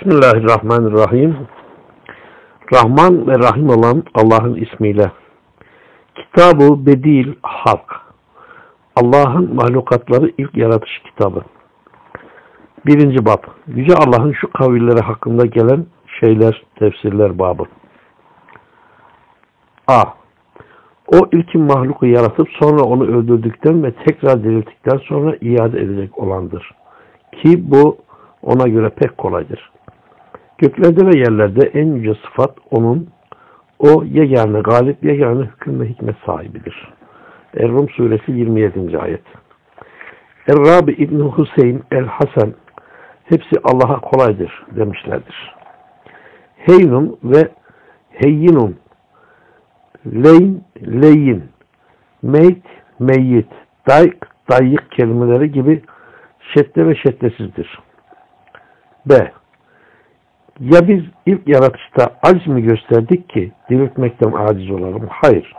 Bismillahirrahmanirrahim. Rahman ve Rahim olan Allah'ın ismiyle. Kitabı Bedil Halk. Allah'ın mahlukatları ilk yaratış kitabı. Birinci bab. Yüce Allah'ın şu kavilleri hakkında gelen şeyler, tefsirler babı. A. O ilkin mahluku yaratıp sonra onu öldürdükten ve tekrar dirilttikten sonra iade edecek olandır. Ki bu ona göre pek kolaydır. Göklerde ve yerlerde en yüce sıfat onun, o yegane galip, yegane hüküm ve hikmet sahibidir. Er-Rum suresi 27. ayet. Er-Rabi İbni Hüseyin El-Hasan hepsi Allah'a kolaydır demişlerdir. Heynun ve heyyinun leyn, leyin meyt, meyyit dayık, dayık kelimeleri gibi şedde ve şeddesizdir. B. Ya biz ilk yaratışta aciz mi gösterdik ki diriltmekten aciz olalım? Hayır.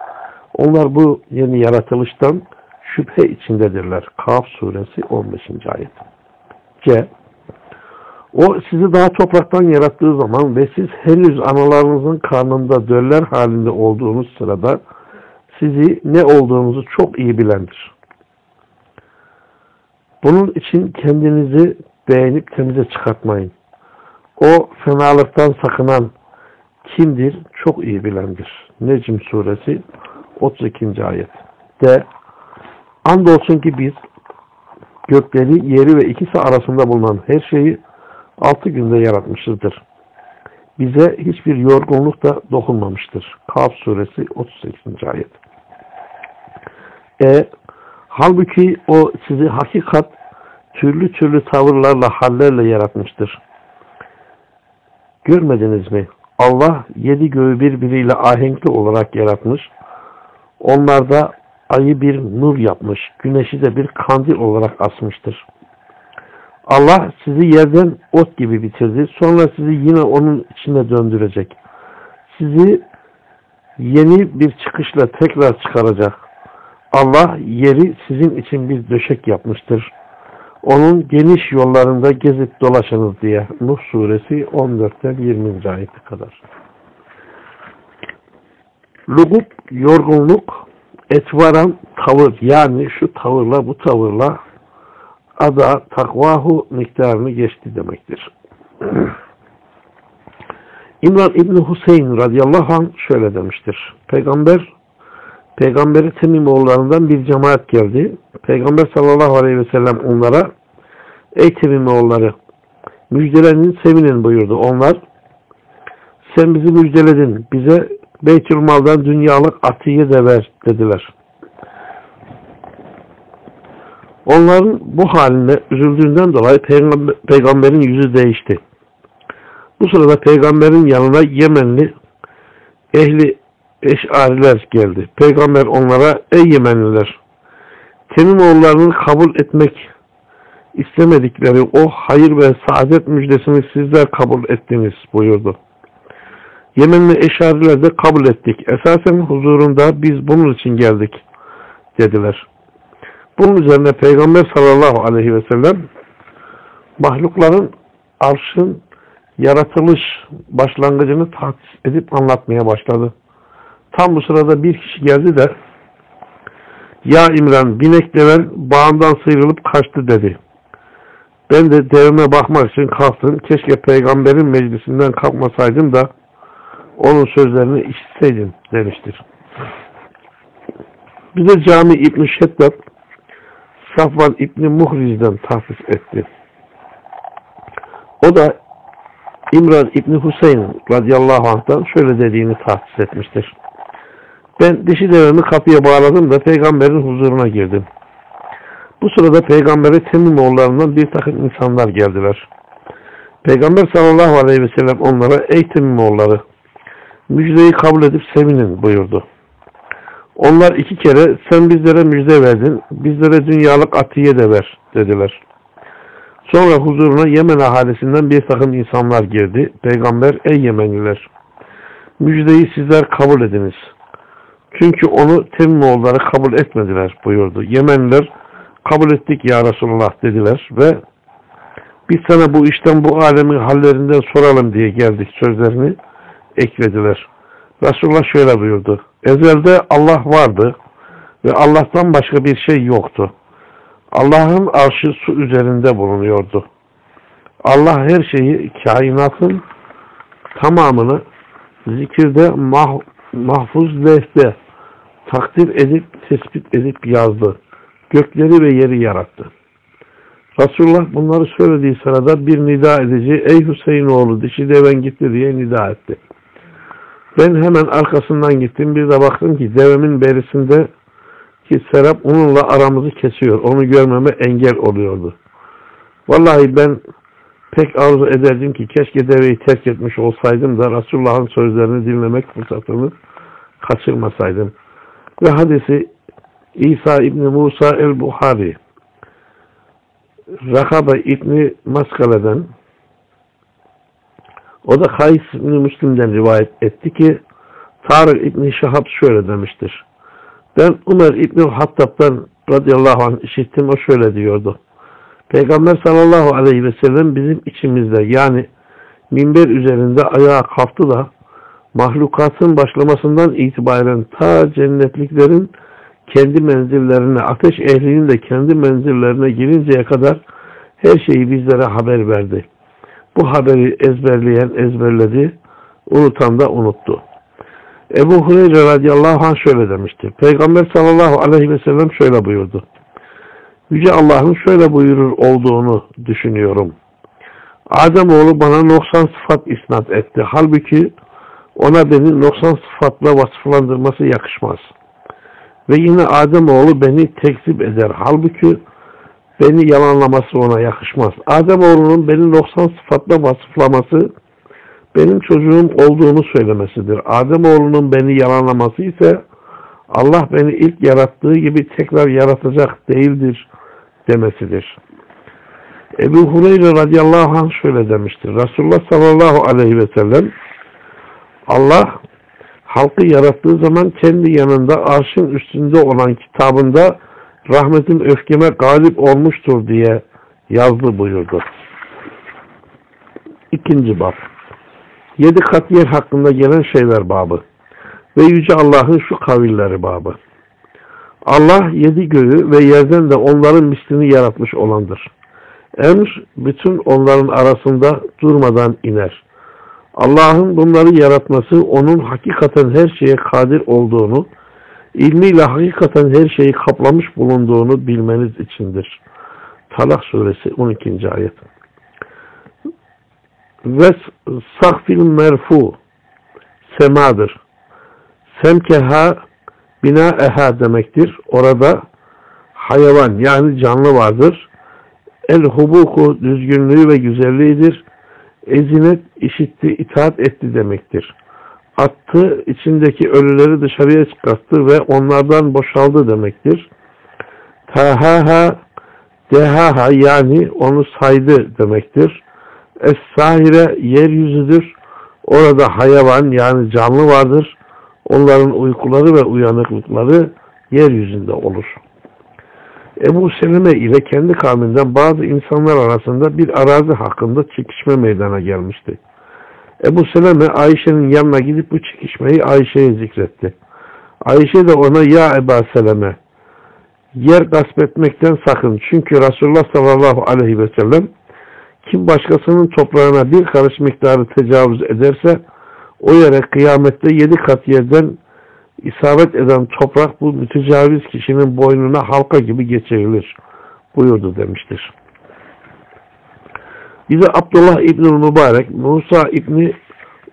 Onlar bu yeni yaratılıştan şüphe içindedirler. Kaf suresi 15. ayet. C. O sizi daha topraktan yarattığı zaman ve siz henüz analarınızın karnında döller halinde olduğunuz sırada sizi ne olduğunuzu çok iyi bilendir. Bunun için kendinizi beğenip temize çıkartmayın. O fenalıktan sakınan kimdir? Çok iyi bilendir. Necm suresi 32. ayet. De andolsun ki biz gökleri, yeri ve ikisi arasında bulunan her şeyi altı günde yaratmışızdır. Bize hiçbir yorgunluk da dokunmamıştır. Kaf suresi 38. ayet. E, halbuki o sizi hakikat türlü türlü tavırlarla, hallerle yaratmıştır. Görmediniz mi? Allah yedi göğü birbiriyle ahenkli olarak yaratmış. Onlarda ayı bir nur yapmış. Güneşi de bir kandil olarak asmıştır. Allah sizi yerden ot gibi bitirdi. Sonra sizi yine onun içine döndürecek. Sizi yeni bir çıkışla tekrar çıkaracak. Allah yeri sizin için bir döşek yapmıştır. Onun geniş yollarında gezip dolaşınız diye. Nuh suresi 14'ten 20. ayete kadar. Lugup, yorgunluk, etvaran tavır yani şu tavırla bu tavırla ada takvahu miktarını geçti demektir. İmran İbni Hüseyin radıyallahu anh şöyle demiştir. Peygamber Peygamberi Temimoğullarından bir cemaat geldi. Peygamber sallallahu aleyhi ve sellem onlara Ey Temimoğulları müjdelenin sevinin buyurdu. Onlar sen bizi müjdeledin. Bize Beytülmal'dan dünyalık atiye de ver dediler. Onların bu halinde üzüldüğünden dolayı peygamber, peygamberin yüzü değişti. Bu sırada peygamberin yanına Yemenli ehli eşariler geldi. Peygamber onlara ey Yemenliler Temim oğullarını kabul etmek istemedikleri o hayır ve saadet müjdesini sizler kabul ettiniz buyurdu. Yemenli eşariler de kabul ettik. Esasen huzurunda biz bunun için geldik dediler. Bunun üzerine Peygamber sallallahu aleyhi ve sellem mahlukların arşın yaratılış başlangıcını tahsis edip anlatmaya başladı. Tam bu sırada bir kişi geldi de ya İmran binek deven bağından sıyrılıp kaçtı dedi. Ben de devime bakmak için kalktım. Keşke peygamberin meclisinden kalkmasaydım da onun sözlerini işitseydim demiştir. Bize cami İbn-i Şeddat Safvan İbni Muhriz'den tahsis etti. O da İmran İbni Hüseyin radıyallahu anh'tan şöyle dediğini tahsis etmiştir. Ben dişi devemi kapıya bağladım da peygamberin huzuruna girdim. Bu sırada peygambere Temim oğullarından bir takım insanlar geldiler. Peygamber sallallahu aleyhi ve sellem onlara ey Temim oğulları müjdeyi kabul edip sevinin buyurdu. Onlar iki kere sen bizlere müjde verdin, bizlere dünyalık atiye de ver dediler. Sonra huzuruna Yemen ahalisinden bir takım insanlar girdi. Peygamber ey Yemenliler müjdeyi sizler kabul ediniz. Çünkü onu Temmimoğulları kabul etmediler buyurdu. Yemenliler kabul ettik ya Resulullah dediler ve Biz sana bu işten bu alemin hallerinden soralım diye geldik sözlerini eklediler. Resulullah şöyle buyurdu. Ezelde Allah vardı ve Allah'tan başka bir şey yoktu. Allah'ın arşı su üzerinde bulunuyordu. Allah her şeyi kainatın tamamını zikirde mah mahfuz lehte takdir edip tespit edip yazdı. Gökleri ve yeri yarattı. Resulullah bunları söylediği sırada bir nida edici ey Hüseyinoğlu dişi deven gitti diye nida etti. Ben hemen arkasından gittim. Bir de baktım ki devemin berisinde ki Serap onunla aramızı kesiyor. Onu görmeme engel oluyordu. Vallahi ben pek arzu ederdim ki keşke deveyi terk etmiş olsaydım da Resulullah'ın sözlerini dinlemek fırsatını kaçırmasaydım. Ve hadisi İsa İbni Musa el-Buhari Rakabe İbni Maskale'den o da Kays İbni Müslim'den rivayet etti ki Tarık İbni Şahab şöyle demiştir. Ben Ömer İbni Hattab'dan radıyallahu anh işittim o şöyle diyordu. Peygamber sallallahu aleyhi ve sellem bizim içimizde yani minber üzerinde ayağa kalktı da mahlukatın başlamasından itibaren ta cennetliklerin kendi menzillerine, ateş ehlinin de kendi menzillerine girinceye kadar her şeyi bizlere haber verdi. Bu haberi ezberleyen ezberledi, unutan da unuttu. Ebu Hureyre radıyallahu anh şöyle demişti. Peygamber sallallahu aleyhi ve sellem şöyle buyurdu. Yüce Allah'ın şöyle buyurur olduğunu düşünüyorum. Ademoğlu bana noksan sıfat isnat etti. Halbuki ona beni noksan sıfatla vasıflandırması yakışmaz. Ve yine Ademoğlu beni tekzip eder. Halbuki beni yalanlaması ona yakışmaz. Ademoğlunun beni noksan sıfatla vasıflaması benim çocuğum olduğunu söylemesidir. Ademoğlunun beni yalanlaması ise Allah beni ilk yarattığı gibi tekrar yaratacak değildir demesidir. Ebu Hureyre radıyallahu anh şöyle demiştir. Resulullah sallallahu aleyhi ve sellem Allah halkı yarattığı zaman kendi yanında arşın üstünde olan kitabında rahmetim öfkeme galip olmuştur diye yazdı buyurdu. İkinci bab. Yedi kat yer hakkında gelen şeyler babı. Ve Yüce Allah'ın şu kavilleri babı. Allah yedi göğü ve yerden de onların mislini yaratmış olandır. Emr bütün onların arasında durmadan iner. Allah'ın bunları yaratması onun hakikaten her şeye kadir olduğunu, ilmiyle hakikaten her şeyi kaplamış bulunduğunu bilmeniz içindir. Talak suresi 12. ayet. Ve sahfil merfu semadır. Semkeha bina eha demektir. Orada hayvan yani canlı vardır. El hubuku düzgünlüğü ve güzelliğidir. Ezinet işitti, itaat etti demektir. Attı, içindeki ölüleri dışarıya çıkarttı ve onlardan boşaldı demektir. Tahaha, dehaha yani onu saydı demektir. Es-sahire yeryüzüdür. Orada hayvan yani canlı vardır. Onların uykuları ve uyanıklıkları yeryüzünde olur. Ebu Seleme ile kendi kavminden bazı insanlar arasında bir arazi hakkında çekişme meydana gelmişti. Ebu Seleme Ayşe'nin yanına gidip bu çekişmeyi Ayşe'ye zikretti. Ayşe de ona ya Ebu Seleme yer gasp etmekten sakın. Çünkü Resulullah sallallahu aleyhi ve sellem kim başkasının toprağına bir karış miktarı tecavüz ederse o yere kıyamette yedi kat yerden isabet eden toprak bu mütecaviz kişinin boynuna halka gibi geçirilir buyurdu demiştir. Bize Abdullah İbnül Mübarek, Musa İbni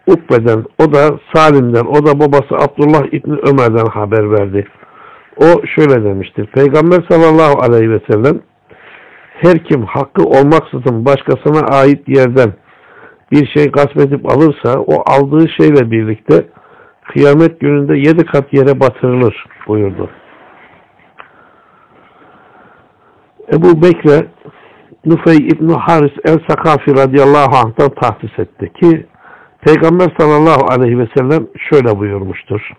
Ukbe'den, o da Salim'den, o da babası Abdullah İbni Ömer'den haber verdi. O şöyle demiştir. Peygamber sallallahu aleyhi ve sellem her kim hakkı olmaksızın başkasına ait yerden bir şey gasp edip alırsa o aldığı şeyle birlikte kıyamet gününde yedi kat yere batırılır buyurdu. Ebu Bekre Nufey İbni Haris el-Sakafi radıyallahu anh'tan tahsis etti ki Peygamber sallallahu aleyhi ve sellem şöyle buyurmuştur.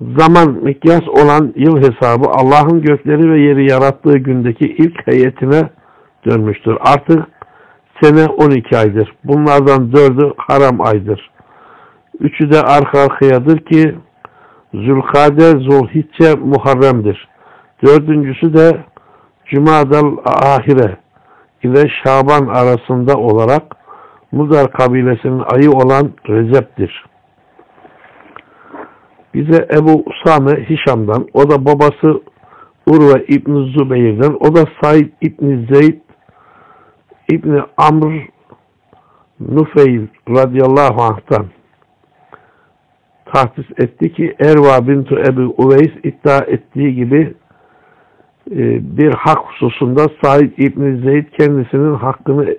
Zaman mikyas olan yıl hesabı Allah'ın gökleri ve yeri yarattığı gündeki ilk heyetine dönmüştür. Artık sene 12 aydır. Bunlardan dördü haram aydır. Üçü de arka arkayadır ki Zülkade, Zulhicce, Muharrem'dir. Dördüncüsü de Cuma'dal Ahire ile Şaban arasında olarak Mudar kabilesinin ayı olan Recep'tir. Bize Ebu Usame Hişam'dan, o da babası Urve İbn Zübeyir'den, o da Said İbn Zeyd İbn Amr Nufeyl radıyallahu anh'tan tahsis etti ki Erva bintu Ebu Uveys iddia ettiği gibi e, bir hak hususunda Said İbn Zeyd kendisinin hakkını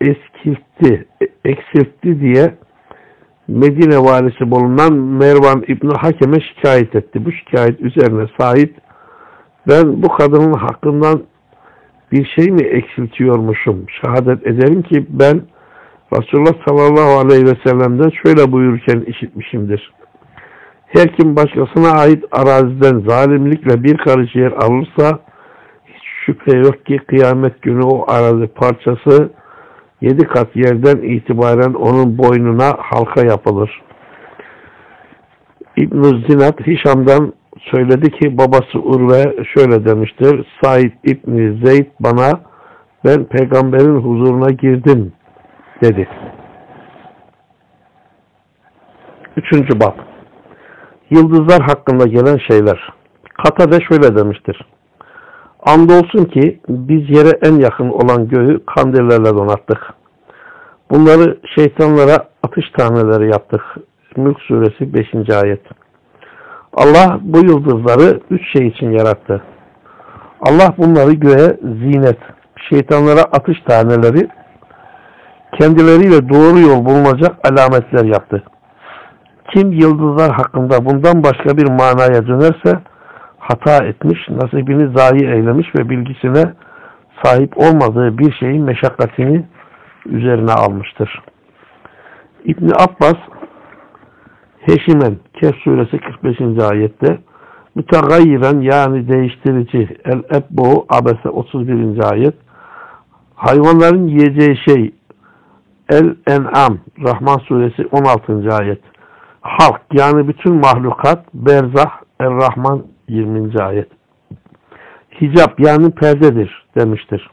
eskiltti, eksiltti diye Medine valisi bulunan Mervan İbni Hakem'e şikayet etti. Bu şikayet üzerine Said ben bu kadının hakkından bir şey mi eksiltiyormuşum? Şehadet ederim ki ben Resulullah sallallahu aleyhi ve sellem'den şöyle buyururken işitmişimdir. Her kim başkasına ait araziden zalimlikle bir karış yer alırsa hiç şüphe yok ki kıyamet günü o arazi parçası yedi kat yerden itibaren onun boynuna halka yapılır. İbn-i Zinat Hişam'dan söyledi ki babası Urve şöyle demiştir. Said İbni Zeyd bana ben peygamberin huzuruna girdim dedi. Üçüncü bab. Yıldızlar hakkında gelen şeyler. Katade şöyle demiştir. Andolsun ki biz yere en yakın olan göğü kandillerle donattık. Bunları şeytanlara atış taneleri yaptık. Mülk suresi 5. ayet. Allah bu yıldızları üç şey için yarattı. Allah bunları göğe zinet, şeytanlara atış taneleri, kendileriyle doğru yol bulunacak alametler yaptı. Kim yıldızlar hakkında bundan başka bir manaya dönerse hata etmiş, nasibini zayi eylemiş ve bilgisine sahip olmadığı bir şeyin meşakkatini üzerine almıştır. İbni Abbas Heşimen Kehf suresi 45. ayette mütegayyiren yani değiştirici el-ebbu abese 31. ayet hayvanların yiyeceği şey el-en'am Rahman suresi 16. ayet halk yani bütün mahlukat berzah el-Rahman 20. ayet hicap yani perdedir demiştir.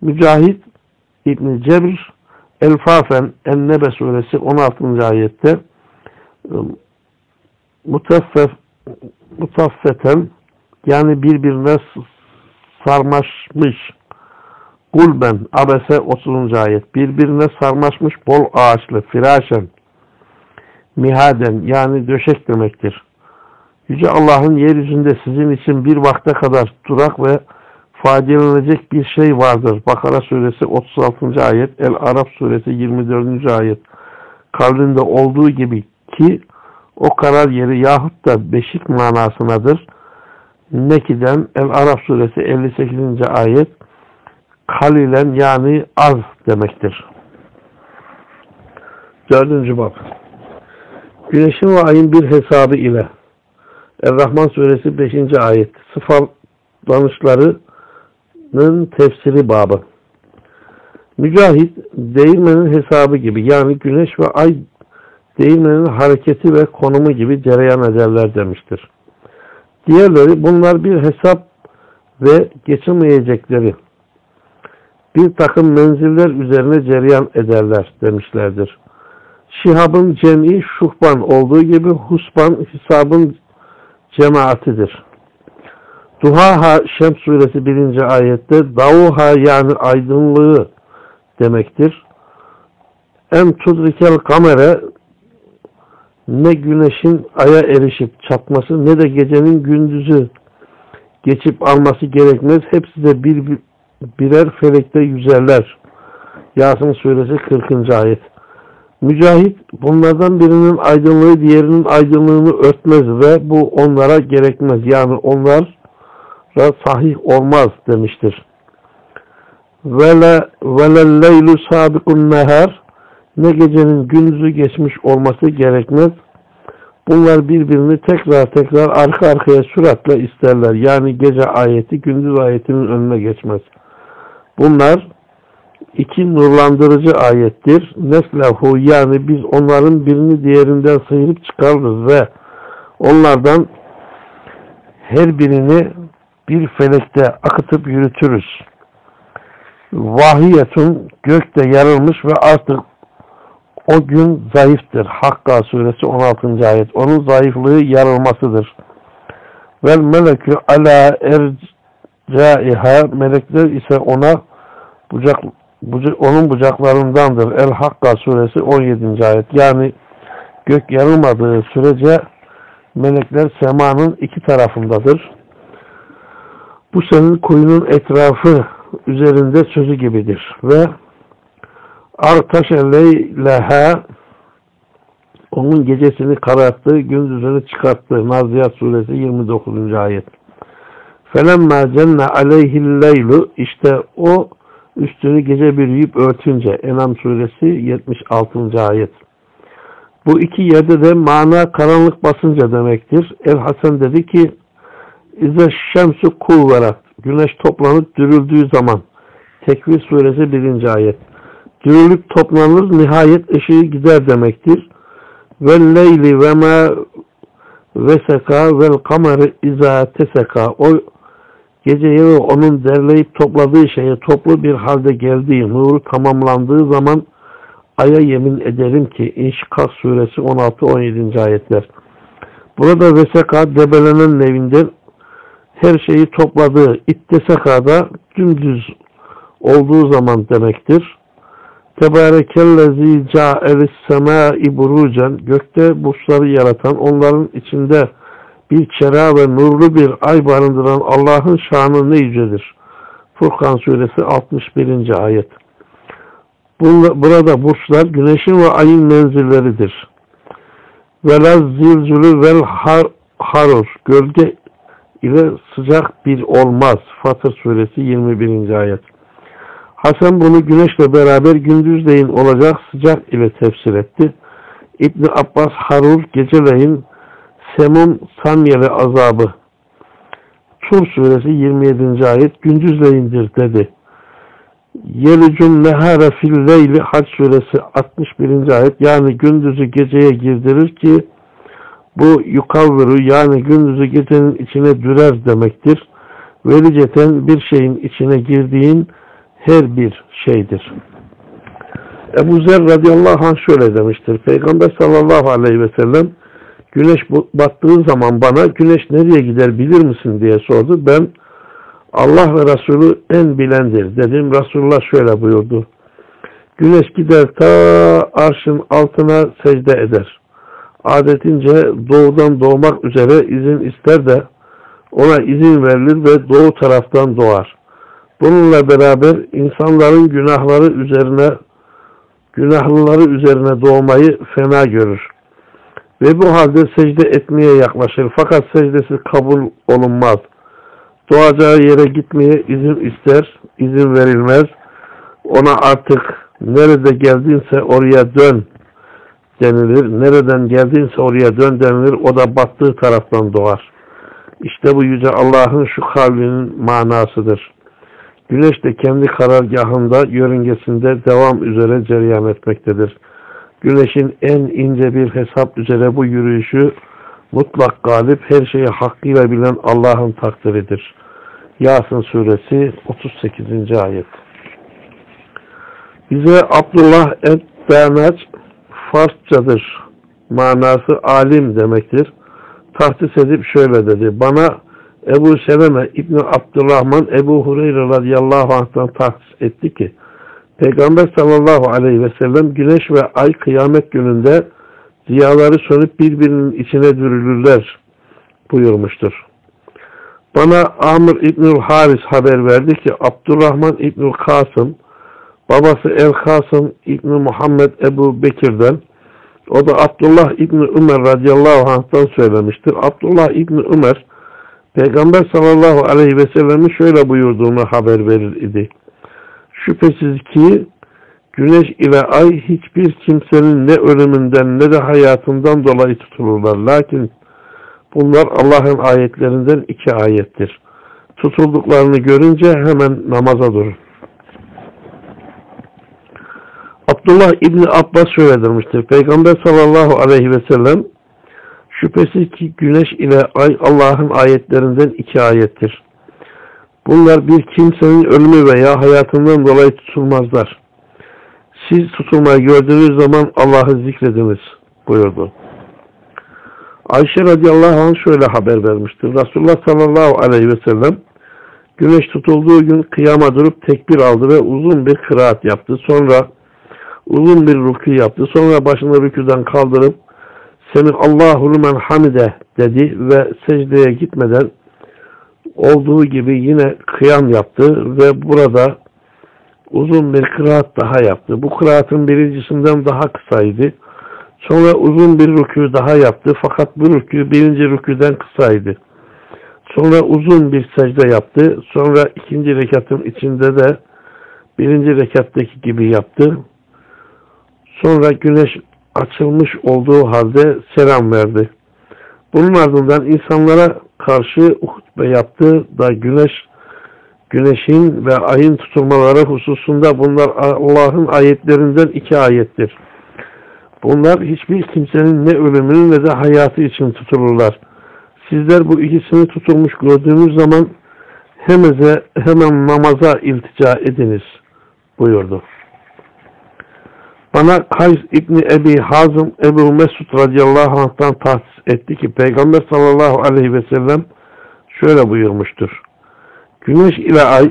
Mücahit İbn Cebr El-Fafen En-Nebe suresi 16. ayette mutaffef mutaffeten yani birbirine sarmaşmış gulben abese 30. ayet birbirine sarmaşmış bol ağaçlı firaşen mihaden yani döşek demektir. Yüce Allah'ın yeryüzünde sizin için bir vakte kadar durak ve faydalanacak bir şey vardır. Bakara suresi 36. ayet, El Arap suresi 24. ayet. Kavlinde olduğu gibi ki o karar yeri yahut da beşik manasınadır. Neki'den El Araf suresi 58. ayet kalilen yani az demektir. Dördüncü bab. Güneşin ve ayın bir hesabı ile El-Rahman suresi 5. ayet sıfatlanışlarının tefsiri babı. Mücahit değirmenin hesabı gibi yani güneş ve ay değirmenin hareketi ve konumu gibi cereyan ederler demiştir. Diğerleri bunlar bir hesap ve geçemeyecekleri bir takım menziller üzerine cereyan ederler demişlerdir. Şihabın cem'i şuhban olduğu gibi husban hesabın cemaatidir. Duhaha Şems suresi 1. ayette davuha yani aydınlığı demektir. Em tudrikel kamere ne güneşin aya erişip çatması ne de gecenin gündüzü geçip alması gerekmez. Hepsi de bir, birer felekte yüzerler. Yasin suresi 40. ayet. Mücahit bunlardan birinin aydınlığı diğerinin aydınlığını örtmez ve bu onlara gerekmez. Yani onlara sahih olmaz demiştir. Vele velelleylu sabikun nehar ne gecenin gündüzü geçmiş olması gerekmez. Bunlar birbirini tekrar tekrar arka arkaya süratle isterler. Yani gece ayeti gündüz ayetinin önüne geçmez. Bunlar iki nurlandırıcı ayettir. Neslehu yani biz onların birini diğerinden sıyırıp çıkarırız ve onlardan her birini bir felekte akıtıp yürütürüz. Vahiyetun gökte yarılmış ve artık o gün zayıftır. Hakka suresi 16. ayet. Onun zayıflığı yarılmasıdır. Vel melekü ala ercaiha melekler ise ona bucak, onun bucaklarındandır. El Hakka suresi 17. ayet. Yani gök yarılmadığı sürece melekler semanın iki tarafındadır. Bu senin koyunun etrafı üzerinde sözü gibidir. Ve artaşe leyleha onun gecesini kararttı, gündüzünü çıkarttı. Naziyat suresi 29. ayet. Felemma cenne aleyhil leylu işte o üstünü gece bürüyüp örtünce Enam suresi 76. ayet. Bu iki yerde de mana karanlık basınca demektir. El Hasan dedi ki İze şemsu kuvverat güneş toplanıp dürüldüğü zaman Tekvir suresi 1. ayet. Dürülüp toplanır nihayet ışığı gider demektir. Ve leyli ve ma veseka vel kameri izâ teseka o geceyi ve onun derleyip topladığı şeye toplu bir halde geldiği, nuru tamamlandığı zaman aya yemin ederim ki İnşikak suresi 16-17. ayetler. Burada veseka debelenen nevinden her şeyi topladığı ittesakada dümdüz olduğu zaman demektir. Tebarekellezi ca'elis semâi burucen gökte burçları yaratan onların içinde bir çera ve nurlu bir ay barındıran Allah'ın şanı ne yücedir. Furkan suresi 61. ayet. Burada burçlar güneşin ve ayın menzilleridir. Velaz zilzülü vel har, harur. Gölge ile sıcak bir olmaz. Fatır suresi 21. ayet. Hasan bunu güneşle beraber gündüzleyin olacak sıcak ile tefsir etti. İbni Abbas harur geceleyin semun samyeli azabı. Tur suresi 27. ayet gündüzleyindir dedi. Yelicun nehare fil leyli Hac suresi 61. ayet yani gündüzü geceye girdirir ki bu yukavviru yani gündüzü gecenin içine dürer demektir. Veliceten bir şeyin içine girdiğin her bir şeydir. Ebu Zer radıyallahu anh şöyle demiştir. Peygamber sallallahu aleyhi ve sellem güneş battığı zaman bana güneş nereye gider bilir misin diye sordu. Ben Allah ve Resulü en bilendir dedim. Resulullah şöyle buyurdu. Güneş gider ta arşın altına secde eder. Adetince doğudan doğmak üzere izin ister de ona izin verilir ve doğu taraftan doğar. Bununla beraber insanların günahları üzerine günahlıları üzerine doğmayı fena görür. Ve bu halde secde etmeye yaklaşır. Fakat secdesi kabul olunmaz. Doğacağı yere gitmeye izin ister, izin verilmez. Ona artık nerede geldinse oraya dön denilir. Nereden geldinse oraya dön denilir. O da battığı taraftan doğar. İşte bu Yüce Allah'ın şu kavlinin manasıdır. Güneş de kendi karargahında, yörüngesinde devam üzere cereyan etmektedir. Güneşin en ince bir hesap üzere bu yürüyüşü mutlak galip, her şeyi hakkıyla bilen Allah'ın takdiridir. Yasin suresi 38. ayet. Bize Abdullah Eddameç Farsçadır. Manası alim demektir. Tahsis edip şöyle dedi. Bana Ebu Seleme İbni Abdurrahman Ebu Hureyre radıyallahu anh'tan tahsis etti ki Peygamber sallallahu aleyhi ve sellem güneş ve ay kıyamet gününde ziyaları sönüp birbirinin içine dürülürler buyurmuştur. Bana Amr İbnül Haris haber verdi ki Abdurrahman İbnül Kasım babası El Kasım İbni Muhammed Ebu Bekir'den o da Abdullah İbni Ömer radıyallahu anh'tan söylemiştir. Abdullah İbni Ömer Peygamber sallallahu aleyhi ve sellem'in şöyle buyurduğunu haber verir idi. Şüphesiz ki güneş ile ay hiçbir kimsenin ne ölümünden ne de hayatından dolayı tutulurlar. Lakin bunlar Allah'ın ayetlerinden iki ayettir. Tutulduklarını görünce hemen namaza durun. Abdullah İbni Abbas şöyle demiştir. Peygamber sallallahu aleyhi ve sellem şüphesiz ki güneş ile ay Allah'ın ayetlerinden iki ayettir. Bunlar bir kimsenin ölümü veya hayatından dolayı tutulmazlar. Siz tutulmayı gördüğünüz zaman Allah'ı zikrediniz buyurdu. Ayşe radıyallahu anh şöyle haber vermiştir. Resulullah sallallahu aleyhi ve sellem güneş tutulduğu gün kıyama durup tekbir aldı ve uzun bir kıraat yaptı. Sonra uzun bir rükû yaptı. Sonra başını rüküden kaldırıp Semi Allahu men hamide dedi ve secdeye gitmeden olduğu gibi yine kıyam yaptı ve burada uzun bir kıraat daha yaptı. Bu kıraatın birincisinden daha kısaydı. Sonra uzun bir rükû daha yaptı fakat bu rükû birinci rükûden kısaydı. Sonra uzun bir secde yaptı. Sonra ikinci rekatın içinde de birinci rekattaki gibi yaptı. Sonra güneş açılmış olduğu halde selam verdi. Bunun ardından insanlara karşı hutbe yaptı da güneş güneşin ve ayın tutulmaları hususunda bunlar Allah'ın ayetlerinden iki ayettir. Bunlar hiçbir kimsenin ne ölümünün ne de hayatı için tutulurlar. Sizler bu ikisini tutulmuş gördüğünüz zaman hemeze, hemen namaza iltica ediniz buyurdu. Bana Kays İbni Ebi Hazım Ebu Mesud radıyallahu anh'tan tahsis etti ki Peygamber sallallahu aleyhi ve sellem şöyle buyurmuştur. Güneş ile ay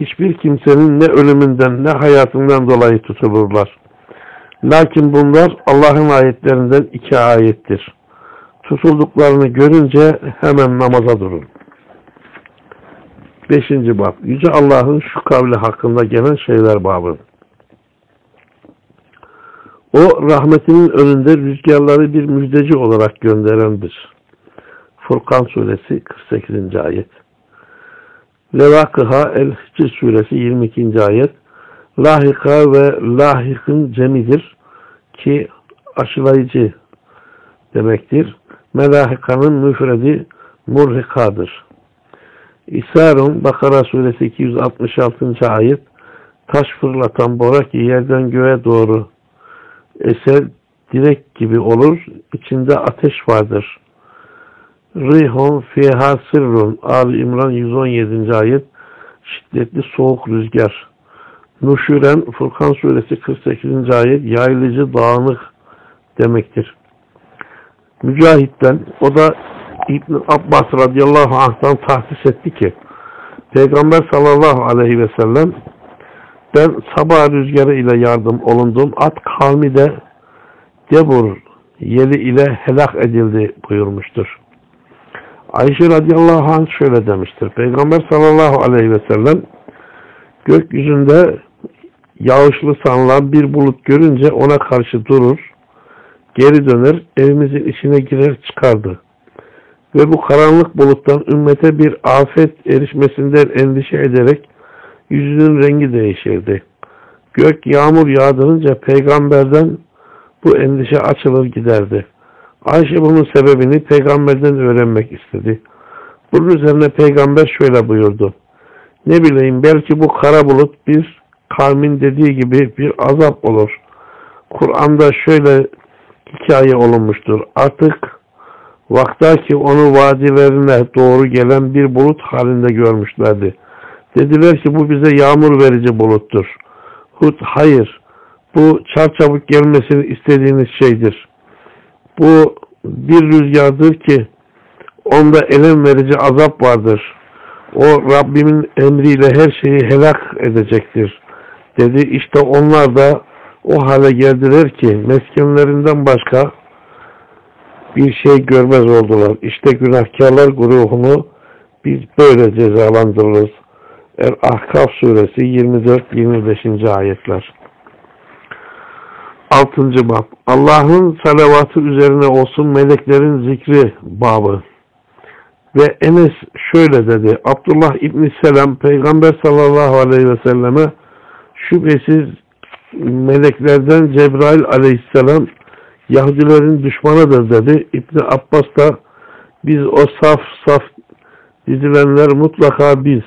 hiçbir kimsenin ne ölümünden ne hayatından dolayı tutulurlar. Lakin bunlar Allah'ın ayetlerinden iki ayettir. Tutulduklarını görünce hemen namaza durun. Beşinci bab. Yüce Allah'ın şu kavli hakkında gelen şeyler babı. O rahmetinin önünde rüzgarları bir müjdeci olarak gönderendir. Furkan suresi 48. ayet. Levakıha El-Hicr suresi 22. ayet. Lahika ve lahikın cemidir ki aşılayıcı demektir. Melahikanın müfredi murhikadır. İsarun Bakara suresi 266. ayet taş fırlatan ki yerden göğe doğru eser direk gibi olur. İçinde ateş vardır. Rihon fiha sirrun Ali İmran 117. ayet şiddetli soğuk rüzgar. Nuşuren Furkan suresi 48. ayet yaylıcı dağınık demektir. Mücahit'ten o da İbn Abbas radıyallahu anh'tan tahsis etti ki Peygamber sallallahu aleyhi ve sellem ben sabah rüzgarı ile yardım olundum. At kavmi de Debur yeri ile helak edildi buyurmuştur. Ayşe radıyallahu anh şöyle demiştir. Peygamber sallallahu aleyhi ve sellem gökyüzünde yağışlı sanılan bir bulut görünce ona karşı durur, geri döner, evimizin içine girer çıkardı. Ve bu karanlık buluttan ümmete bir afet erişmesinden endişe ederek yüzünün rengi değişirdi. Gök yağmur yağdırınca peygamberden bu endişe açılır giderdi. Ayşe bunun sebebini peygamberden öğrenmek istedi. Bunun üzerine peygamber şöyle buyurdu. Ne bileyim belki bu kara bulut bir kavmin dediği gibi bir azap olur. Kur'an'da şöyle hikaye olunmuştur. Artık vaktaki onu vadilerine doğru gelen bir bulut halinde görmüşlerdi. Dediler ki bu bize yağmur verici buluttur. Hud hayır bu çarçabuk gelmesini istediğiniz şeydir. Bu bir rüzgardır ki onda elem verici azap vardır. O Rabbimin emriyle her şeyi helak edecektir. Dedi işte onlar da o hale geldiler ki meskenlerinden başka bir şey görmez oldular. İşte günahkarlar grubunu biz böyle cezalandırırız. El-Ahkaf suresi 24-25. ayetler. 6. bab Allah'ın salavatı üzerine olsun meleklerin zikri babı. Ve Enes şöyle dedi. Abdullah İbni Selam Peygamber sallallahu aleyhi ve selleme şüphesiz meleklerden Cebrail aleyhisselam Yahudilerin düşmanıdır dedi. İbni Abbas da biz o saf saf dizilenler mutlaka biz.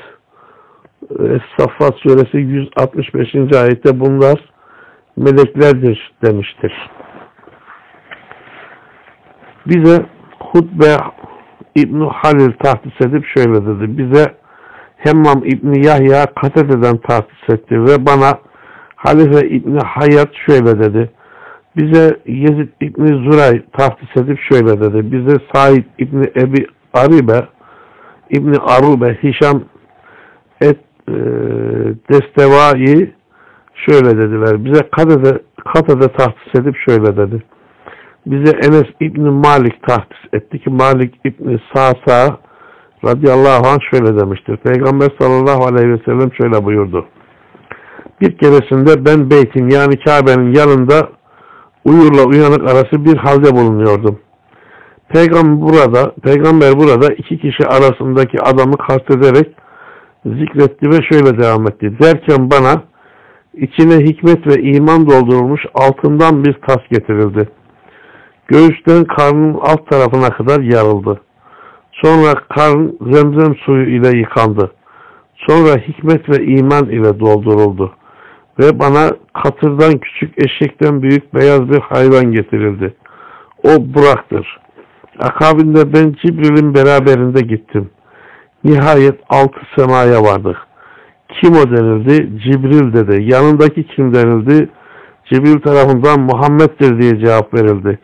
Es-Saffat suresi 165. ayette bunlar meleklerdir demiştir. Bize hutbe İbn Halil tahsis edip şöyle dedi. Bize Hemmam İbni Yahya Katede'den tahsis etti ve bana Halife İbni Hayat şöyle dedi. Bize Yezid İbni Zuray tahsis edip şöyle dedi. Bize Said İbni Ebi Aribe İbni Arube Hişam et e, Destevai şöyle dediler. Bize Kate'de, Kate'de tahsis edip şöyle dedi. Bize Enes İbni Malik tahsis etti ki Malik İbni Sa'sa radıyallahu anh şöyle demiştir. Peygamber sallallahu aleyhi ve sellem şöyle buyurdu. Bir keresinde ben beytin yani Kabe'nin yanında uyurla uyanık arası bir halde bulunuyordum. Peygamber burada, peygamber burada iki kişi arasındaki adamı kastederek zikretti ve şöyle devam etti. Derken bana içine hikmet ve iman doldurulmuş altından bir tas getirildi. Göğüsten karnın alt tarafına kadar yarıldı. Sonra karn zemzem suyu ile yıkandı. Sonra hikmet ve iman ile dolduruldu. Ve bana katırdan küçük eşekten büyük beyaz bir hayvan getirildi. O Burak'tır. Akabinde ben Cibril'in beraberinde gittim. Nihayet altı semaya vardık. Kim o denildi? Cibril dedi. Yanındaki kim denildi? Cibril tarafından Muhammed'dir diye cevap verildi.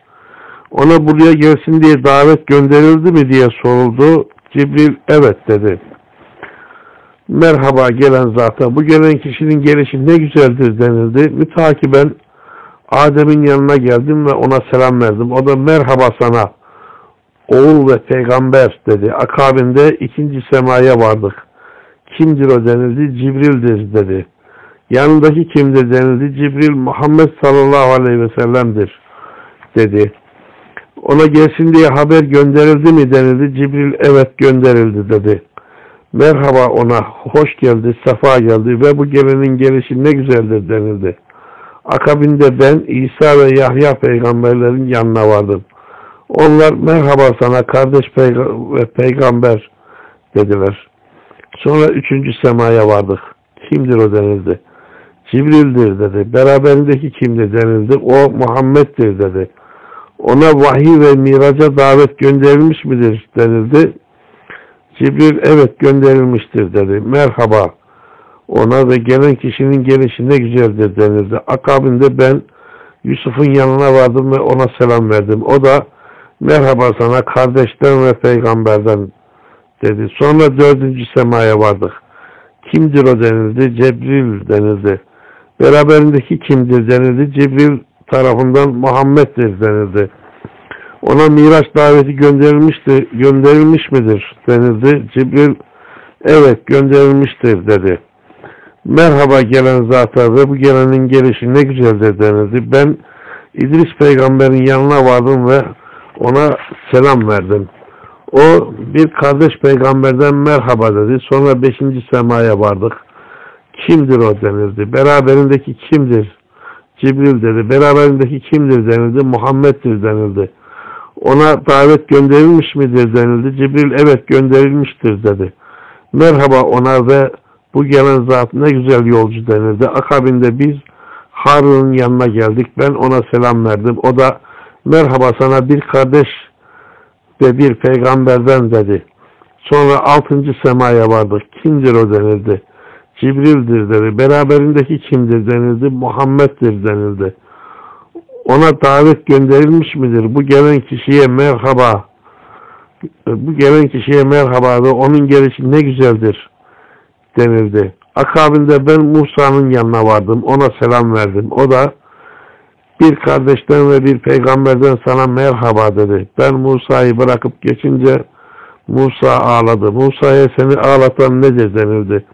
Ona buraya gelsin diye davet gönderildi mi diye soruldu. Cibril evet dedi. Merhaba gelen zata. Bu gelen kişinin gelişi ne güzeldir denildi. Mütakiben Adem'in yanına geldim ve ona selam verdim. O da merhaba sana oğul ve peygamber dedi. Akabinde ikinci semaya vardık. Kimdir o denildi? Cibril'dir dedi. Yanındaki kimdir denildi? Cibril Muhammed sallallahu aleyhi ve sellem'dir dedi. Ona gelsin diye haber gönderildi mi denildi. Cibril evet gönderildi dedi. Merhaba ona hoş geldi, sefa geldi ve bu gelenin gelişi ne güzeldir denildi. Akabinde ben İsa ve Yahya peygamberlerin yanına vardım. Onlar merhaba sana kardeş peyg ve peygamber dediler. Sonra üçüncü semaya vardık. Kimdir o denildi. Cibril'dir dedi. Beraberindeki kimdir denildi. O Muhammed'dir dedi. Ona vahiy ve miraca davet gönderilmiş midir denildi. Cibril evet gönderilmiştir dedi. Merhaba ona ve gelen kişinin gelişi ne güzeldir denildi. Akabinde ben Yusuf'un yanına vardım ve ona selam verdim. O da merhaba sana kardeşten ve peygamberden dedi. Sonra dördüncü semaya vardık. Kimdir o denildi? Cebril denildi. Beraberindeki kimdir denildi? Cibril tarafından Muhammed'dir denildi. Ona Miraç daveti gönderilmişti, gönderilmiş midir denildi. Cibril evet gönderilmiştir dedi. Merhaba gelen zata ve bu gelenin gelişi ne güzeldir denildi. Ben İdris peygamberin yanına vardım ve ona selam verdim. O bir kardeş peygamberden merhaba dedi. Sonra beşinci semaya vardık. Kimdir o denildi. Beraberindeki kimdir? Cibril dedi. Beraberindeki kimdir denildi. Muhammed'dir denildi. Ona davet gönderilmiş midir denildi. Cibril evet gönderilmiştir dedi. Merhaba ona ve bu gelen zat ne güzel yolcu denildi. Akabinde biz Harun'un yanına geldik. Ben ona selam verdim. O da merhaba sana bir kardeş ve bir peygamberden dedi. Sonra altıncı semaya vardık. Kimdir o denildi. Cibril'dir dedi. Beraberindeki kimdir denildi. Muhammed'dir denildi. Ona davet gönderilmiş midir? Bu gelen kişiye merhaba. Bu gelen kişiye merhaba ve onun gelişi ne güzeldir denildi. Akabinde ben Musa'nın yanına vardım. Ona selam verdim. O da bir kardeşten ve bir peygamberden sana merhaba dedi. Ben Musa'yı bırakıp geçince Musa ağladı. Musa'ya seni ağlatan nedir denildi.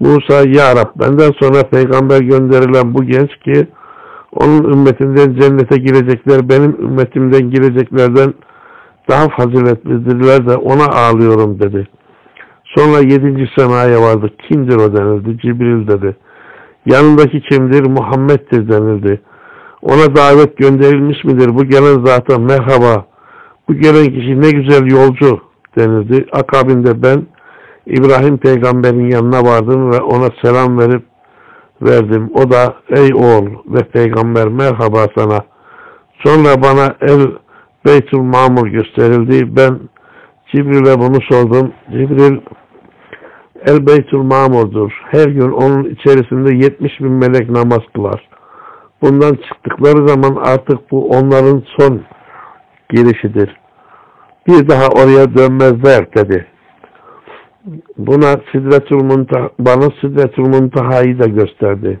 Musa ya Rab benden sonra peygamber gönderilen bu genç ki onun ümmetinden cennete girecekler benim ümmetimden gireceklerden daha faziletlidirler de ona ağlıyorum dedi. Sonra yedinci semaya vardı. Kimdir o denildi. Cibril dedi. Yanındaki kimdir? Muhammed'dir denildi. Ona davet gönderilmiş midir? Bu gelen zaten merhaba. Bu gelen kişi ne güzel yolcu denildi. Akabinde ben İbrahim peygamberin yanına vardım ve ona selam verip verdim. O da ey oğul ve peygamber merhaba sana. Sonra bana el Beytül Mamur gösterildi. Ben Cibril'e bunu sordum. Cibril El Beytül Mamur'dur. Her gün onun içerisinde 70 bin melek namaz kılar. Bundan çıktıkları zaman artık bu onların son girişidir. Bir daha oraya dönmezler dedi. Buna Sidretül Muntaha, bana Sidretül Muntaha'yı da gösterdi.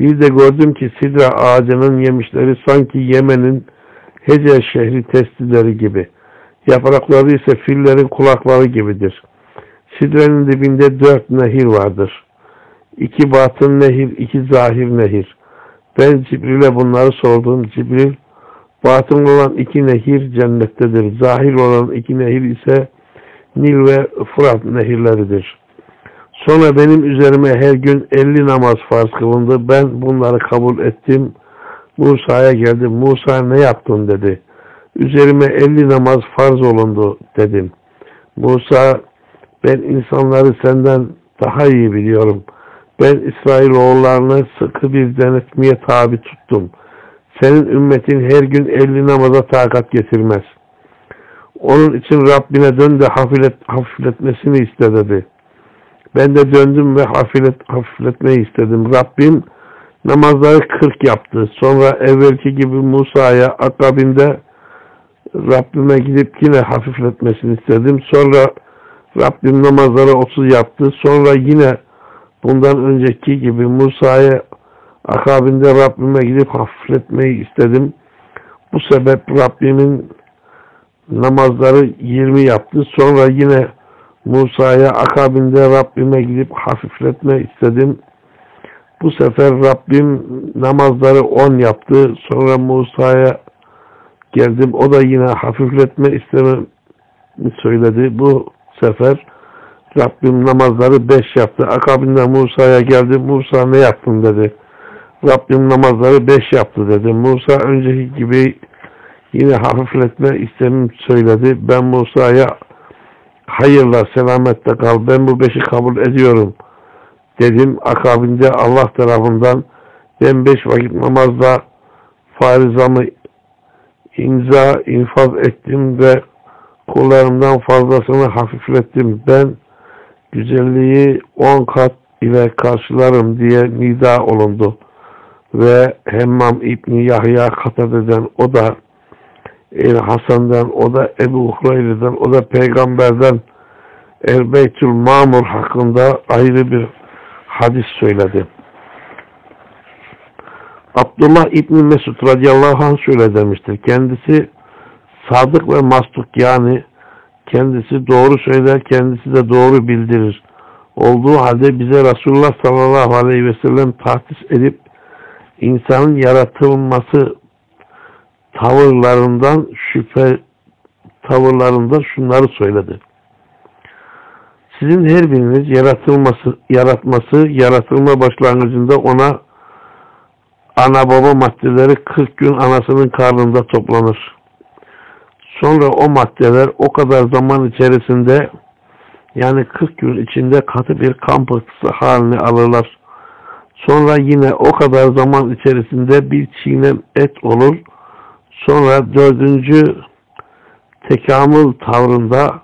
Bir de gördüm ki sidra ağacının yemişleri sanki Yemen'in Hece şehri testileri gibi. Yaprakları ise fillerin kulakları gibidir. Sidrenin dibinde dört nehir vardır. İki batın nehir, iki zahir nehir. Ben Cibril'e bunları sordum. Cibril, batın olan iki nehir cennettedir. Zahir olan iki nehir ise Nil ve Fırat nehirleridir. Sonra benim üzerime her gün elli namaz farz kılındı. Ben bunları kabul ettim. Musa'ya geldim. Musa ne yaptın dedi. Üzerime elli namaz farz olundu dedim. Musa ben insanları senden daha iyi biliyorum. Ben İsrail oğullarını sıkı bir denetmeye tabi tuttum. Senin ümmetin her gün elli namaza takat getirmez. Onun için Rabbine dön de hafiflet, hafifletmesini iste dedi. Ben de döndüm ve hafiflet, hafifletmeyi istedim. Rabbim namazları kırk yaptı. Sonra evvelki gibi Musa'ya akabinde Rabbime gidip yine hafifletmesini istedim. Sonra Rabbim namazları 30 yaptı. Sonra yine bundan önceki gibi Musa'ya akabinde Rabbime gidip hafifletmeyi istedim. Bu sebep Rabbimin namazları 20 yaptı. Sonra yine Musa'ya akabinde Rabbime gidip hafifletme istedim. Bu sefer Rabbim namazları 10 yaptı. Sonra Musa'ya geldim. O da yine hafifletme istememi söyledi. Bu sefer Rabbim namazları 5 yaptı. Akabinde Musa'ya geldi. Musa ne yaptın dedi. Rabbim namazları 5 yaptı dedi. Musa önceki gibi yine hafifletme istemim söyledi. Ben Musa'ya hayırla selamette kal. Ben bu beşi kabul ediyorum dedim. Akabinde Allah tarafından ben beş vakit namazda farizamı imza infaz ettim ve kullarımdan fazlasını hafiflettim. Ben güzelliği on kat ile karşılarım diye nida olundu. Ve Hemmam İbni Yahya Katade'den o da El Hasan'dan, o da Ebu Hureyre'den, o da Peygamber'den El Beytül Mamur hakkında ayrı bir hadis söyledi. Abdullah İbni Mesud radıyallahu anh şöyle demiştir. Kendisi sadık ve mastuk yani kendisi doğru söyler, kendisi de doğru bildirir. Olduğu halde bize Resulullah sallallahu aleyhi ve sellem tahsis edip insanın yaratılması tavırlarından şüphe tavırlarında şunları söyledi. Sizin her biriniz yaratılması, yaratması, yaratılma başlangıcında ona ana baba maddeleri 40 gün anasının karnında toplanır. Sonra o maddeler o kadar zaman içerisinde yani 40 gün içinde katı bir kan pıhtısı halini alırlar. Sonra yine o kadar zaman içerisinde bir çiğnem et olur. Sonra dördüncü tekamül tavrında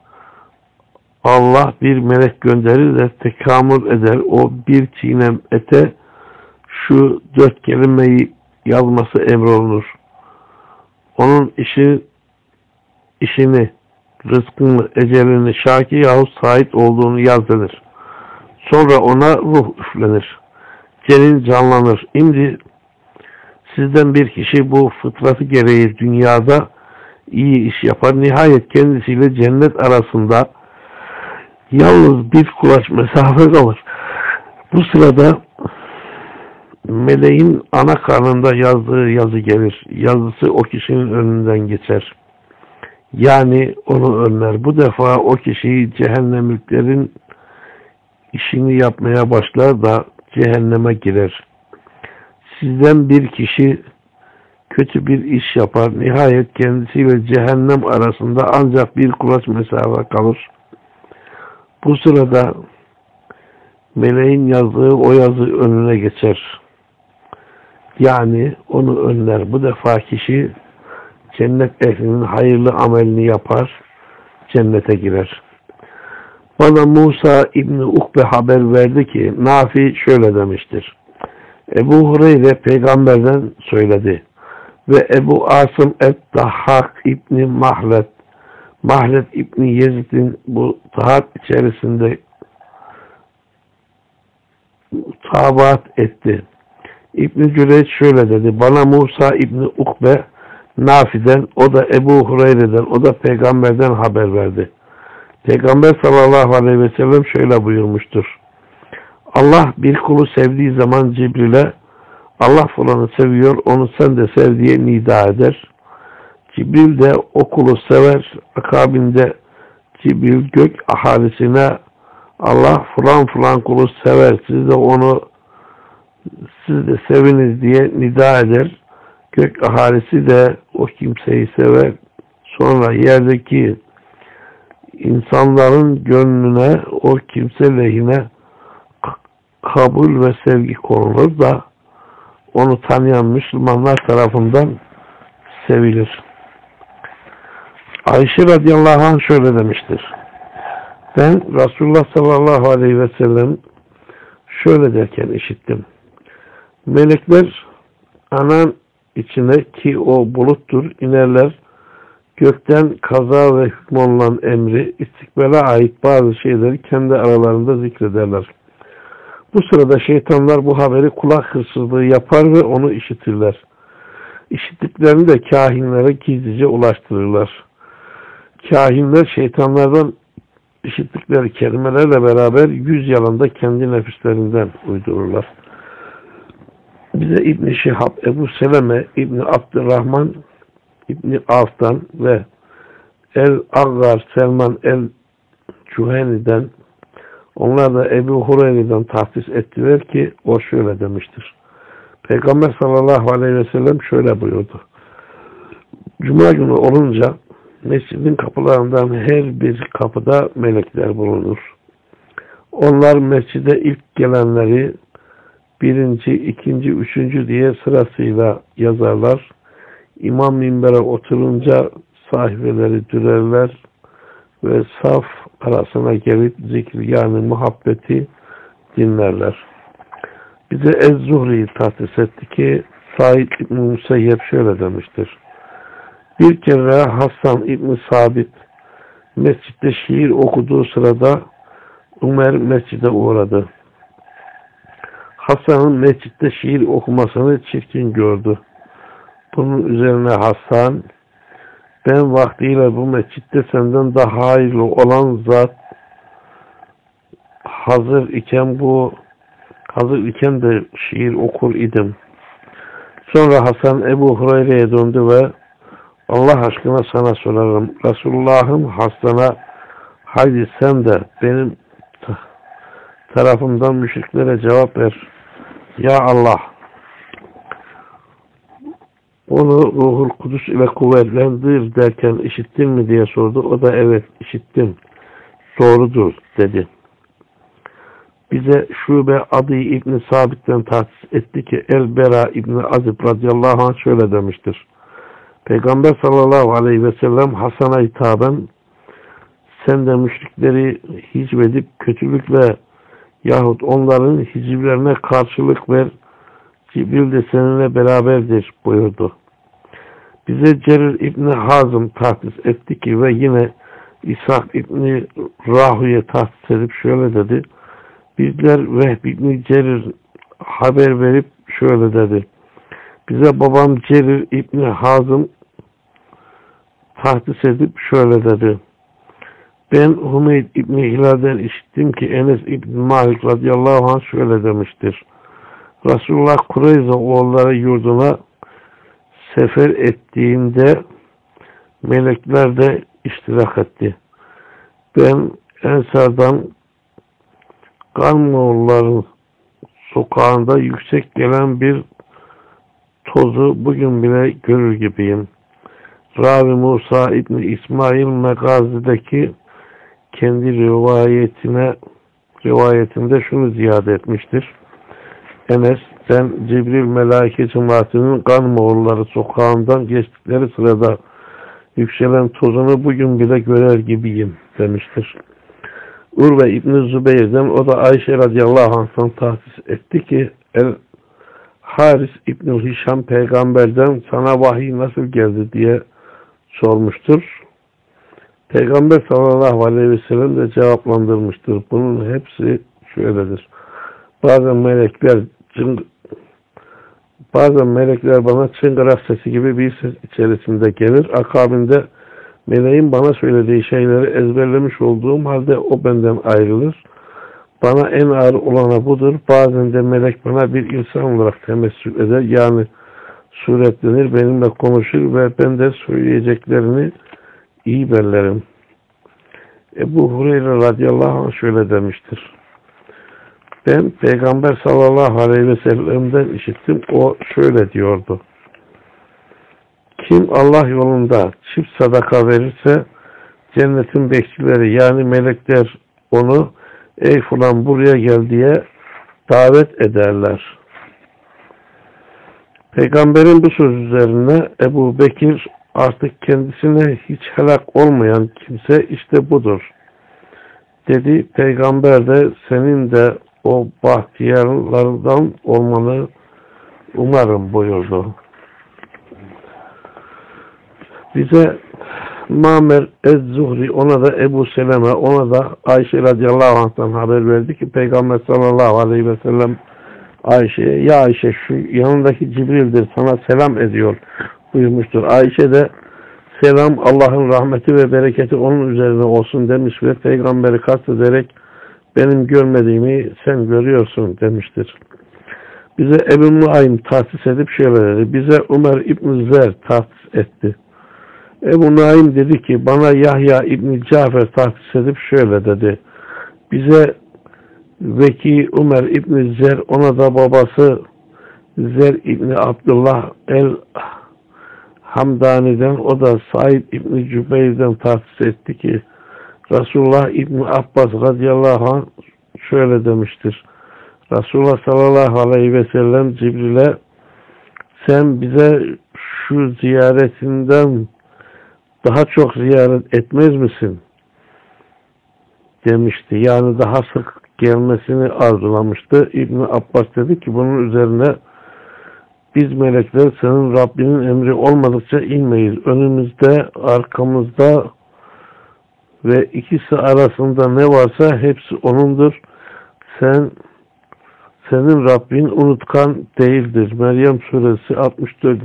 Allah bir melek gönderir de tekamül eder. O bir çiğnem ete şu dört kelimeyi yazması emrolunur. Onun işi işini, rızkını, ecelini, şaki yahut sahip olduğunu yaz denir. Sonra ona ruh üflenir. Cenin canlanır. Şimdi sizden bir kişi bu fıtratı gereği dünyada iyi iş yapar. Nihayet kendisiyle cennet arasında yalnız bir kulaç mesafe kalır. Bu sırada meleğin ana karnında yazdığı yazı gelir. Yazısı o kişinin önünden geçer. Yani onu önler. Bu defa o kişiyi cehennemliklerin işini yapmaya başlar da cehenneme girer. Sizden bir kişi kötü bir iş yapar. Nihayet kendisiyle cehennem arasında ancak bir kulaç mesafe kalır. Bu sırada Meleğin yazdığı o yazı önüne geçer. Yani onu önler. Bu defa kişi cennet ehlinin hayırlı amelini yapar, cennete girer. Bana Musa İbni Ukbe haber verdi ki Nafi şöyle demiştir. Ebu Hureyre peygamberden söyledi. Ve Ebu Asım et-Dahhak İbni Mahlet Mahlet İbni Yezid'in bu tahat içerisinde tabat etti. İbni Cüreyç şöyle dedi. Bana Musa İbni Ukbe Nafi'den, o da Ebu Hureyre'den, o da peygamberden haber verdi. Peygamber sallallahu aleyhi ve sellem şöyle buyurmuştur. Allah bir kulu sevdiği zaman Cibril'e Allah falanı seviyor, onu sen de sev diye nida eder. Cibril de o kulu sever, akabinde Cibril gök ahalisine Allah falan falan kulu sever, siz de onu siz de seviniz diye nida eder. Gök ahalisi de o kimseyi sever. Sonra yerdeki insanların gönlüne o kimse lehine kabul ve sevgi konulur da onu tanıyan Müslümanlar tarafından sevilir. Ayşe radıyallahu anh şöyle demiştir. Ben Resulullah sallallahu aleyhi ve sellem şöyle derken işittim. Melekler anan içine ki o buluttur inerler. Gökten kaza ve hükmolunan emri, istikbale ait bazı şeyleri kendi aralarında zikrederler. Bu sırada şeytanlar bu haberi kulak hırsızlığı yapar ve onu işitirler. İşittiklerini de kahinlere gizlice ulaştırırlar. Kahinler şeytanlardan işittikleri kelimelerle beraber yüz yalanda kendi nefislerinden uydururlar. Bize İbn Şihab, Ebu Seleme, İbn Abdurrahman, İbn Avf'tan ve El Aggar, Selman El Cuheni'den onlar da Ebu Hureyre'den tahsis ettiler ki o şöyle demiştir. Peygamber sallallahu aleyhi ve sellem şöyle buyurdu. Cuma günü olunca mescidin kapılarından her bir kapıda melekler bulunur. Onlar mescide ilk gelenleri birinci, ikinci, üçüncü diye sırasıyla yazarlar. İmam minbere oturunca sahibeleri dürerler ve saf arasına gelip zikir yani muhabbeti dinlerler. Bize Ez-Zuhri'yi tahsis etti ki Said İbn-i Musayyep şöyle demiştir. Bir kere Hasan İbn Sabit mescitte şiir okuduğu sırada Ömer mescide uğradı. Hasan'ın mescitte şiir okumasını çirkin gördü. Bunun üzerine Hasan ben vaktiyle bu mescitte senden daha hayırlı olan zat hazır iken bu hazır iken de şiir okur idim. Sonra Hasan Ebu Hureyre'ye döndü ve Allah aşkına sana sorarım. Resulullah'ın hastana haydi sen de benim tarafımdan müşriklere cevap ver. Ya Allah onu ruhul kudüs ile kuvvetlendir derken işittin mi diye sordu. O da evet işittim. Doğrudur dedi. Bize şube adı İbni Sabit'ten tahsis etti ki El-Bera İbni Azib radıyallahu anh şöyle demiştir. Peygamber sallallahu aleyhi ve sellem Hasan'a hitaben sen de müşrikleri hicvedip kötülükle yahut onların hicivlerine karşılık ver Cibril de seninle beraberdir buyurdu. Bize Cerir İbni Hazım tahsis etti ki ve yine İshak İbni Rahu'ya tahsis edip şöyle dedi. Bizler Vehb İbni Cerir haber verip şöyle dedi. Bize babam Cerir İbni Hazım tahsis edip şöyle dedi. Ben Hümeyd İbni Hilal'den işittim ki Enes İbni Malik radıyallahu anh şöyle demiştir. Resulullah Kureyza oğulları yurduna sefer ettiğinde melekler de iştirak etti. Ben Ensar'dan Karmoğulların sokağında yüksek gelen bir tozu bugün bile görür gibiyim. Ravi Musa İbni İsmail Megazi'deki kendi rivayetine rivayetinde şunu ziyade etmiştir. Enes, ben Cibril melaike cemaatinin kan moğulları sokağından geçtikleri sırada yükselen tozunu bugün bile görer gibiyim demiştir. Urve İbni Zübeyir'den o da Ayşe radıyallahu anh'tan tahsis etti ki El Haris İbni Hişam peygamberden sana vahiy nasıl geldi diye sormuştur. Peygamber sallallahu aleyhi ve sellem de cevaplandırmıştır. Bunun hepsi şöyledir. Bazen melekler bazen melekler bana çıngırak sesi gibi bir ses içerisinde gelir. Akabinde meleğin bana söylediği şeyleri ezberlemiş olduğum halde o benden ayrılır. Bana en ağır olana budur. Bazen de melek bana bir insan olarak temessül eder. Yani suretlenir, benimle konuşur ve ben de söyleyeceklerini iyi bellerim. Ebu Hureyre radıyallahu anh şöyle demiştir. Ben Peygamber sallallahu aleyhi ve sellem'den işittim. O şöyle diyordu. Kim Allah yolunda çift sadaka verirse cennetin bekçileri yani melekler onu ey falan buraya gel diye davet ederler. Peygamberin bu söz üzerine Ebu Bekir artık kendisine hiç helak olmayan kimse işte budur. Dedi peygamber de senin de o bahtiyarlardan olmanı umarım buyurdu. Bize Mamer Ez-Zuhri ona da Ebu Seleme ona da Ayşe radıyallahu anh'tan haber verdi ki Peygamber sallallahu aleyhi ve sellem Ayşe'ye ya Ayşe şu yanındaki Cibril'dir sana selam ediyor buyurmuştur. Ayşe de selam Allah'ın rahmeti ve bereketi onun üzerine olsun demiş ve peygamberi kastederek benim görmediğimi sen görüyorsun demiştir. Bize Ebu Nuaym tahsis edip şöyle dedi. Bize Ömer İbn Zer tahsis etti. Ebu Naim dedi ki bana Yahya İbni Cafer tahsis edip şöyle dedi. Bize Veki Ömer İbni Zer ona da babası Zer İbni Abdullah el Hamdani'den o da Said İbni Cübeyr'den tahsis etti ki Resulullah İbni Abbas radıyallahu anh şöyle demiştir. Resulullah sallallahu aleyhi ve sellem Cibril'e sen bize şu ziyaretinden daha çok ziyaret etmez misin? demişti. Yani daha sık gelmesini arzulamıştı. İbni Abbas dedi ki bunun üzerine biz melekler senin Rabbinin emri olmadıkça inmeyiz. Önümüzde, arkamızda ve ikisi arasında ne varsa hepsi O'nundur. Sen senin Rabbin unutkan değildir. Meryem suresi 64.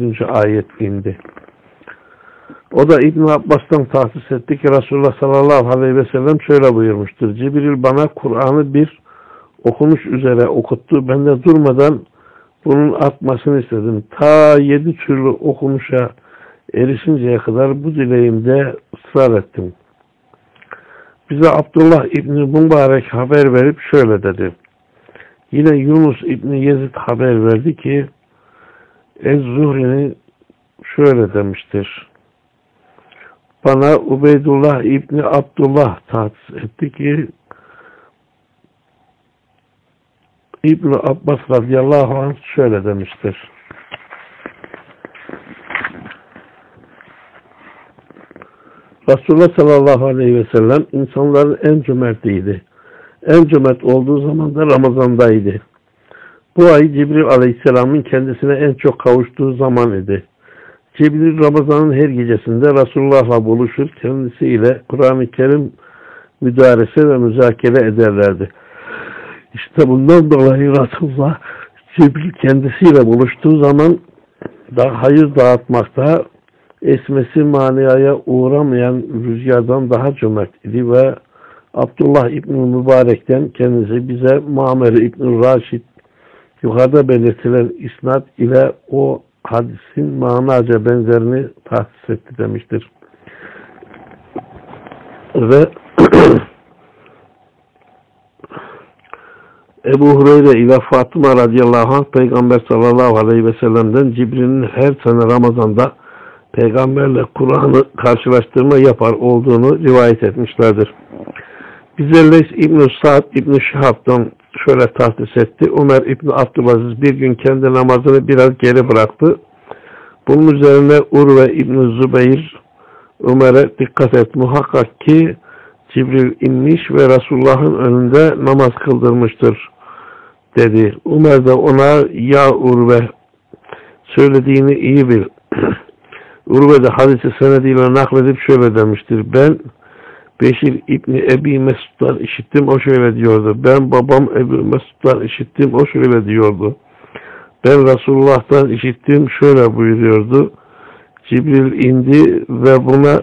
ayet indi. O da İbn Abbas'tan tahsis etti ki Resulullah sallallahu aleyhi ve sellem şöyle buyurmuştur. Cibril bana Kur'an'ı bir okunuş üzere okuttu. Ben de durmadan bunun atmasını istedim. Ta yedi türlü okunuşa erişinceye kadar bu dileğimde ısrar ettim. Bize Abdullah İbni Mübarek haber verip şöyle dedi. Yine Yunus İbni Yezid haber verdi ki Ez-Zuhri'ni şöyle demiştir. Bana Ubeydullah İbni Abdullah tahsis etti ki İbni Abbas radıyallahu anh şöyle demiştir. Resulullah sallallahu aleyhi ve sellem insanların en cömertiydi. En cömert olduğu zaman da Ramazan'daydı. Bu ay Cibril aleyhisselamın kendisine en çok kavuştuğu zaman idi. Cibril Ramazan'ın her gecesinde Resulullah'la buluşur, kendisiyle Kur'an-ı Kerim müdarese ve müzakere ederlerdi. İşte bundan dolayı Resulullah Cibril kendisiyle buluştuğu zaman da hayır dağıtmakta esmesi maniaya uğramayan rüzgardan daha cömert idi ve Abdullah İbn Mübarek'ten kendisi bize Muammer İbn Raşid yukarıda belirtilen isnat ile o hadisin manaca benzerini tahsis etti demiştir. Ve Ebu Hureyre ile Fatıma radıyallahu anh Peygamber sallallahu aleyhi ve sellem'den Cibril'in her sene Ramazan'da Peygamberle Kur'an'ı karşılaştırma yapar olduğunu rivayet etmişlerdir. Bize Leys İbn-i Sa'd İbn-i şöyle tahsis etti. Ömer İbn-i Abdülaziz bir gün kendi namazını biraz geri bıraktı. Bunun üzerine Urve İbn-i Zübeyir Ömer'e dikkat et. Muhakkak ki Cibril inmiş ve Resulullah'ın önünde namaz kıldırmıştır dedi. Ömer de ona ya Urve söylediğini iyi bil. Urve de hadisi senediyle nakledip şöyle demiştir. Ben Beşir İbni Ebi Mesud'dan işittim o şöyle diyordu. Ben babam Ebu Mesud'dan işittim o şöyle diyordu. Ben Resulullah'tan işittim şöyle buyuruyordu. Cibril indi ve buna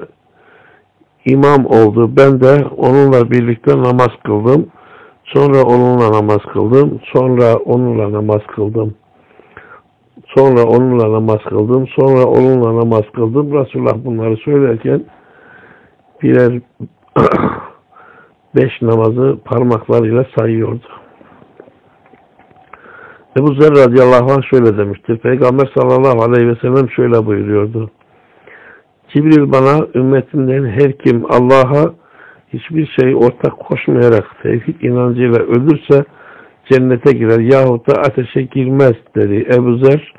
imam oldu. Ben de onunla birlikte namaz kıldım. Sonra onunla namaz kıldım. Sonra onunla namaz kıldım. Sonra onunla namaz kıldım. Sonra onunla namaz kıldım. Resulullah bunları söylerken birer beş namazı parmaklarıyla sayıyordu. Ebu Zer radıyallahu anh şöyle demiştir. Peygamber sallallahu aleyhi ve sellem şöyle buyuruyordu. Cibril bana ümmetimden her kim Allah'a hiçbir şey ortak koşmayarak tevhid inancıyla ölürse cennete girer yahut da ateşe girmez dedi. Ebu Zer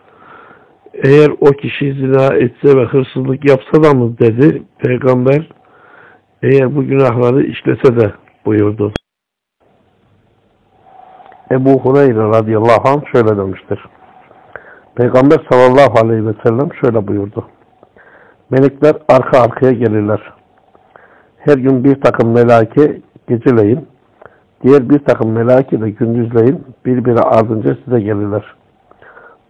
eğer o kişi zina etse ve hırsızlık yapsa da mı dedi. Peygamber eğer bu günahları işlese de buyurdu. Ebu Hureyre radıyallahu anh şöyle demiştir. Peygamber sallallahu aleyhi ve sellem şöyle buyurdu. Melekler arka arkaya gelirler. Her gün bir takım melaike geceleyin, diğer bir takım melaike de gündüzleyin birbiri ardınca size gelirler.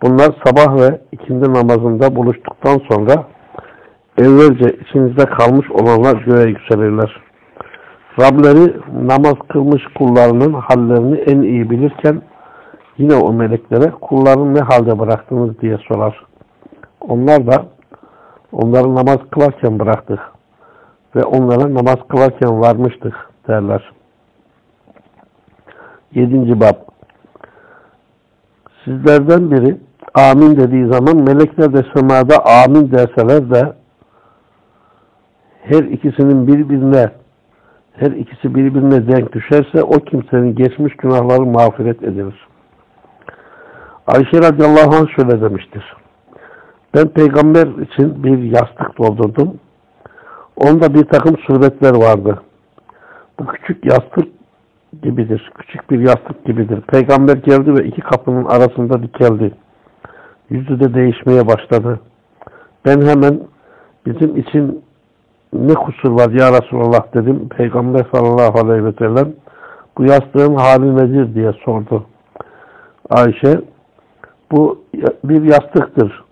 Bunlar sabah ve ikindi namazında buluştuktan sonra evvelce içinizde kalmış olanlar göğe yükselirler. Rableri namaz kılmış kullarının hallerini en iyi bilirken yine o meleklere kulların ne halde bıraktınız diye sorar. Onlar da onları namaz kılarken bıraktık ve onlara namaz kılarken varmıştık derler. Yedinci bab Sizlerden biri amin dediği zaman melekler de semada amin derseler de her ikisinin birbirine her ikisi birbirine denk düşerse o kimsenin geçmiş günahları mağfiret edilir. Ayşe radıyallahu anh şöyle demiştir. Ben peygamber için bir yastık doldurdum. Onda bir takım suretler vardı. Bu küçük yastık gibidir. Küçük bir yastık gibidir. Peygamber geldi ve iki kapının arasında dikeldi. Yüzü de değişmeye başladı. Ben hemen bizim için ne kusur var ya Resulallah dedim. Peygamber sallallahu aleyhi ve sellem bu yastığın hali nedir diye sordu. Ayşe bu bir yastıktır.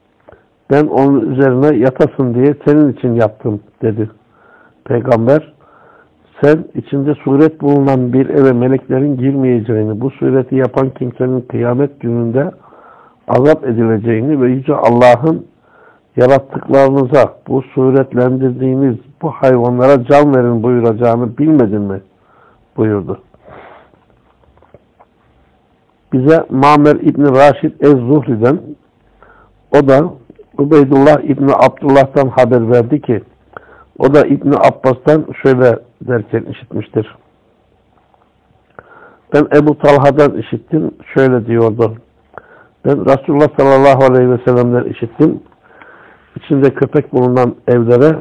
Ben onun üzerine yatasın diye senin için yaptım dedi. Peygamber sen içinde suret bulunan bir eve meleklerin girmeyeceğini, bu sureti yapan kimsenin kıyamet gününde azap edileceğini ve Yüce Allah'ın yarattıklarınıza bu suretlendirdiğiniz bu hayvanlara can verin buyuracağını bilmedin mi? buyurdu. Bize Mamer İbni Raşid Ez-Zuhri'den o da Ubeydullah İbni Abdullah'tan haber verdi ki o da İbni Abbas'tan şöyle derken işitmiştir. Ben Ebu Talha'dan işittim. Şöyle diyordu. Ben Resulullah sallallahu aleyhi ve sellem'den işittim. İçinde köpek bulunan evlere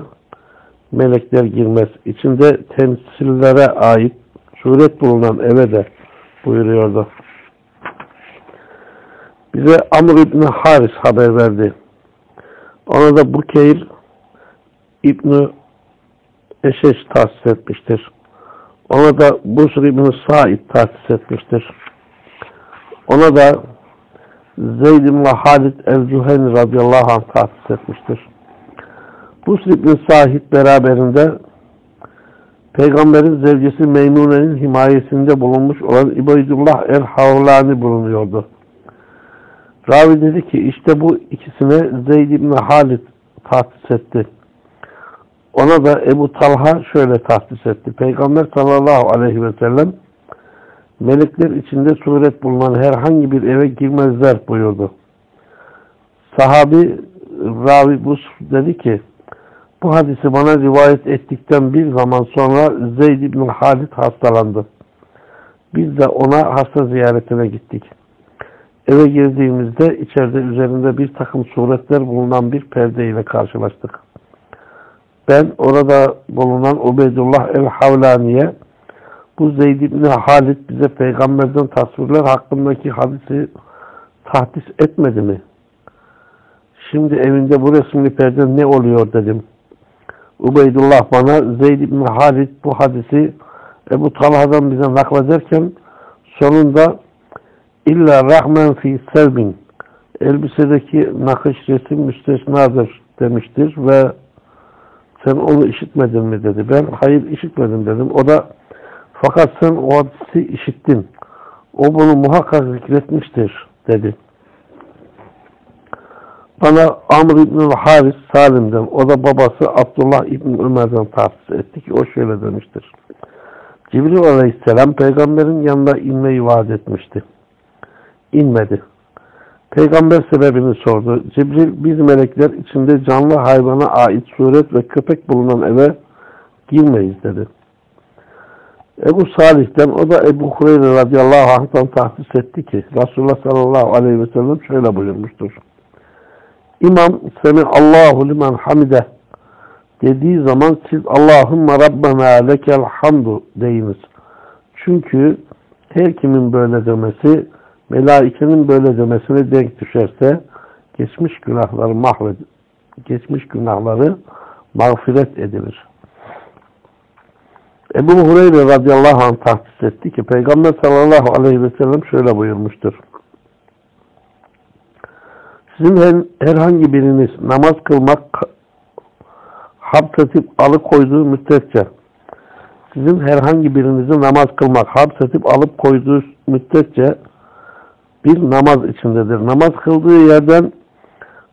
melekler girmez. İçinde temsillere ait suret bulunan eve de buyuruyordu. Bize Amr İbni Haris haber verdi. Ona da Bukeyr İbni Eşeş tahsis etmiştir. Ona da Busr İbni Said tahsis etmiştir. Ona da Zeyd İbni Halid el-Cüheni radıyallahu anh tahsis etmiştir. Busr İbni Said beraberinde Peygamberin zevcesi Meymune'nin himayesinde bulunmuş olan İbaydullah el-Havlani bulunuyordu. Ravi dedi ki işte bu ikisine Zeyd İbni Halid tahsis etti. Ona da Ebu Talha şöyle tahsis etti. Peygamber sallallahu aleyhi ve sellem melekler içinde suret bulunan herhangi bir eve girmezler buyurdu. Sahabi Ravi Bus dedi ki Bu hadisi bana rivayet ettikten bir zaman sonra Zeyd ibn Halid hastalandı. Biz de ona hasta ziyaretine gittik. Eve girdiğimizde içeride üzerinde bir takım suretler bulunan bir perde ile karşılaştık. Ben orada bulunan Ubeydullah el-Havlani'ye bu Zeyd ibn Halid bize peygamberden tasvirler hakkındaki hadisi tahdis etmedi mi? Şimdi evinde bu resimli perde ne oluyor dedim. Ubeydullah bana Zeyd ibn Halid bu hadisi Ebu Talha'dan bize naklederken sonunda illa rahmen fi selvin elbisedeki nakış resim müstesnadır demiştir ve sen onu işitmedin mi dedi. Ben hayır işitmedim dedim. O da fakat sen o hadisi işittin. O bunu muhakkak zikretmiştir dedi. Bana Amr İbn Haris Salim'den, o da babası Abdullah İbn Ömer'den tahsis etti ki o şöyle demiştir. Cibril Aleyhisselam peygamberin yanına inmeyi vaat etmişti. İnmedi. Peygamber sebebini sordu. Cibril biz melekler içinde canlı hayvana ait suret ve köpek bulunan eve girmeyiz dedi. Ebu Salih'ten o da Ebu Hureyre radıyallahu anh'tan tahsis etti ki Resulullah sallallahu aleyhi ve sellem şöyle buyurmuştur. İmam seni Allahu limen hamide dediği zaman siz Allahümme Rabbena lekel hamdu deyiniz. Çünkü her kimin böyle demesi melaikenin böyle demesine denk düşerse geçmiş günahları mahved geçmiş günahları mağfiret edilir. Ebu Hureyre radıyallahu anh tahsis etti ki Peygamber sallallahu aleyhi ve sellem şöyle buyurmuştur. Sizin her, herhangi biriniz namaz kılmak hapsetip alıkoyduğu müddetçe sizin herhangi birinizin namaz kılmak hapsetip alıp koyduğu müddetçe bir namaz içindedir. Namaz kıldığı yerden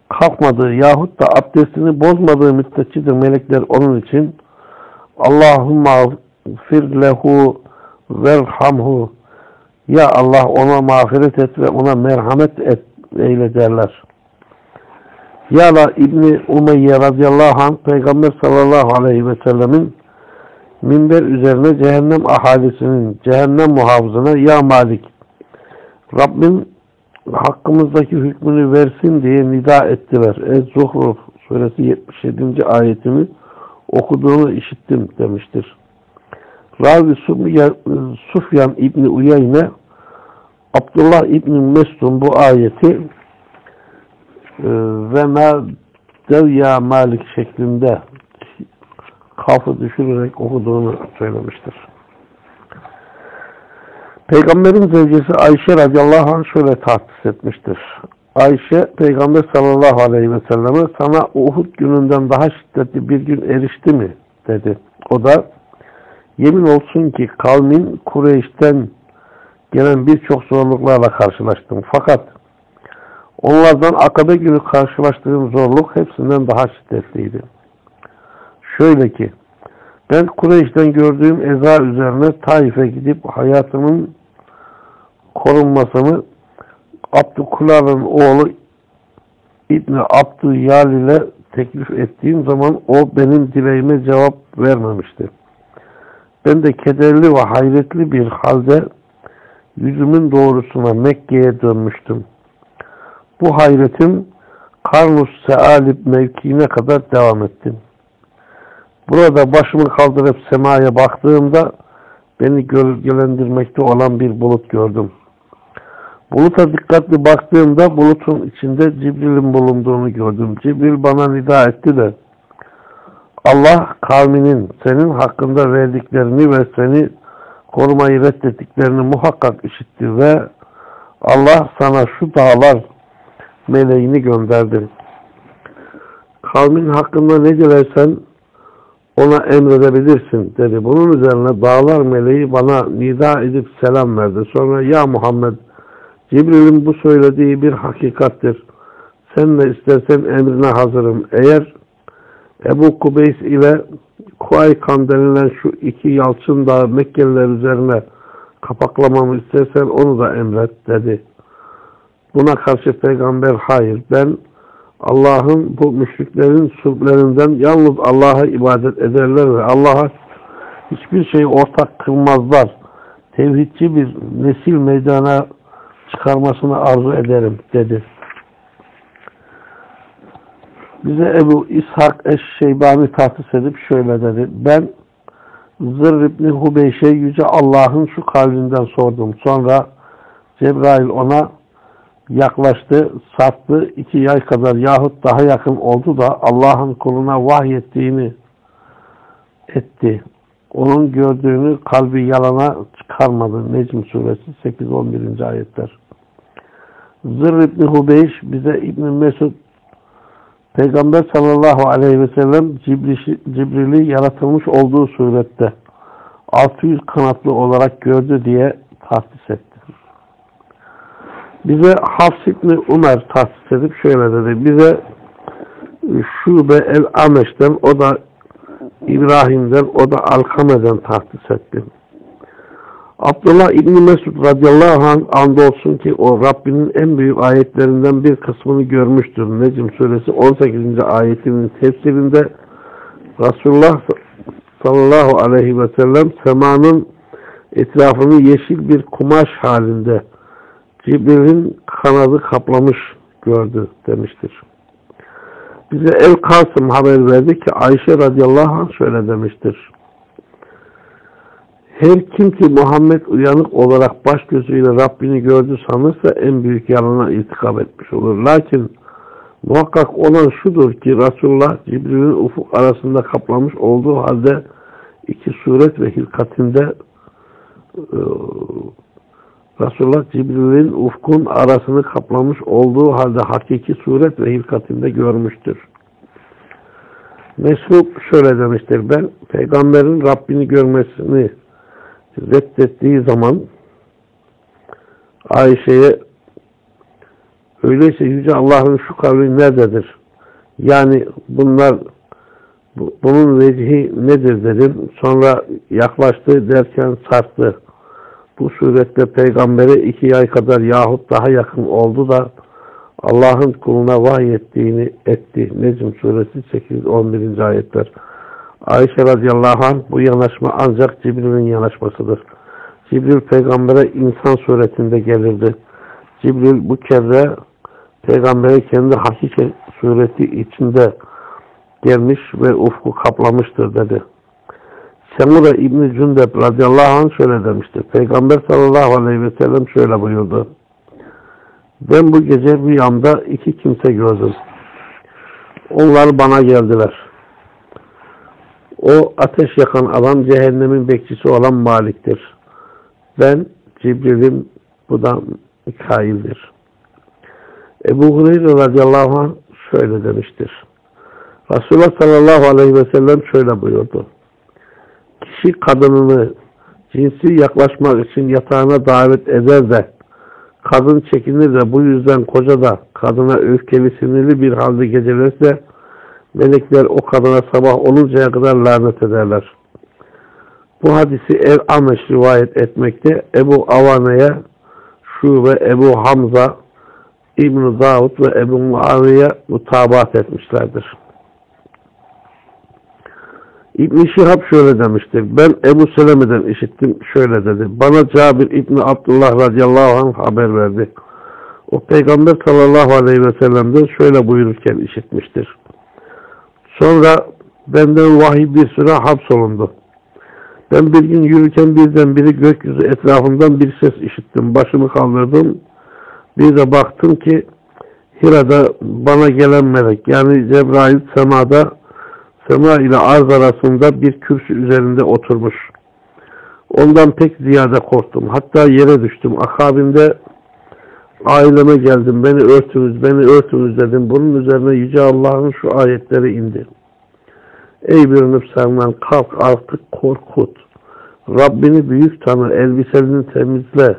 kalkmadığı yahut da abdestini bozmadığı müddetçedir melekler onun için Allahümme fir lehu verhamhu ya Allah ona mağfiret et ve ona merhamet et eyle derler. Yala İbni Umeyye radıyallahu anh Peygamber sallallahu aleyhi ve sellemin minber üzerine cehennem ahalisinin cehennem muhafızına ya Malik Rabbim hakkımızdaki hükmünü versin diye nida ettiler. Ez-Zuhruf suresi 77. ayetini okuduğunu işittim demiştir. Ravi Sufyan İbni Uyeyne Abdullah İbni Mestum bu ayeti ee, ve ma devya malik şeklinde kafı düşürerek okuduğunu söylemiştir. Peygamberin zevcesi Ayşe radıyallahu anh şöyle tahsis etmiştir. Ayşe Peygamber sallallahu aleyhi ve selleme sana Uhud gününden daha şiddetli bir gün erişti mi? dedi. O da yemin olsun ki kavmin Kureyş'ten gelen birçok zorluklarla karşılaştım. Fakat Onlardan akabe günü karşılaştığım zorluk hepsinden daha şiddetliydi. Şöyle ki, ben Kureyş'ten gördüğüm eza üzerine Taif'e gidip hayatımın korunmasını Abdülkular'ın oğlu İbni Abdüyyal ile teklif ettiğim zaman o benim dileğime cevap vermemişti. Ben de kederli ve hayretli bir halde yüzümün doğrusuna Mekke'ye dönmüştüm. Bu hayretim Karnus Sealib mevkiine kadar devam ettim. Burada başımı kaldırıp semaya baktığımda beni gölgelendirmekte olan bir bulut gördüm. Buluta dikkatli baktığımda bulutun içinde Cibril'in bulunduğunu gördüm. Cibril bana nida etti de Allah kavminin senin hakkında verdiklerini ve seni korumayı reddettiklerini muhakkak işitti ve Allah sana şu dağlar meleğini gönderdi. Kavmin hakkında ne dilersen ona emredebilirsin dedi. Bunun üzerine dağlar meleği bana nida edip selam verdi. Sonra ya Muhammed Cibril'in bu söylediği bir hakikattir. Sen ne istersen emrine hazırım. Eğer Ebu Kubeys ile Kuaykan denilen şu iki yalçın dağı Mekkeliler üzerine kapaklamamı istersen onu da emret dedi. Buna karşı peygamber hayır ben Allah'ın bu müşriklerin sürplerinden yalnız Allah'a ibadet ederler ve Allah'a hiçbir şeyi ortak kılmazlar. Tevhidçi bir nesil meydana çıkarmasını arzu ederim dedi. Bize Ebu İshak Eşşeybani tahsis edip şöyle dedi. Ben Zırr İbni Hubeyş'e Yüce Allah'ın şu kavlinden sordum. Sonra Cebrail ona yaklaştı, sarttı, iki yay kadar yahut daha yakın oldu da Allah'ın kuluna vahyettiğini etti. Onun gördüğünü kalbi yalana çıkarmadı. Necm suresi 8-11. ayetler. Zırr İbni Hubeyş bize İbni Mesud Peygamber sallallahu aleyhi ve sellem Cibril'i yaratılmış olduğu surette 600 kanatlı olarak gördü diye tahsis etti. Bize Hafs İbni Umer tahsis edip şöyle dedi. Bize Şube el-Ameş'ten o da İbrahim'den o da Alkame'den tahsis etti. Abdullah İbni Mesud radıyallahu anh andolsun ki o Rabbinin en büyük ayetlerinden bir kısmını görmüştür. Necm suresi 18. ayetinin tefsirinde Resulullah sallallahu aleyhi ve sellem semanın etrafını yeşil bir kumaş halinde Cibril'in kanadı kaplamış gördü demiştir. Bize El Kasım haber verdi ki Ayşe radıyallahu anh şöyle demiştir. Her kim ki Muhammed uyanık olarak baş gözüyle Rabbini gördü sanırsa en büyük yalana itikap etmiş olur. Lakin muhakkak olan şudur ki Resulullah Cibril'in ufuk arasında kaplamış olduğu halde iki suret ve hilkatinde e, Resulullah Cibril'in ufkun arasını kaplamış olduğu halde hakiki suret ve hilkatinde görmüştür. Mesruk şöyle demiştir. Ben peygamberin Rabbini görmesini reddettiği zaman Ayşe'ye öyleyse Yüce Allah'ın şu kavli nerededir? Yani bunlar bunun vecihi nedir dedim. Sonra yaklaştı derken sarktı. Bu surette peygambere iki ay kadar yahut daha yakın oldu da Allah'ın kuluna vahiy ettiğini etti. Necm suresi 8-11. ayetler. Ayşe radıyallahu anh bu yanaşma ancak Cibril'in yanaşmasıdır. Cibril peygambere insan suretinde gelirdi. Cibril bu kere peygambere kendi hakiki sureti içinde gelmiş ve ufku kaplamıştır dedi. Semura İbni Cündep radıyallahu anh şöyle demiştir. Peygamber sallallahu aleyhi ve sellem şöyle buyurdu. Ben bu gece rüyamda iki kimse gördüm. Onlar bana geldiler. O ateş yakan adam cehennemin bekçisi olan Malik'tir. Ben Cibril'im, bu da Mikail'dir. Ebu Hureyre radıyallahu anh şöyle demiştir. Resulullah sallallahu aleyhi ve sellem şöyle buyurdu. Kişi kadınını cinsi yaklaşmak için yatağına davet eder de kadın çekinir de bu yüzden koca da kadına öfkeli sinirli bir halde gecelerse melekler o kadına sabah oluncaya kadar lanet ederler. Bu hadisi El Ameş rivayet etmekte. Ebu Avane'ye şu ve Ebu Hamza İbn Davud ve Ebu Muaviye mutabat etmişlerdir. İbn Şihab şöyle demiştir. Ben Ebu Seleme'den işittim. Şöyle dedi. Bana Cabir İbni Abdullah radıyallahu anh haber verdi. O peygamber sallallahu aleyhi ve sellem'den şöyle buyururken işitmiştir. Sonra benden vahiy bir süre hapsolundu. Ben bir gün yürürken birdenbire gökyüzü etrafından bir ses işittim. Başımı kaldırdım. Bir de baktım ki Hira'da bana gelen melek yani Cebrail semada sema ile arz arasında bir kürsü üzerinde oturmuş. Ondan pek ziyade korktum. Hatta yere düştüm. Akabinde aileme geldim. Beni örtünüz, beni örtünüz dedim. Bunun üzerine Yüce Allah'ın şu ayetleri indi. Ey bir nüfsenden kalk artık korkut. Rabbini büyük tanı, elbiselerini temizle.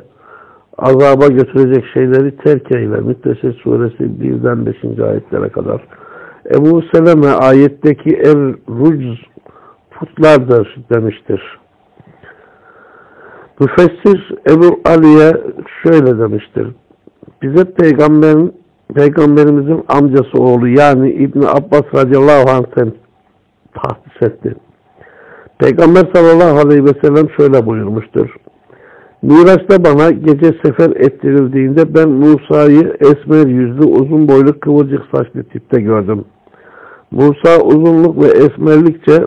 Azaba götürecek şeyleri terk eyle. Müddessir suresi 1'den 5. ayetlere kadar. Ebu Seleme ayetteki el rucz putlardır demiştir. Müfessir Ebu Ali'ye şöyle demiştir. Bize peygamberin Peygamberimizin amcası oğlu yani İbni Abbas radıyallahu anh'ten tahsis etti. Peygamber sallallahu aleyhi ve sellem şöyle buyurmuştur. Miraç'ta bana gece sefer ettirildiğinde ben Musa'yı esmer yüzlü, uzun boylu, kıvırcık saçlı tipte gördüm. Musa uzunluk ve esmerlikçe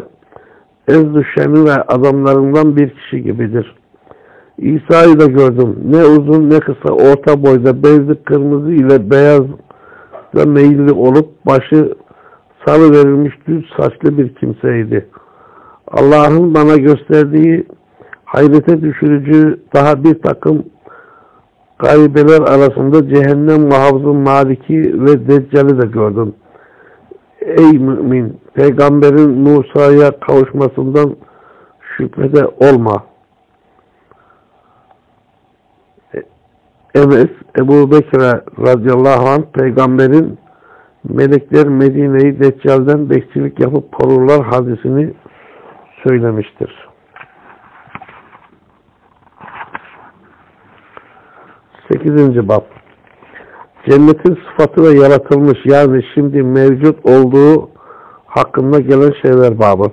Ezdüşşen'i ve adamlarından bir kişi gibidir. İsa'yı da gördüm. Ne uzun ne kısa, orta boyda, bezli kırmızı ile beyaz da meyilli olup başı sarı verilmiş düz saçlı bir kimseydi. Allah'ın bana gösterdiği hayrete düşürücü daha bir takım gaybeler arasında cehennem muhafızı Maliki ve Deccal'i de gördüm. Ey mümin! Peygamberin Musa'ya kavuşmasından şüphede olma. Enes, Ebu Bekir'e radıyallahu anh peygamberin melekler Medine'yi Deccal'den bekçilik yapıp korurlar hadisini söylemiştir. 8. Bab Cennetin sıfatı ve yaratılmış yani şimdi mevcut olduğu hakkında gelen şeyler babı.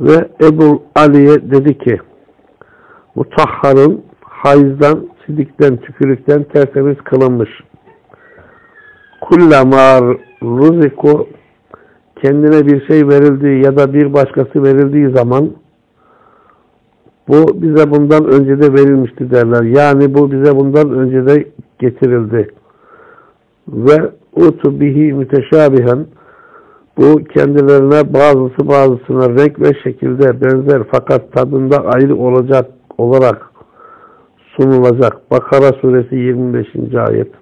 Ve Ebu Ali'ye dedi ki Mutahharın hayızdan, sidikten, tükürükten tertemiz kılınmış. Kullamar ruziku kendine bir şey verildiği ya da bir başkası verildiği zaman bu bize bundan önce de verilmişti derler. Yani bu bize bundan önce de getirildi. Ve utu bihi müteşabihen bu kendilerine bazısı bazısına renk ve şekilde benzer fakat tadında ayrı olacak olarak sunulacak. Bakara suresi 25. ayet.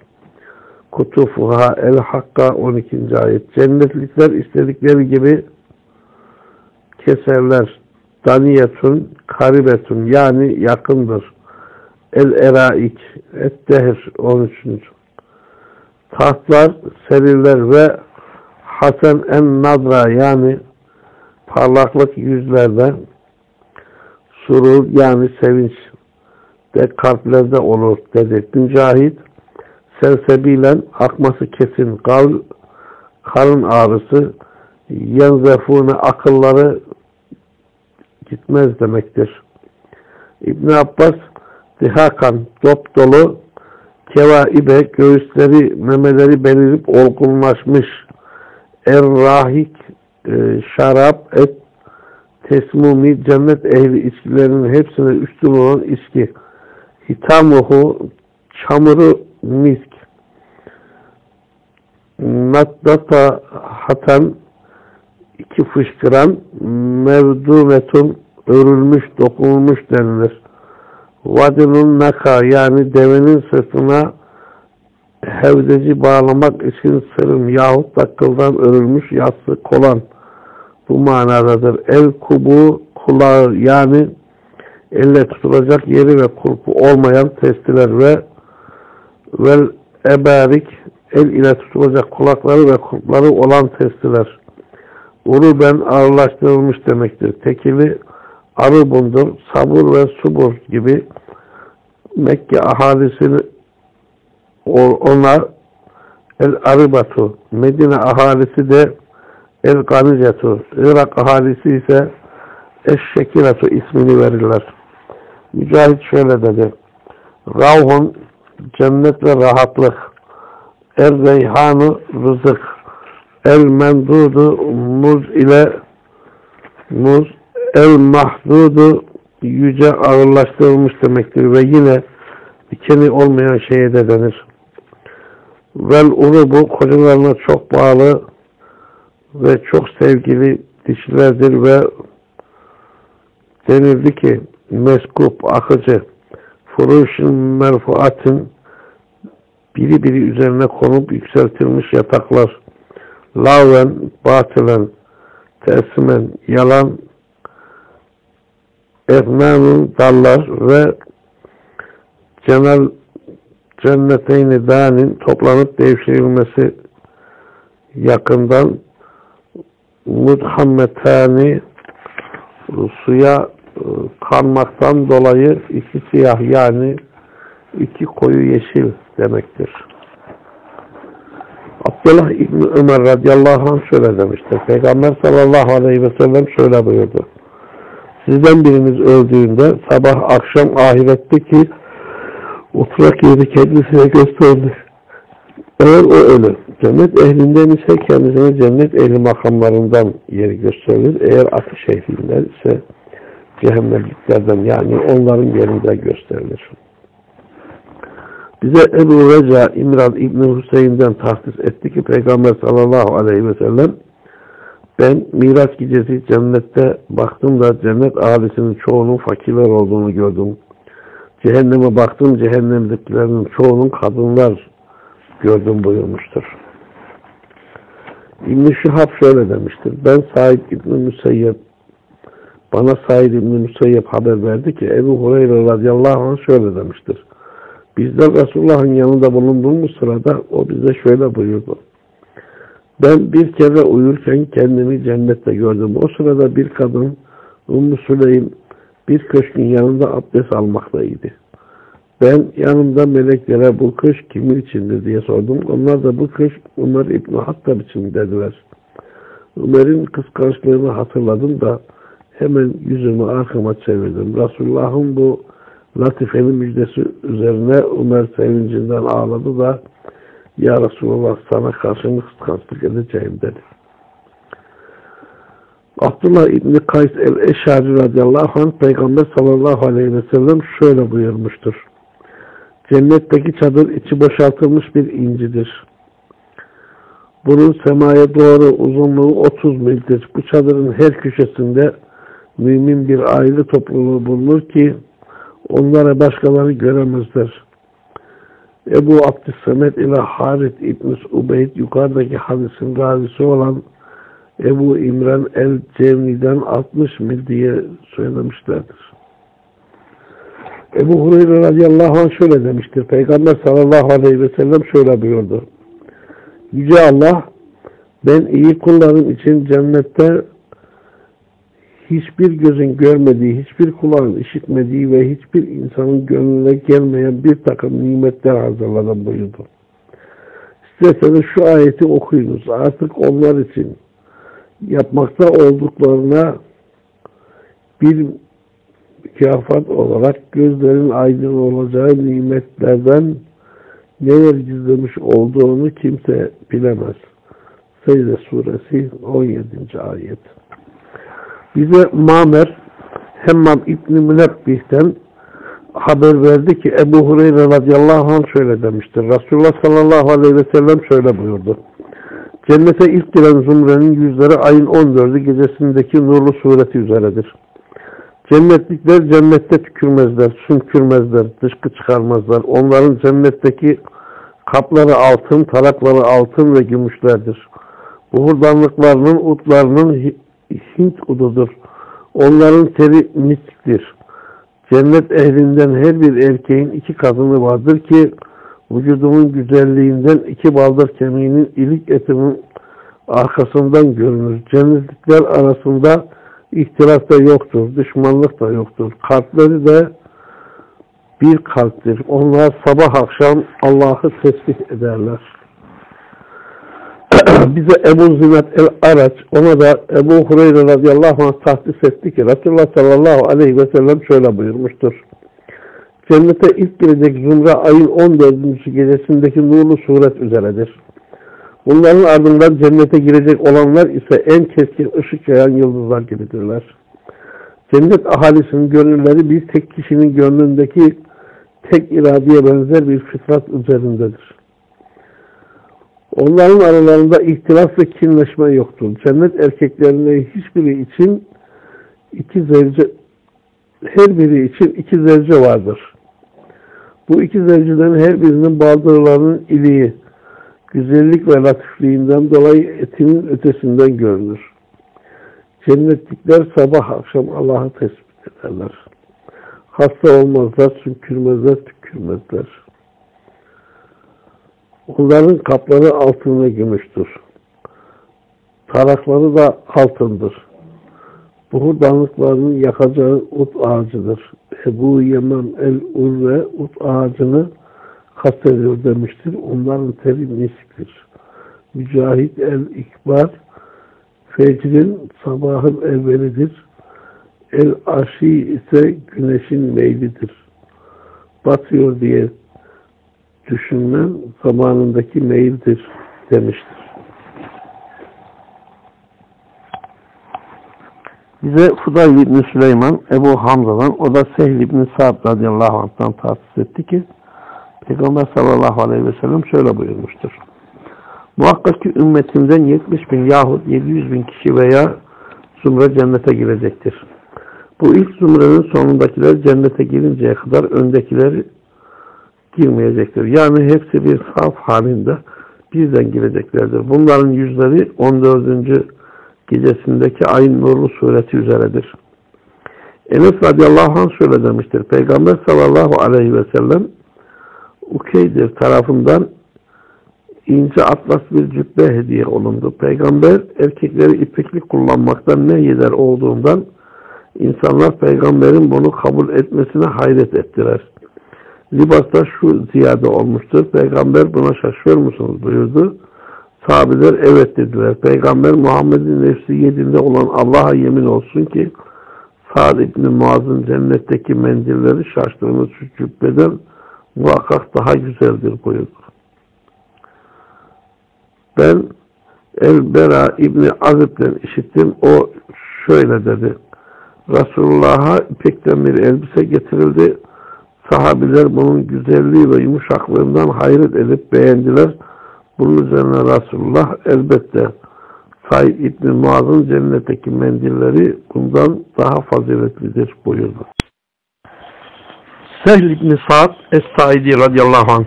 Kutufuha el Hakka 12. ayet. Cennetlikler istedikleri gibi keserler. Daniyetun, karibetun yani yakındır. El eraik, et dehir 13. Tahtlar, serirler ve hasen en nadra yani parlaklık yüzlerde surur yani sevinç de kalplerde olur dedi. Mücahit selsebilen akması kesin kal, karın ağrısı yenzefune akılları gitmez demektir. İbn Abbas dihakan dop dolu kevaibe göğüsleri memeleri belirip olgunlaşmış errahik e, şarap et tesmumi cennet ehli içkilerinin hepsine üstün olan içki hitamuhu çamuru misk naddata hatan iki fışkıran mevdumetun örülmüş, dokunulmuş denilir. Vadilun naka yani devenin sırtına hevdeci bağlamak için sırım yahut dakıldan örülmüş yassı kolan bu manadadır. El kubu kulağı yani elle tutulacak yeri ve kurpu olmayan testiler ve vel ebarik el ile tutulacak kulakları ve kurpları olan testiler. Uruben ağırlaştırılmış demektir. Tekili arı bundur, sabur ve subur gibi Mekke ahalisini ona el aribatu, Medine ahalisi de el ganicetu, Irak ahalisi ise eşşekilatu ismini verirler. Mücahit şöyle dedi. Ravhun cennet ve rahatlık. Er reyhanu rızık. El mendudu muz ile muz. El mahdudu yüce ağırlaştırılmış demektir ve yine dikeni olmayan şeye de denir. Vel urubu kocalarına çok bağlı ve çok sevgili dişilerdir ve denildi ki meskup, akıcı, furuşun merfuatin biri biri üzerine konup yükseltilmiş yataklar, laven, batılen, tersimen, yalan, efnanın dallar ve cenel cenneteyni danin toplanıp devşirilmesi. Yakından mudhammetani suya kanmaktan dolayı iki siyah yani iki koyu yeşil demektir. Abdullah İbni Ömer radıyallahu anh şöyle demiştir. Peygamber sallallahu aleyhi ve sellem şöyle buyurdu. Sizden biriniz öldüğünde sabah akşam ahiretteki oturak yeri kendisine gösterdi. Eğer o ölü cennet ehlinden ise kendisine cennet ehli makamlarından yeri gösterilir. Eğer ateş ehlinden ise cehennemliklerden yani onların yerinde gösterilir. Bize Ebu Reca İmran İbni Hüseyin'den tahsis etti ki Peygamber sallallahu aleyhi ve sellem ben Miraç gecesi cennette baktım da cennet ahalisinin çoğunun fakirler olduğunu gördüm. Cehenneme baktım cehennemdekilerin çoğunun kadınlar gördüm buyurmuştur. İbn-i Şihab şöyle demiştir. Ben Said İbn-i bana Said İbn-i Müseyyep haber verdi ki Ebu Hureyre radıyallahu anh şöyle demiştir. Bizler Resulullah'ın yanında bulunduğumuz sırada o bize şöyle buyurdu. Ben bir kere uyurken kendimi cennette gördüm. O sırada bir kadın Ümmü Süleym bir köşkün yanında abdest almaktaydı. Ben yanımda meleklere bu kış kimin içindir diye sordum. Onlar da bu kış Ömer İbni Hattab için dediler. Ömer'in kıskançlığını hatırladım da hemen yüzümü arkama çevirdim. Resulullah'ın bu latifenin müjdesi üzerine Ömer sevincinden ağladı da Ya Resulullah sana karşını kıskançlık edeceğim dedi. Abdullah İbni Kays el-Eşari radıyallahu anh Peygamber sallallahu aleyhi ve sellem şöyle buyurmuştur. Cennetteki çadır içi boşaltılmış bir incidir. Bunun semaya doğru uzunluğu 30 mildir. Bu çadırın her köşesinde mümin bir aile topluluğu bulunur ki onlara başkaları göremezler. Ebu Abdüssemet ile Harit İbn-i Ubeyd yukarıdaki hadisin gazisi olan Ebu İmran el-Cevni'den 60 mil diye söylemişlerdir. Ebu Hureyre radıyallahu anh şöyle demiştir. Peygamber sallallahu aleyhi ve sellem şöyle buyurdu. Yüce Allah ben iyi kullarım için cennette hiçbir gözün görmediği, hiçbir kulağın işitmediği ve hiçbir insanın gönlüne gelmeyen bir takım nimetler hazırladım buyurdu. İsterseniz şu ayeti okuyunuz. Artık onlar için yapmakta olduklarına bir mükafat olarak gözlerin aydın olacağı nimetlerden neler gizlemiş olduğunu kimse bilemez. Secde suresi 17. ayet. Bize Mamer Hemmam İbni Münebbih'ten haber verdi ki Ebu Hureyre radıyallahu anh şöyle demiştir. Resulullah sallallahu aleyhi ve sellem şöyle buyurdu. Cennete ilk giren zümrenin yüzleri ayın 14'ü gecesindeki nurlu sureti üzeredir. Cennetlikler cennette tükürmezler, sümkürmezler, dışkı çıkarmazlar. Onların cennetteki kapları altın, tarakları altın ve gümüşlerdir. Buhurdanlıklarının, utlarının Hint ududur. Onların teri misktir. Cennet ehlinden her bir erkeğin iki kadını vardır ki vücudumun güzelliğinden iki baldır kemiğinin ilik etinin arkasından görünür. Cennetlikler arasında ihtilaf da yoktur, düşmanlık da yoktur. Kalpleri de bir kalptir. Onlar sabah akşam Allah'ı tesbih ederler. Bize Ebu Zinat el-Araç, ona da Ebu Hureyre radıyallahu anh tahsis etti ki Resulullah sallallahu aleyhi ve sellem şöyle buyurmuştur. Cennete ilk girecek zümre ayın 14. gecesindeki nurlu suret üzeredir. Bunların ardından cennete girecek olanlar ise en keskin ışık yayan yıldızlar gibidirler. Cennet ahalisinin gönülleri bir tek kişinin gönlündeki tek iradeye benzer bir fıtrat üzerindedir. Onların aralarında ihtilaf ve kinleşme yoktur. Cennet erkeklerine hiçbiri için iki zevce her biri için iki zevce vardır. Bu iki zevceden her birinin baldırlarının iliği, güzellik ve latifliğinden dolayı etinin ötesinden görünür. Cennetlikler sabah akşam Allah'ı tespit ederler. Hasta olmazlar, sümkürmezler, tükürmezler. Onların kapları altın ve gümüştür. Tarakları da altındır. Buhurdanlıklarının yakacağı ut ağacıdır. Ebu Yemen el-Urve ut ağacını kastediyor demiştir. Onların teri misktir. Mücahit el-İkbar fecrin sabahın evvelidir. El-Aşi ise güneşin meylidir. Batıyor diye düşünmen zamanındaki meyildir demiştir. Bize Fudayl İbni Süleyman Ebu Hamza'dan o da Sehl İbni Sa'd radıyallahu anh'tan tahsis etti ki Peygamber sallallahu aleyhi ve sellem şöyle buyurmuştur. Muhakkak ki ümmetimden 70 bin yahut 700 bin kişi veya zümre cennete girecektir. Bu ilk zümrenin sonundakiler cennete girinceye kadar öndekiler girmeyecektir. Yani hepsi bir saf halinde birden gireceklerdir. Bunların yüzleri 14. gecesindeki ayın nurlu sureti üzeredir. Enes radıyallahu anh şöyle demiştir. Peygamber sallallahu aleyhi ve sellem Ukeydir tarafından ince atlas bir cübbe hediye olundu. Peygamber erkekleri ipeklik kullanmaktan nehyeder olduğundan insanlar peygamberin bunu kabul etmesine hayret ettiler. Libasta şu ziyade olmuştur. Peygamber buna şaşıyor musunuz buyurdu. Sahabeler evet dediler. Peygamber Muhammed'in nefsi yedinde olan Allah'a yemin olsun ki Sa'd İbni Muaz'ın cennetteki mendilleri şaştığınız şu cübbeden muhakkak daha güzeldir buyurdu. Ben El-Bera İbni Azib'den işittim. O şöyle dedi. Resulullah'a ipekten bir elbise getirildi. Sahabiler bunun güzelliği ve yumuşaklığından hayret edip beğendiler. Bunun üzerine Resulullah elbette Said İbni Muaz'ın cennetteki mendilleri bundan daha faziletlidir buyurdu. Sehl İbni Sa'd Es-Saidi radıyallahu anh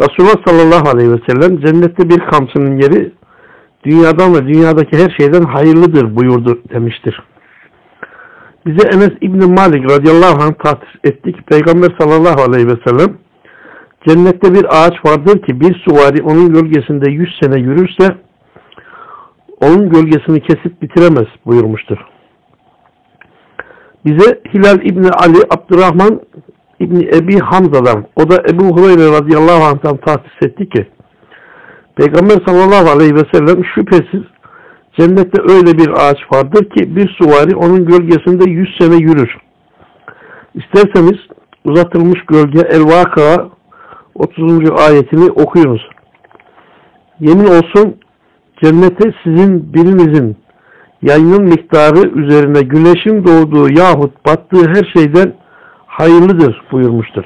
Resulullah sallallahu aleyhi ve sellem cennette bir kamçının yeri dünyadan ve dünyadaki her şeyden hayırlıdır buyurdu demiştir. Bize Enes İbni Malik radıyallahu anh tahsis etti ki Peygamber sallallahu aleyhi ve sellem cennette bir ağaç vardır ki bir suvari onun gölgesinde yüz sene yürürse onun gölgesini kesip bitiremez buyurmuştur. Bize Hilal İbni Ali Abdurrahman İbni Ebi Hamza'dan o da Ebu Hureyre radıyallahu anh'tan tahsis etti ki Peygamber sallallahu aleyhi ve sellem şüphesiz cennette öyle bir ağaç vardır ki bir suvari onun gölgesinde yüz sene yürür. İsterseniz uzatılmış gölge El-Vaka 30. ayetini okuyunuz. Yemin olsun cennete sizin birinizin yayının miktarı üzerine güneşin doğduğu yahut battığı her şeyden hayırlıdır buyurmuştur.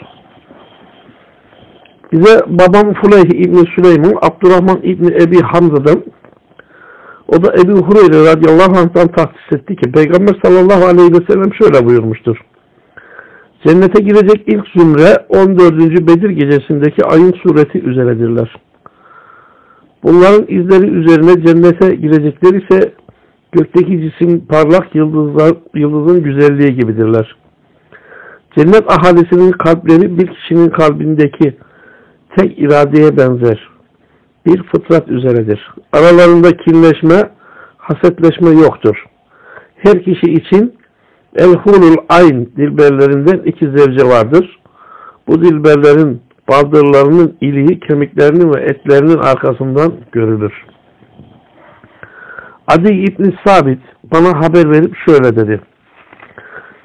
Bize babam Fuleyh İbni Süleyman, Abdurrahman İbni Ebi Hamza'dan o da Ebu Hureyre radıyallahu anh'tan tahsis etti ki Peygamber sallallahu aleyhi ve sellem şöyle buyurmuştur. Cennete girecek ilk zümre 14. Bedir gecesindeki ayın sureti üzeredirler. Bunların izleri üzerine cennete girecekler ise gökteki cisim parlak yıldızlar, yıldızın güzelliği gibidirler. Cennet ahalisinin kalpleri bir kişinin kalbindeki tek iradeye benzer. Bir fıtrat üzeredir. Aralarında kinleşme, hasetleşme yoktur. Her kişi için el-hulul ayn dilberlerinden iki zevce vardır. Bu dilberlerin baldırlarının iliği kemiklerinin ve etlerinin arkasından görülür. Adi İbni Sabit bana haber verip şöyle dedi.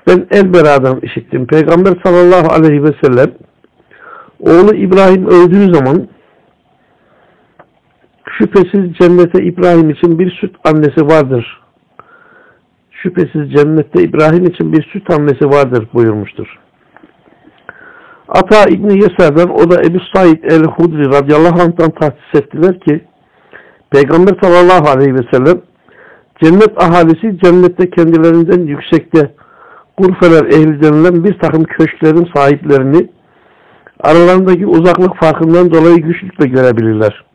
Ben Elbera'dan işittim. Peygamber sallallahu aleyhi ve sellem oğlu İbrahim öldüğü zaman şüphesiz cennete İbrahim için bir süt annesi vardır. Şüphesiz cennette İbrahim için bir süt annesi vardır buyurmuştur. Ata İbni Yeser'den o da Ebu Said el-Hudri radıyallahu anh'tan tahsis ettiler ki Peygamber sallallahu aleyhi ve sellem cennet ahalisi cennette kendilerinden yüksekte Urfeler ehli denilen bir takım köşklerin sahiplerini aralarındaki uzaklık farkından dolayı güçlükle görebilirler.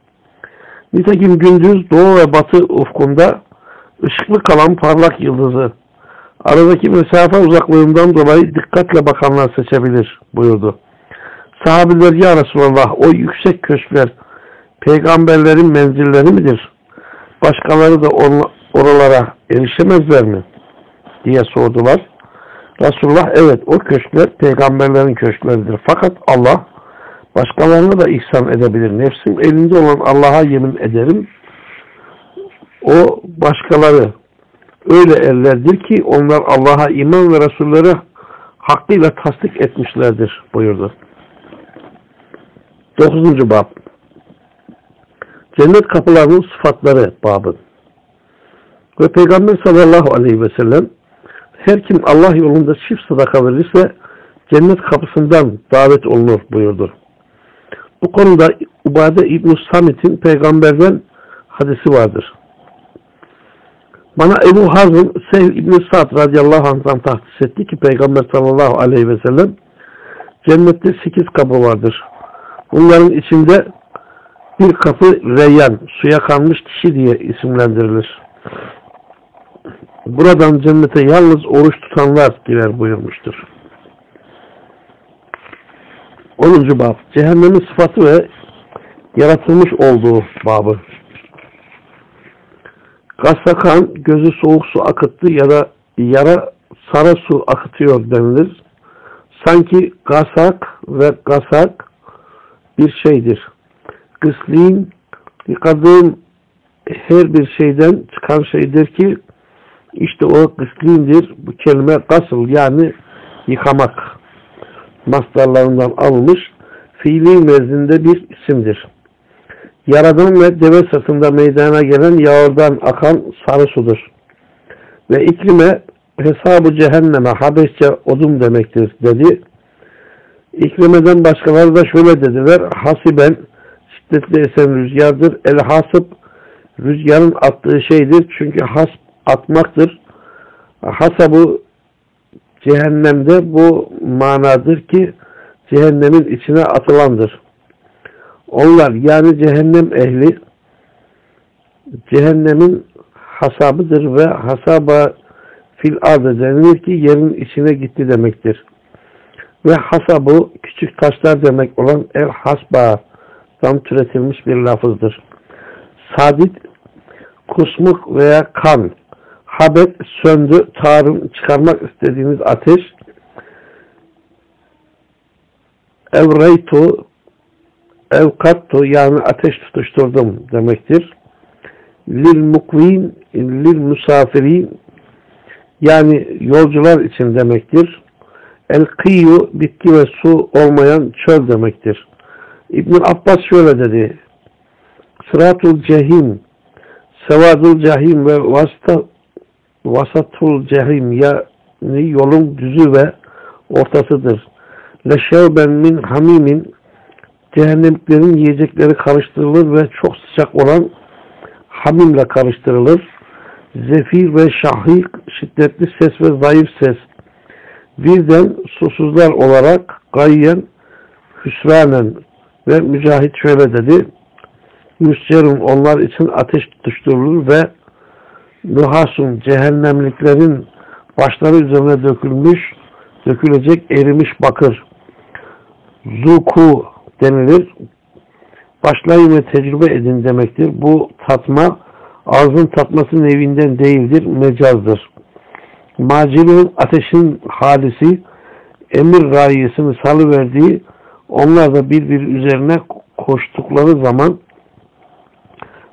Nitekim gündüz doğu ve batı ufkunda ışıklı kalan parlak yıldızı aradaki mesafe uzaklığından dolayı dikkatle bakanlar seçebilir buyurdu. Sahabiler ya Resulallah o yüksek köşkler peygamberlerin menzilleri midir? Başkaları da oralara erişemezler mi? diye sordular. Resulullah evet o köşkler peygamberlerin köşkleridir. Fakat Allah Başkalarına da ihsan edebilir. Nefsim elinde olan Allah'a yemin ederim. O başkaları öyle ellerdir ki onlar Allah'a iman ve Resullere hakkıyla tasdik etmişlerdir buyurdu. Dokuzuncu bab Cennet kapılarının sıfatları babı ve Peygamber sallallahu aleyhi ve sellem her kim Allah yolunda çift sadaka verirse cennet kapısından davet olunur buyurdu. Bu konuda Ubade İbn-i Samit'in peygamberden hadisi vardır. Bana Ebu Hazm Sehl İbn-i Sa'd radıyallahu anh'tan tahsis etti ki Peygamber sallallahu aleyhi ve sellem cennette sekiz kapı vardır. Bunların içinde bir kapı reyyan, suya kanmış kişi diye isimlendirilir. Buradan cennete yalnız oruç tutanlar girer buyurmuştur. 10. bab Cehennemin sıfatı ve yaratılmış olduğu babı. Gasakan gözü soğuk su akıttı ya da yara sarı su akıtıyor denilir. Sanki gasak ve gasak bir şeydir. Gıslin yıkadığım her bir şeyden çıkan şeydir ki işte o gıslindir. Bu kelime gasıl yani yıkamak mastarlarından alınmış fiili nezdinde bir isimdir. Yaradan ve deve sırtında meydana gelen yağırdan akan sarı sudur. Ve iklime hesabı cehenneme Habeşçe odun demektir dedi. İklimeden başkaları da şöyle dediler. Hasiben şiddetli esen rüzgardır. El hasıp rüzgarın attığı şeydir. Çünkü has atmaktır. Hasabu cehennemde bu manadır ki cehennemin içine atılandır. Onlar yani cehennem ehli cehennemin hasabıdır ve hasaba fil ardı denilir ki yerin içine gitti demektir. Ve hasabu küçük taşlar demek olan el hasba'dan türetilmiş bir lafızdır. Sadit kusmuk veya kan habet söndü, tarım çıkarmak istediğiniz ateş evreytu evkattu yani ateş tutuşturdum demektir. Lil mukvin lil musafirin yani yolcular için demektir. El kıyyu bitki ve su olmayan çöl demektir. İbn Abbas şöyle dedi. Sıratul cehim sevadul cehim ve vasıta vasatul cehim yani yolun düzü ve ortasıdır. Leşevben min hamimin cehennemliklerin yiyecekleri karıştırılır ve çok sıcak olan hamimle karıştırılır. Zefir ve şahik şiddetli ses ve zayıf ses. Birden susuzlar olarak gayyen hüsranen ve mücahit şöyle dedi. Yüscerun onlar için ateş tutuşturulur ve nuhasun cehennemliklerin başları üzerine dökülmüş, dökülecek erimiş bakır. Zuku denilir. Başlayın ve tecrübe edin demektir. Bu tatma ağzın tatması nevinden değildir, mecazdır. Macilin ateşin halisi emir gayesini salıverdiği onlar da birbiri üzerine koştukları zaman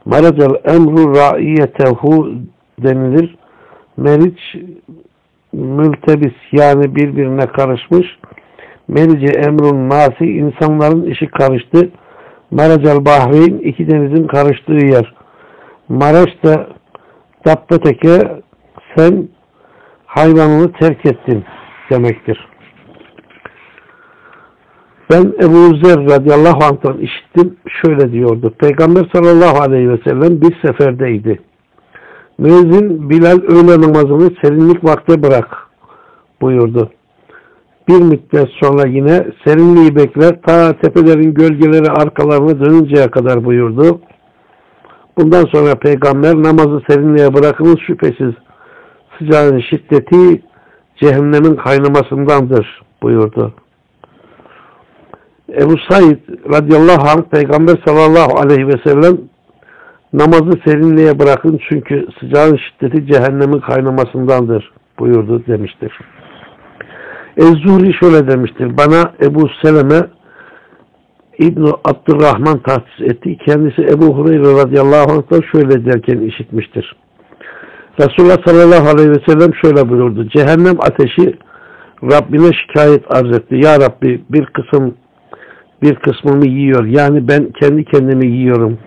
Meracel emru raiyetehu denilir. Meriç mültebis yani birbirine karışmış. Merice emrun nasi insanların işi karıştı. Meracel bahreyn iki denizin karıştığı yer. Maraş da dabbeteke sen hayvanını terk ettin demektir. Ben Ebu Zer radıyallahu anh'tan işittim. Şöyle diyordu. Peygamber sallallahu aleyhi ve sellem bir seferdeydi. Müezzin Bilal öğle namazını serinlik vakti bırak buyurdu. Bir müddet sonra yine serinliği bekler ta tepelerin gölgeleri arkalarına dönünceye kadar buyurdu. Bundan sonra peygamber namazı serinliğe bırakınız şüphesiz sıcağın şiddeti cehennemin kaynamasındandır buyurdu. Ebu Said radıyallahu anh peygamber sallallahu aleyhi ve sellem namazı serinliğe bırakın çünkü sıcağın şiddeti cehennemin kaynamasındandır buyurdu demiştir. Ez-Zuhri şöyle demiştir. Bana Ebu Seleme İbn Abdurrahman tahsis etti. Kendisi Ebu Hureyre radıyallahu anh'tan şöyle derken işitmiştir. Resulullah sallallahu aleyhi ve sellem şöyle buyurdu. Cehennem ateşi Rabbine şikayet arz etti. Ya Rabbi bir kısım bir kısmımı yiyor. Yani ben kendi kendimi yiyorum.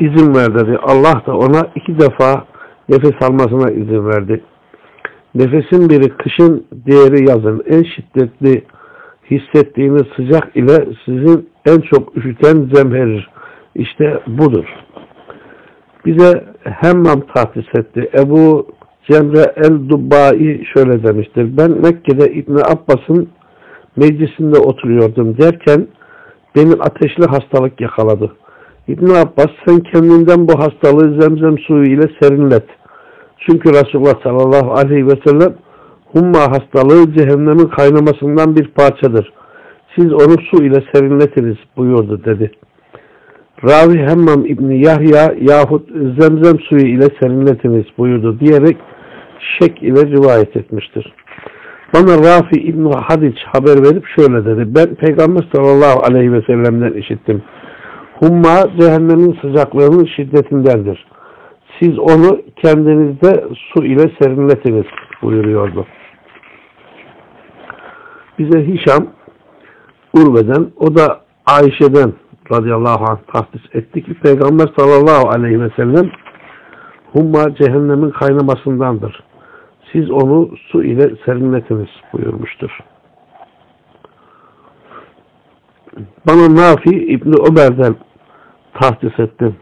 İzin ver dedi. Allah da ona iki defa nefes almasına izin verdi. Nefesin biri kışın, diğeri yazın. En şiddetli hissettiğiniz sıcak ile sizin en çok üşüten zemherir. İşte budur. Bize hemmam tahsis etti. Ebu Cemre el-Dubbai şöyle demiştir. Ben Mekke'de İbn Abbas'ın meclisinde oturuyordum derken benim ateşli hastalık yakaladı. İbn Abbas sen kendinden bu hastalığı zemzem suyu ile serinlet. Çünkü Resulullah sallallahu aleyhi ve sellem humma hastalığı cehennemin kaynamasından bir parçadır. Siz onu su ile serinletiniz buyurdu dedi. Ravi Hemmam İbni Yahya yahut zemzem suyu ile serinletiniz buyurdu diyerek şek ile rivayet etmiştir. Bana Rafi İbni Hadiç haber verip şöyle dedi. Ben Peygamber sallallahu aleyhi ve sellem'den işittim. Humma cehennemin sıcaklığının şiddetindendir. Siz onu kendinizde su ile serinletiniz buyuruyordu. Bize Hişam Urve'den o da Ayşe'den radıyallahu anh tahsis etti ki Peygamber sallallahu aleyhi ve sellem humma cehennemin kaynamasındandır. Siz onu su ile serinletiniz buyurmuştur. Bana Nafi İbni Ömer'den tahsis etti.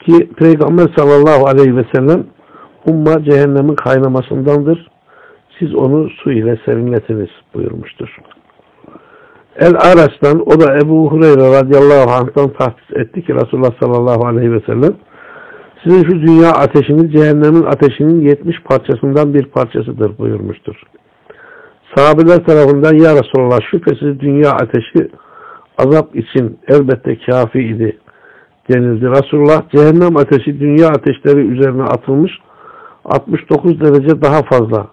Ki Peygamber sallallahu aleyhi ve sellem umma cehennemin kaynamasındandır. Siz onu su ile serinletiniz buyurmuştur. El Araç'tan o da Ebu Hureyre radıyallahu anh'tan tahsis etti ki Resulullah sallallahu aleyhi ve sellem sizin şu dünya ateşinin cehennemin ateşinin 70 parçasından bir parçasıdır buyurmuştur. Sahabeler tarafından ya Resulallah şüphesiz dünya ateşi azap için elbette kafi idi denildi. Resulullah cehennem ateşi dünya ateşleri üzerine atılmış 69 derece daha fazla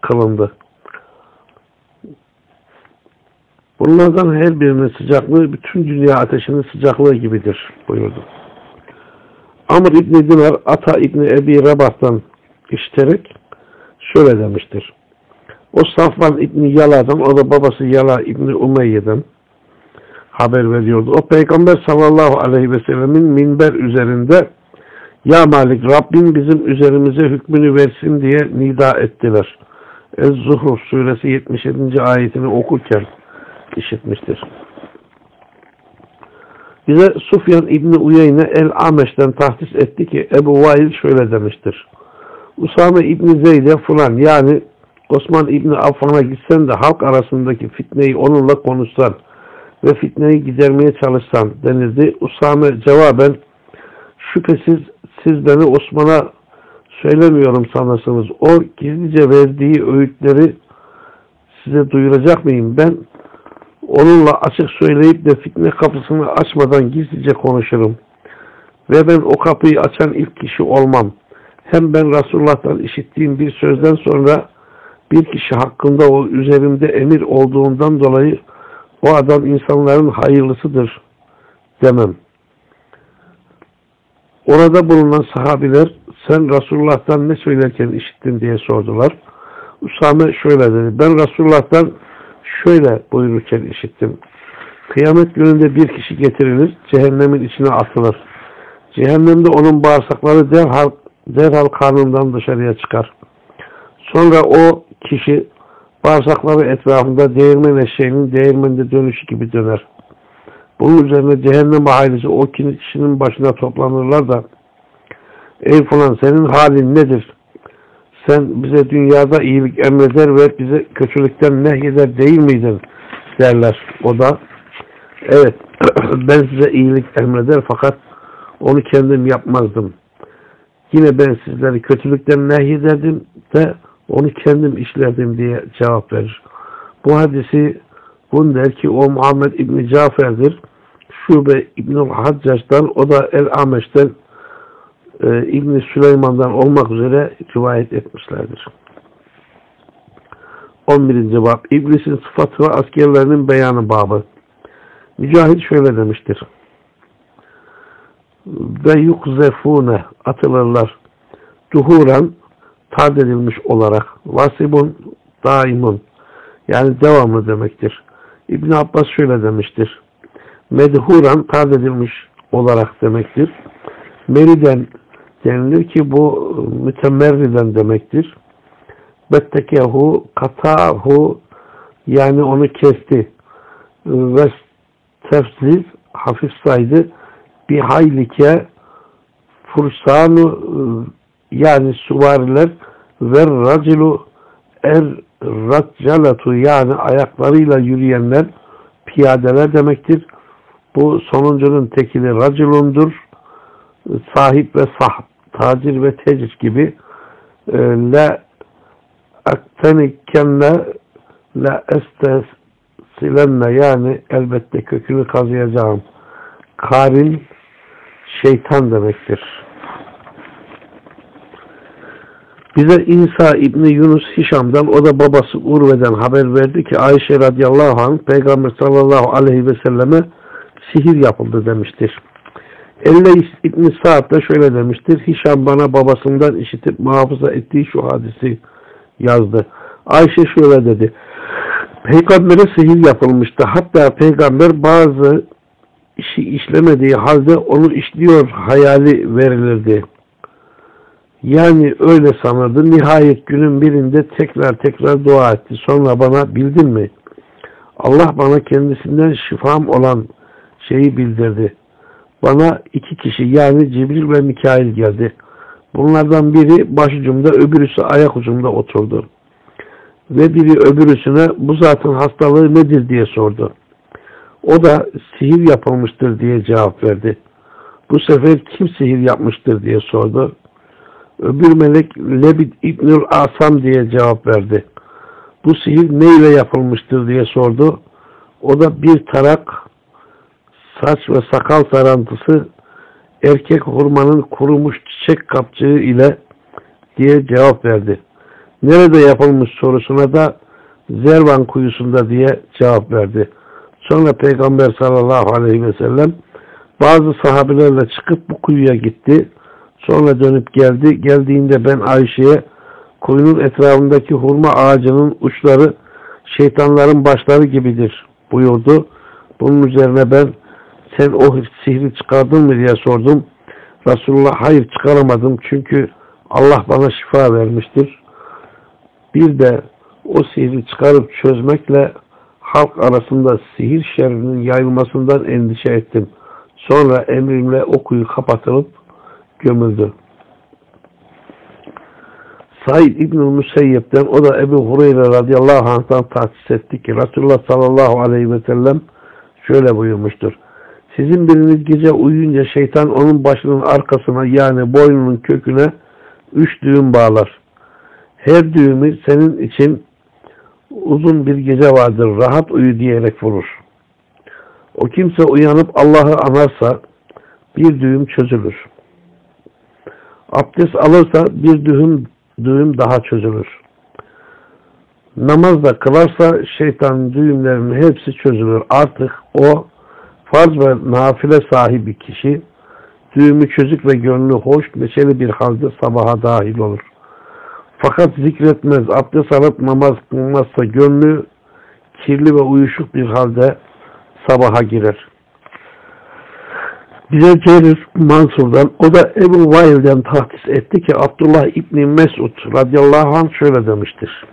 kılındı. Bunlardan her birinin sıcaklığı bütün dünya ateşinin sıcaklığı gibidir buyurdu. Amr İbni Dinar Ata İbni Ebi Rabah'tan işiterek şöyle demiştir. O Safvan İbni Yala'dan, o da babası Yala İbni Umeyye'den haber veriyordu. O Peygamber sallallahu aleyhi ve sellemin minber üzerinde Ya Malik Rabbim bizim üzerimize hükmünü versin diye nida ettiler. Ez-Zuhruf suresi 77. ayetini okurken işitmiştir. Bize Sufyan İbni Uyeyne El-Ameş'ten tahsis etti ki Ebu Vail şöyle demiştir. Usame İbni Zeyd'e falan yani Osman İbni Affan'a gitsen de halk arasındaki fitneyi onunla konuşsan ve fitneyi gidermeye çalışsan denildi. Usame cevaben şüphesiz siz beni Osman'a söylemiyorum sanırsınız. O gizlice verdiği öğütleri size duyuracak mıyım? Ben onunla açık söyleyip de fitne kapısını açmadan gizlice konuşurum. Ve ben o kapıyı açan ilk kişi olmam. Hem ben Resulullah'tan işittiğim bir sözden sonra bir kişi hakkında o üzerimde emir olduğundan dolayı o adam insanların hayırlısıdır demem. Orada bulunan sahabiler sen Resulullah'tan ne söylerken işittin diye sordular. Usame şöyle dedi. Ben Resulullah'tan şöyle buyururken işittim. Kıyamet gününde bir kişi getirilir, cehennemin içine atılır. Cehennemde onun bağırsakları derhal, derhal karnından dışarıya çıkar. Sonra o kişi bağırsakları etrafında değirmen eşeğinin değirmende dönüşü gibi döner. Bunun üzerine cehennem ailesi o kişinin başına toplanırlar da Ey falan senin halin nedir? Sen bize dünyada iyilik emreder ve bize kötülükten nehyeder değil miydin? derler. O da evet ben size iyilik emreder fakat onu kendim yapmazdım. Yine ben sizleri kötülükten nehyederdim de onu kendim işlerdim diye cevap verir. Bu hadisi der ki o Muhammed İbni Cafer'dir. Şube İbnül Haccaj'dan o da El Ameş'ten e, İbni Süleyman'dan olmak üzere rivayet etmişlerdir. 11. bab İblisin sıfatı ve askerlerinin beyanı babı. Mücahit şöyle demiştir. Ve yukzefune atılırlar. Duhuran tad edilmiş olarak. Vasibun daimun yani devamlı demektir. İbn Abbas şöyle demiştir. Medhuran tad edilmiş olarak demektir. Meriden denilir ki bu mütemerriden demektir. Bettekehu katahu yani onu kesti. Ve tefsiz hafif saydı. Bir haylike fursanu yani suvariler ve raculu er raccalatu yani ayaklarıyla yürüyenler piyadeler demektir. Bu sonuncunun tekili raculundur. Sahip ve sahip, tacir ve tecir gibi e, la aktenikenne la estesilenle yani elbette kökünü kazıyacağım. Karin şeytan demektir. Bize İsa İbni Yunus Hişam'dan o da babası Urve'den haber verdi ki Ayşe radıyallahu anh Peygamber sallallahu aleyhi ve selleme sihir yapıldı demiştir. Elle İbni Sa'd da şöyle demiştir. Hişam bana babasından işitip muhafaza ettiği şu hadisi yazdı. Ayşe şöyle dedi. Peygamber'e sihir yapılmıştı. Hatta peygamber bazı işi işlemediği halde onu işliyor hayali verilirdi. Yani öyle sanırdı. Nihayet günün birinde tekrar tekrar dua etti. Sonra bana bildin mi? Allah bana kendisinden şifam olan şeyi bildirdi. Bana iki kişi yani Cibril ve Mikail geldi. Bunlardan biri başucumda öbürüsü ayak ucumda oturdu. Ve biri öbürüsüne bu zatın hastalığı nedir diye sordu. O da sihir yapılmıştır diye cevap verdi. Bu sefer kim sihir yapmıştır diye sordu. Öbür melek Lebid İbnül Asam diye cevap verdi. Bu sihir neyle yapılmıştır diye sordu. O da bir tarak saç ve sakal tarantısı erkek hurmanın kurumuş çiçek kapçığı ile diye cevap verdi. Nerede yapılmış sorusuna da Zervan kuyusunda diye cevap verdi. Sonra Peygamber sallallahu aleyhi ve sellem bazı sahabelerle çıkıp bu kuyuya gitti. Sonra dönüp geldi. Geldiğinde ben Ayşe'ye kuyunun etrafındaki hurma ağacının uçları şeytanların başları gibidir buyurdu. Bunun üzerine ben sen o sihri çıkardın mı diye sordum. Resulullah hayır çıkaramadım çünkü Allah bana şifa vermiştir. Bir de o sihri çıkarıp çözmekle halk arasında sihir şerrinin yayılmasından endişe ettim. Sonra emrimle o kuyu kapatılıp gömüldü. Said İbn-i Müseyyep'ten o da Ebu Hureyre radıyallahu anh'tan tahsis etti ki Resulullah sallallahu aleyhi ve sellem şöyle buyurmuştur. Sizin biriniz gece uyuyunca şeytan onun başının arkasına yani boynunun köküne üç düğüm bağlar. Her düğümü senin için uzun bir gece vardır. Rahat uyu diyerek vurur. O kimse uyanıp Allah'ı anarsa bir düğüm çözülür. Abdest alırsa bir düğüm, düğüm daha çözülür. Namaz da kılarsa şeytanın düğümlerinin hepsi çözülür. Artık o farz ve nafile sahibi kişi düğümü çözük ve gönlü hoş, neşeli bir halde sabaha dahil olur. Fakat zikretmez, abdest alıp namaz kılmazsa gönlü kirli ve uyuşuk bir halde sabaha girer. Bize Cerir Mansur'dan, o da Ebu Vail'den tahsis etti ki Abdullah İbni Mesud radıyallahu anh şöyle demiştir.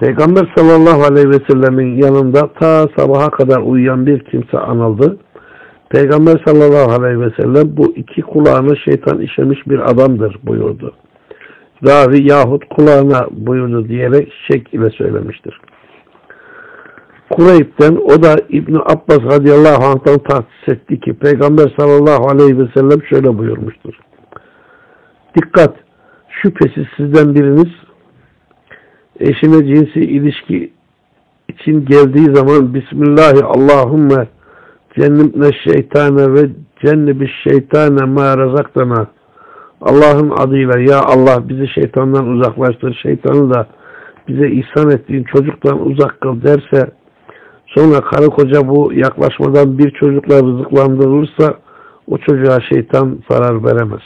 Peygamber sallallahu aleyhi ve sellemin yanında ta sabaha kadar uyuyan bir kimse anıldı. Peygamber sallallahu aleyhi ve sellem bu iki kulağına şeytan işemiş bir adamdır buyurdu. Ravi yahut kulağına buyurdu diyerek şek ile söylemiştir. Kureyb'den o da İbn Abbas radıyallahu anh'tan tahsis etti ki Peygamber sallallahu aleyhi ve sellem şöyle buyurmuştur. Dikkat! Şüphesiz sizden biriniz eşine cinsi ilişki için geldiği zaman Bismillahi Allahümme cennibne şeytane ve cennibi şeytane ma razaktana Allah'ın adıyla ya Allah bizi şeytandan uzaklaştır şeytanı da bize ihsan ettiğin çocuktan uzak kıl derse sonra karı koca bu yaklaşmadan bir çocukla rızıklandırılırsa o çocuğa şeytan zarar veremez.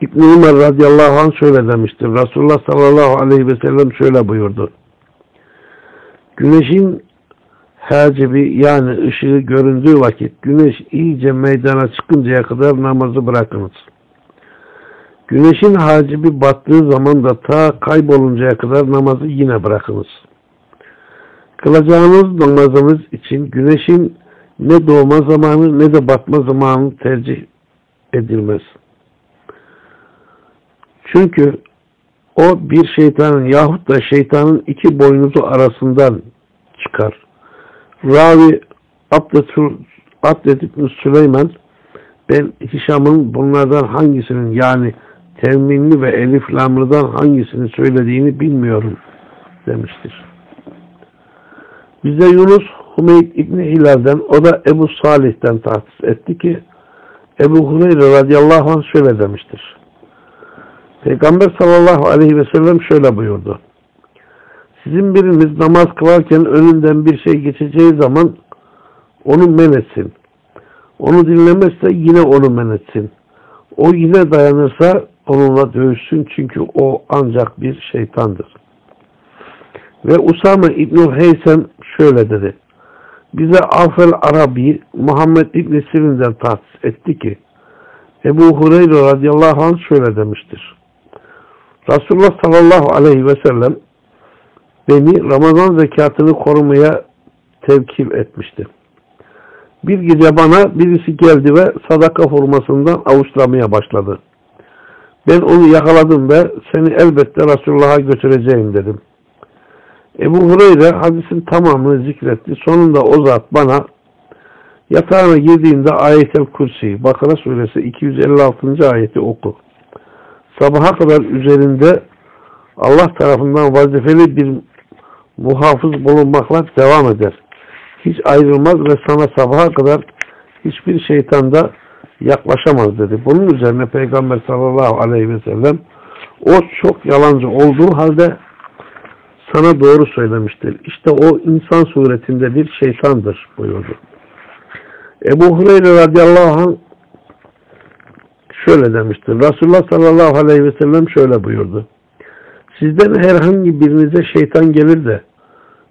İbn-i Umar radıyallahu anh şöyle demiştir. Resulullah sallallahu aleyhi ve sellem şöyle buyurdu. Güneşin hacibi yani ışığı göründüğü vakit güneş iyice meydana çıkıncaya kadar namazı bırakınız. Güneşin hacibi battığı zaman da ta kayboluncaya kadar namazı yine bırakınız. Kılacağınız namazınız için güneşin ne doğma zamanı ne de batma zamanı tercih edilmez. Çünkü o bir şeytanın yahut da şeytanın iki boynuzu arasından çıkar. Ravi Abdet İbni Süleyman ben Hişam'ın bunlardan hangisinin yani teminli ve elif lamrıdan hangisini söylediğini bilmiyorum demiştir. Bize Yunus Hümeyd İbni Hilal'den o da Ebu Salih'ten tahsis etti ki Ebu Hureyre radıyallahu anh şöyle demiştir. Peygamber sallallahu aleyhi ve sellem şöyle buyurdu. Sizin biriniz namaz kılarken önünden bir şey geçeceği zaman onu men etsin. Onu dinlemezse yine onu men etsin. O yine dayanırsa onunla dövüşsün çünkü o ancak bir şeytandır. Ve Usame İbn-i Heysem şöyle dedi. Bize Afel Arabi Muhammed İbn-i Sirin'den tahsis etti ki Ebu Hureyre radıyallahu anh şöyle demiştir. Resulullah sallallahu aleyhi ve sellem beni Ramazan zekatını korumaya tevkil etmişti. Bir gece bana birisi geldi ve sadaka hurmasından avuçlamaya başladı. Ben onu yakaladım ve seni elbette Resulullah'a götüreceğim dedim. Ebu Hureyre hadisin tamamını zikretti. Sonunda o zat bana yatağına girdiğinde ayet-el kursi Bakara suresi 256. ayeti oku. Sabaha kadar üzerinde Allah tarafından vazifeli bir muhafız bulunmakla devam eder. Hiç ayrılmaz ve sana sabaha kadar hiçbir şeytan da yaklaşamaz dedi. Bunun üzerine Peygamber sallallahu aleyhi ve sellem o çok yalancı olduğu halde sana doğru söylemiştir. İşte o insan suretinde bir şeytandır buyurdu. Ebu Hureyre radıyallahu anh şöyle demiştir. Resulullah sallallahu aleyhi ve sellem şöyle buyurdu. Sizden herhangi birinize şeytan gelir de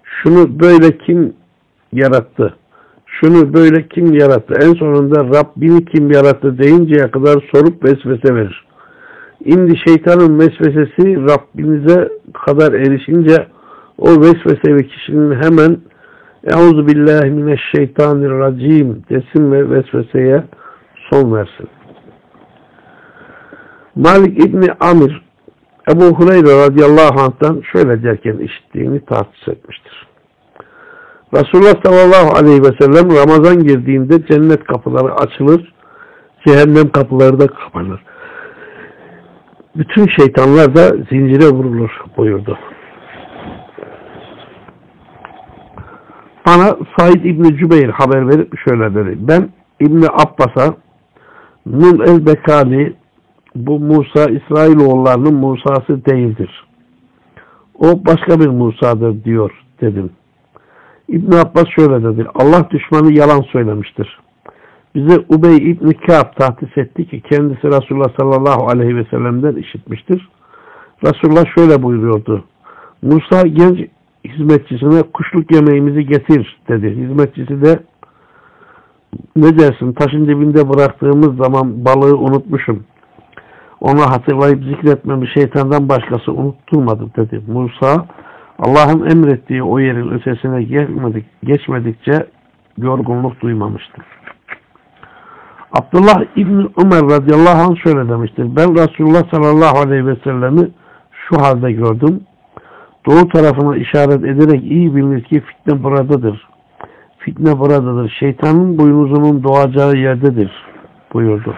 şunu böyle kim yarattı? Şunu böyle kim yarattı? En sonunda Rabbini kim yarattı deyinceye kadar sorup vesvese verir. İndi şeytanın vesvesesi Rabbinize kadar erişince o vesveseli kişinin hemen Euzu billahi mineşşeytanirracim desin ve vesveseye son versin. Malik İbni Amir Ebu Hureyre radıyallahu anh'tan şöyle derken işittiğini tahsis etmiştir. Resulullah sallallahu aleyhi ve sellem Ramazan girdiğinde cennet kapıları açılır, cehennem kapıları da kapanır. Bütün şeytanlar da zincire vurulur buyurdu. Bana Said İbni Cübeyr haber verip şöyle dedi. Ben İbni Abbas'a Nun el-Bekali bu Musa İsrailoğullarının Musa'sı değildir. O başka bir Musa'dır diyor dedim. İbn Abbas şöyle dedi. Allah düşmanı yalan söylemiştir. Bize Ubey İbn Kâb tahtis etti ki kendisi Resulullah sallallahu aleyhi ve sellem'den işitmiştir. Resulullah şöyle buyuruyordu. Musa genç hizmetçisine kuşluk yemeğimizi getir dedi. Hizmetçisi de ne dersin taşın dibinde bıraktığımız zaman balığı unutmuşum. Onu hatırlayıp zikretmemi şeytandan başkası unutturmadı dedi. Musa Allah'ın emrettiği o yerin ötesine gelmedik, geçmedikçe yorgunluk duymamıştır. Abdullah İbni Ömer radıyallahu anh şöyle demiştir. Ben Resulullah sallallahu aleyhi ve sellemi şu halde gördüm. Doğu tarafına işaret ederek iyi bilir ki fitne buradadır. Fitne buradadır. Şeytanın boynuzunun doğacağı yerdedir buyurdu.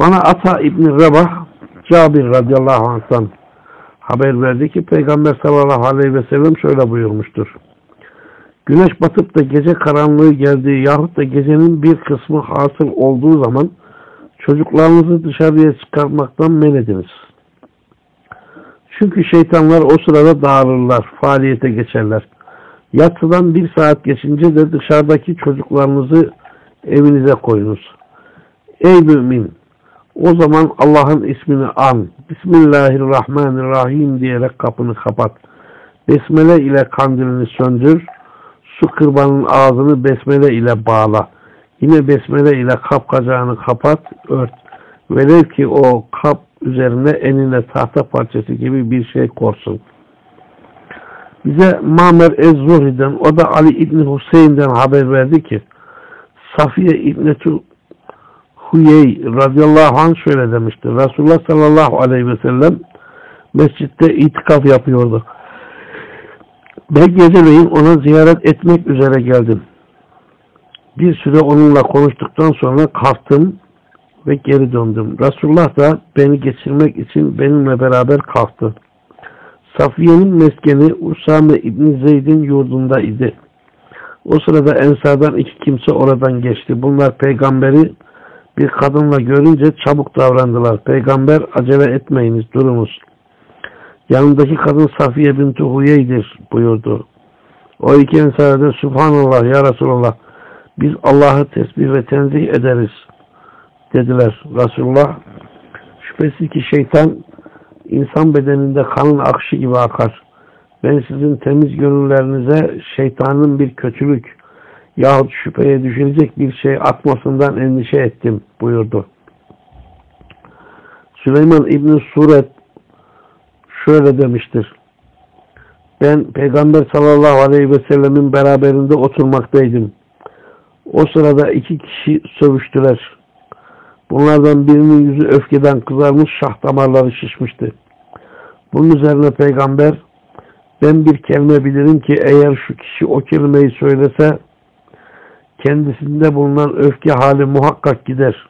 Bana Ata İbni Rebah Cabir radıyallahu anh'tan haber verdi ki Peygamber sallallahu aleyhi ve sellem şöyle buyurmuştur. Güneş batıp da gece karanlığı geldiği yahut da gecenin bir kısmı hasıl olduğu zaman çocuklarınızı dışarıya çıkarmaktan men ediniz. Çünkü şeytanlar o sırada dağılırlar, faaliyete geçerler. Yatsıdan bir saat geçince de dışarıdaki çocuklarınızı evinize koyunuz. Ey mümin! O zaman Allah'ın ismini an. Bismillahirrahmanirrahim diyerek kapını kapat. Besmele ile kandilini söndür. Su kırbanın ağzını besmele ile bağla. Yine besmele ile kap kacağını kapat, ört. Velev ki o kap üzerine enine tahta parçası gibi bir şey korsun. Bize Mamer Ez-Zuhri'den, o da Ali İbni Hüseyin'den haber verdi ki, Safiye İbnetü Huyey radıyallahu anh şöyle demişti. Resulullah sallallahu aleyhi ve sellem mescitte itikaf yapıyordu. Ben geceleyin ona ziyaret etmek üzere geldim. Bir süre onunla konuştuktan sonra kalktım ve geri döndüm. Resulullah da beni geçirmek için benimle beraber kalktı. Safiye'nin meskeni Usame İbni Zeyd'in yurdunda idi. O sırada Ensar'dan iki kimse oradan geçti. Bunlar peygamberi bir kadınla görünce çabuk davrandılar. Peygamber acele etmeyiniz, durunuz. Yanındaki kadın Safiye binti Huyey'dir buyurdu. O iki ensarda Subhanallah ya Resulallah biz Allah'ı tesbih ve tenzih ederiz dediler. Resulullah şüphesiz ki şeytan insan bedeninde kanın akışı gibi akar. Ben sizin temiz gönüllerinize şeytanın bir kötülük yahut şüpheye düşürecek bir şey atmasından endişe ettim buyurdu. Süleyman İbni Suret şöyle demiştir. Ben Peygamber sallallahu aleyhi ve sellemin beraberinde oturmaktaydım. O sırada iki kişi sövüştüler. Bunlardan birinin yüzü öfkeden kızarmış, şah damarları şişmişti. Bunun üzerine peygamber ben bir kelime bilirim ki eğer şu kişi o kelimeyi söylese kendisinde bulunan öfke hali muhakkak gider.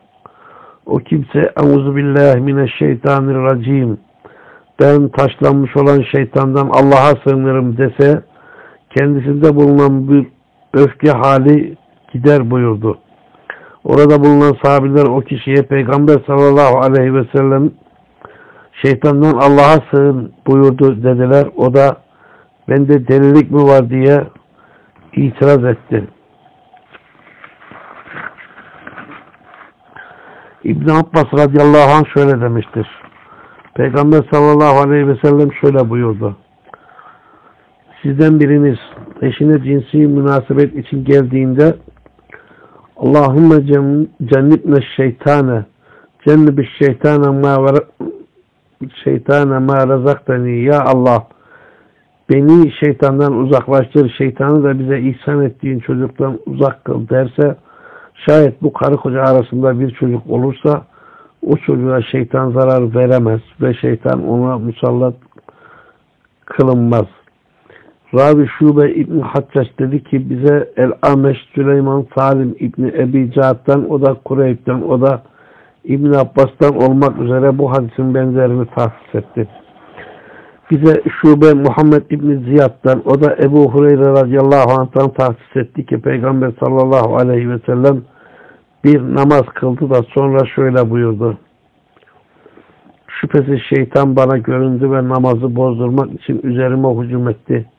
O kimse Euzubillahimineşşeytanirracim ben taşlanmış olan şeytandan Allah'a sığınırım dese kendisinde bulunan bir öfke hali gider buyurdu. Orada bulunan sahabiler o kişiye Peygamber sallallahu aleyhi ve sellem şeytandan Allah'a sığın buyurdu dediler. O da bende delilik mi var diye itiraz etti. İbn Abbas radıyallahu anh şöyle demiştir. Peygamber sallallahu aleyhi ve sellem şöyle buyurdu. Sizden biriniz eşine cinsi münasebet için geldiğinde Allahümme cennibne şeytane cennibi şeytane ma şeytane ma razaktani ya Allah beni şeytandan uzaklaştır. Şeytanı da bize ihsan ettiğin çocuktan uzak kıl derse şayet bu karı koca arasında bir çocuk olursa o çocuğa şeytan zarar veremez ve şeytan ona musallat kılınmaz. Ravi Şube İbn Haccaç dedi ki bize El-Ameş Süleyman Salim İbni Ebi Cahat'tan o da Kureyb'den o da İbn Abbas'tan olmak üzere bu hadisin benzerini tahsis etti. Bize Şube Muhammed İbni Ziyad'dan o da Ebu Hureyre radıyallahu anh'tan tahsis etti ki Peygamber sallallahu aleyhi ve sellem bir namaz kıldı da sonra şöyle buyurdu. Şüphesiz şeytan bana göründü ve namazı bozdurmak için üzerime hücum etti.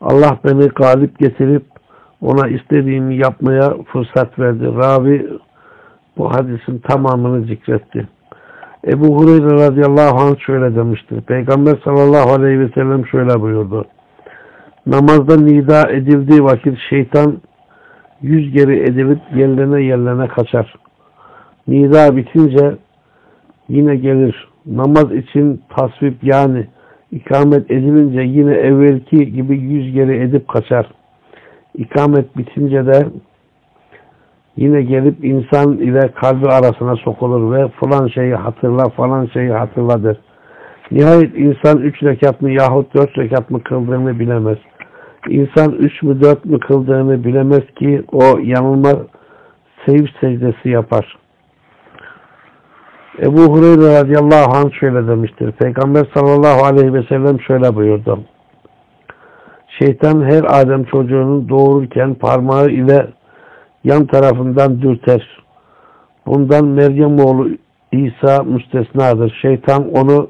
Allah beni galip getirip ona istediğimi yapmaya fırsat verdi. Ravi bu hadisin tamamını zikretti. Ebu Hureyre radıyallahu anh şöyle demiştir. Peygamber sallallahu aleyhi ve sellem şöyle buyurdu. Namazda nida edildiği vakit şeytan yüz geri edilip yerlene yerlene kaçar. Nida bitince yine gelir. Namaz için tasvip yani ikamet edilince yine evvelki gibi yüz geri edip kaçar. İkamet bitince de yine gelip insan ile kalbi arasına sokulur ve falan şeyi hatırla falan şeyi hatırladır. Nihayet insan üç rekat mı yahut dört rekat mı kıldığını bilemez. İnsan üç mü dört mü kıldığını bilemez ki o yanılma sev secdesi yapar. Ebu Hureyre radıyallahu anh şöyle demiştir. Peygamber sallallahu aleyhi ve sellem şöyle buyurdu. Şeytan her Adem çocuğunu doğururken parmağı ile yan tarafından dürter. Bundan Meryem oğlu İsa müstesnadır. Şeytan onu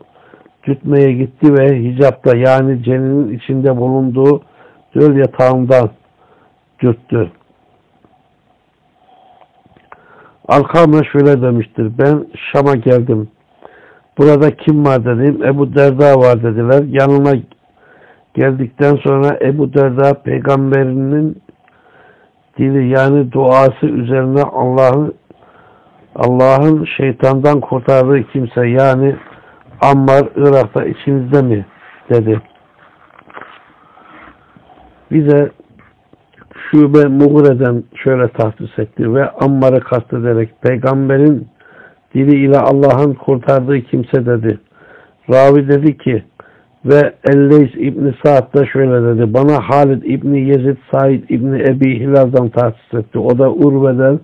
tütmeye gitti ve hicapta yani ceninin içinde bulunduğu döl yatağından dürttü. Alkamla şöyle demiştir. Ben Şam'a geldim. Burada kim var dedim. Ebu Derda var dediler. Yanına geldikten sonra Ebu Derda peygamberinin dili yani duası üzerine Allah'ın Allah'ın şeytandan kurtardığı kimse yani Ammar Irak'ta içinizde mi? dedi. Bize Şube Muğre'den şöyle tahsis etti ve Ammar'ı kastederek peygamberin dili ile Allah'ın kurtardığı kimse dedi. Ravi dedi ki ve Elleys İbni Sa'd da şöyle dedi. Bana Halid İbni Yezid Said İbni Ebi Hilal'dan tahsis etti. O da Urve'den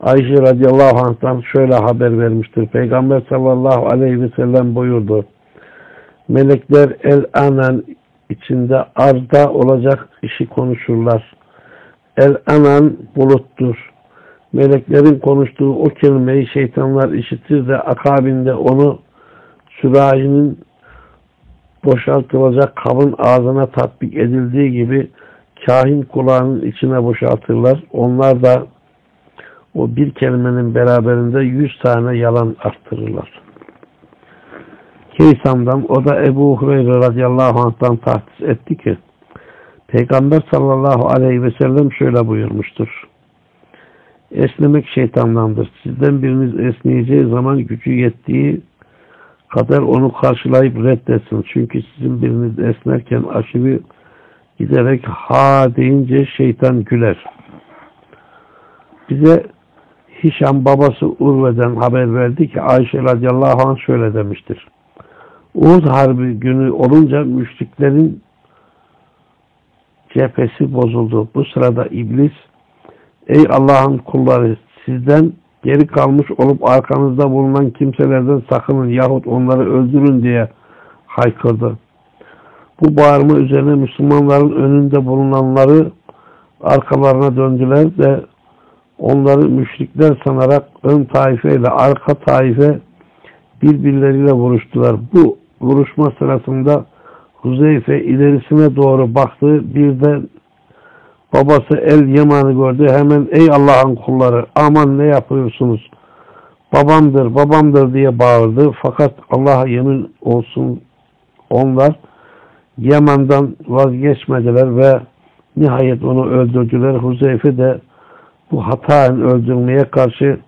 Ayşe radıyallahu anh'tan şöyle haber vermiştir. Peygamber sallallahu aleyhi ve sellem buyurdu. Melekler el anan içinde arda olacak işi konuşurlar. El anan buluttur. Meleklerin konuştuğu o kelimeyi şeytanlar işitir de akabinde onu sürahinin boşaltılacak kabın ağzına tatbik edildiği gibi kahin kulağının içine boşaltırlar. Onlar da o bir kelimenin beraberinde yüz tane yalan arttırırlar. Keysam'dan o da Ebu Hureyre radıyallahu anh'tan tahsis etti ki Peygamber sallallahu aleyhi ve sellem şöyle buyurmuştur. Esnemek şeytandandır. Sizden biriniz esneyeceği zaman gücü yettiği kadar onu karşılayıp reddetsin. Çünkü sizin biriniz esnerken aşırı giderek ha deyince şeytan güler. Bize Hişam babası Urve'den haber verdi ki Ayşe radıyallahu anh şöyle demiştir. Uğuz Harbi günü olunca müşriklerin cephesi bozuldu. Bu sırada iblis ey Allah'ın kulları sizden geri kalmış olup arkanızda bulunan kimselerden sakının yahut onları öldürün diye haykırdı. Bu bağırma üzerine Müslümanların önünde bulunanları arkalarına döndüler ve onları müşrikler sanarak ön taife ile arka taife birbirleriyle vuruştular. Bu vuruşma sırasında Huzeyfe ilerisine doğru baktı. Birden babası El Yaman'ı gördü. Hemen ey Allah'ın kulları aman ne yapıyorsunuz? Babamdır, babamdır diye bağırdı. Fakat Allah'a yemin olsun onlar Yaman'dan vazgeçmediler ve nihayet onu öldürdüler. Huzeyfe de bu hataen öldürmeye karşı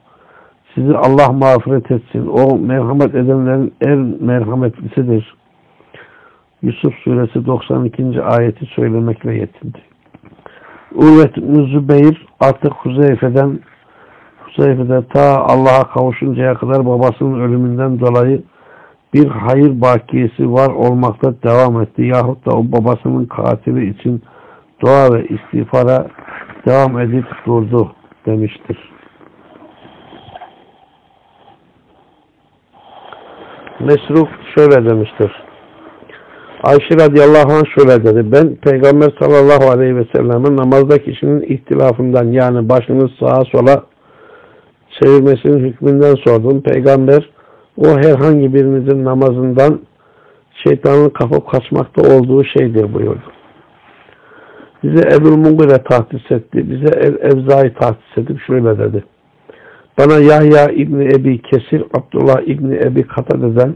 sizi Allah mağfiret etsin. O merhamet edenlerin en merhametlisidir. Yusuf suresi 92. ayeti söylemekle yetindi. Uvet Zübeyir artık Huzeyfe'den Huzeyfe'de ta Allah'a kavuşuncaya kadar babasının ölümünden dolayı bir hayır bakiyesi var olmakta devam etti. Yahut da o babasının katili için dua ve istiğfara devam edip durdu demiştir. Mesruf şöyle demiştir. Ayşe radıyallahu anh şöyle dedi. Ben Peygamber sallallahu aleyhi ve sellem'in namazdaki kişinin ihtilafından yani başını sağa sola çevirmesinin hükmünden sordum. Peygamber o herhangi birinizin namazından şeytanın kapıp kaçmakta olduğu şeydir buyurdu. Bize Ebul Mungir'e tahsis etti. Bize El Evza'yı tahsis edip şöyle dedi. Bana Yahya İbni Ebi Kesir, Abdullah İbni Ebi Katade'den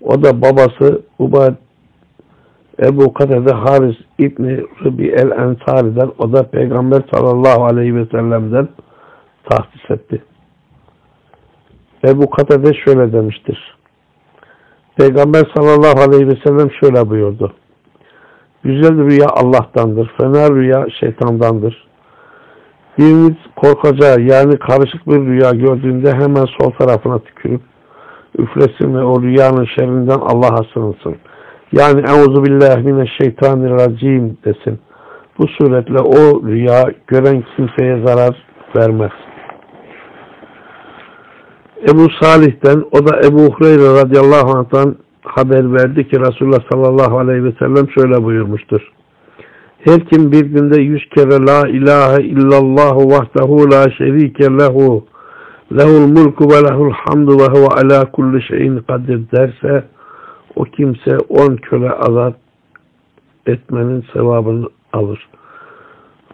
o da babası Ubad Ebu Katede Haris İbni Rıbi El Ensari'den o da Peygamber sallallahu aleyhi ve sellem'den tahsis etti. Ebu Katede şöyle demiştir. Peygamber sallallahu aleyhi ve sellem şöyle buyurdu. Güzel rüya Allah'tandır. Fena rüya şeytandandır. Biriniz korkacağı yani karışık bir rüya gördüğünde hemen sol tarafına tükürüp üflesin ve o rüyanın şerrinden Allah'a sığınsın. Yani Euzu billahi mineşşeytanirracim desin. Bu suretle o rüya gören kimseye zarar vermez. Ebu Salih'ten o da Ebu Hureyre radıyallahu anh'tan haber verdi ki Resulullah sallallahu aleyhi ve sellem şöyle buyurmuştur. Her kim bir günde yüz kere la ilahe illallah vahdehu la şerike lehu lehul mulku ve lehul hamdu ve huve ala kulli şeyin kadir derse o kimse on köle azat etmenin sevabını alır.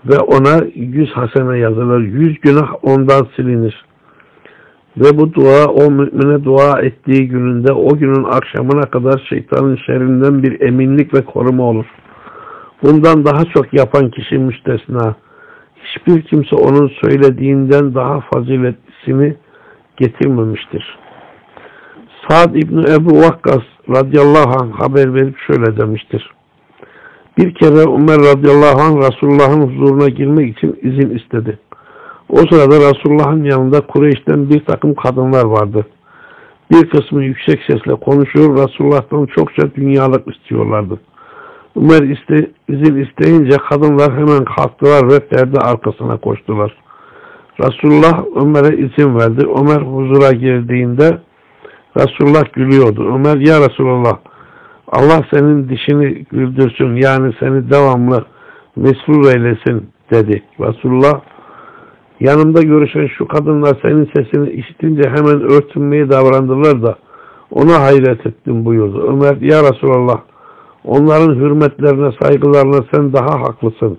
Ve ona yüz hasene yazılır. Yüz günah ondan silinir. Ve bu dua o mümine dua ettiği gününde o günün akşamına kadar şeytanın şerrinden bir eminlik ve koruma olur. Bundan daha çok yapan kişi müstesna. Hiçbir kimse onun söylediğinden daha faziletlisini getirmemiştir. Sa'd İbni Ebu Vakkas radıyallahu anh haber verip şöyle demiştir. Bir kere Ömer radıyallahu anh Resulullah'ın huzuruna girmek için izin istedi. O sırada Resulullah'ın yanında Kureyş'ten bir takım kadınlar vardı. Bir kısmı yüksek sesle konuşuyor, Resulullah'tan çokça dünyalık istiyorlardı. Ömer iste, izin isteyince kadınlar hemen kalktılar ve perde arkasına koştular. Resulullah Ömer'e izin verdi. Ömer huzura girdiğinde Resulullah gülüyordu. Ömer ya Resulullah Allah senin dişini güldürsün yani seni devamlı mesrur eylesin dedi. Resulullah yanımda görüşen şu kadınlar senin sesini işitince hemen örtünmeye davrandılar da ona hayret ettim buyurdu. Ömer ya Resulallah onların hürmetlerine saygılarına sen daha haklısın.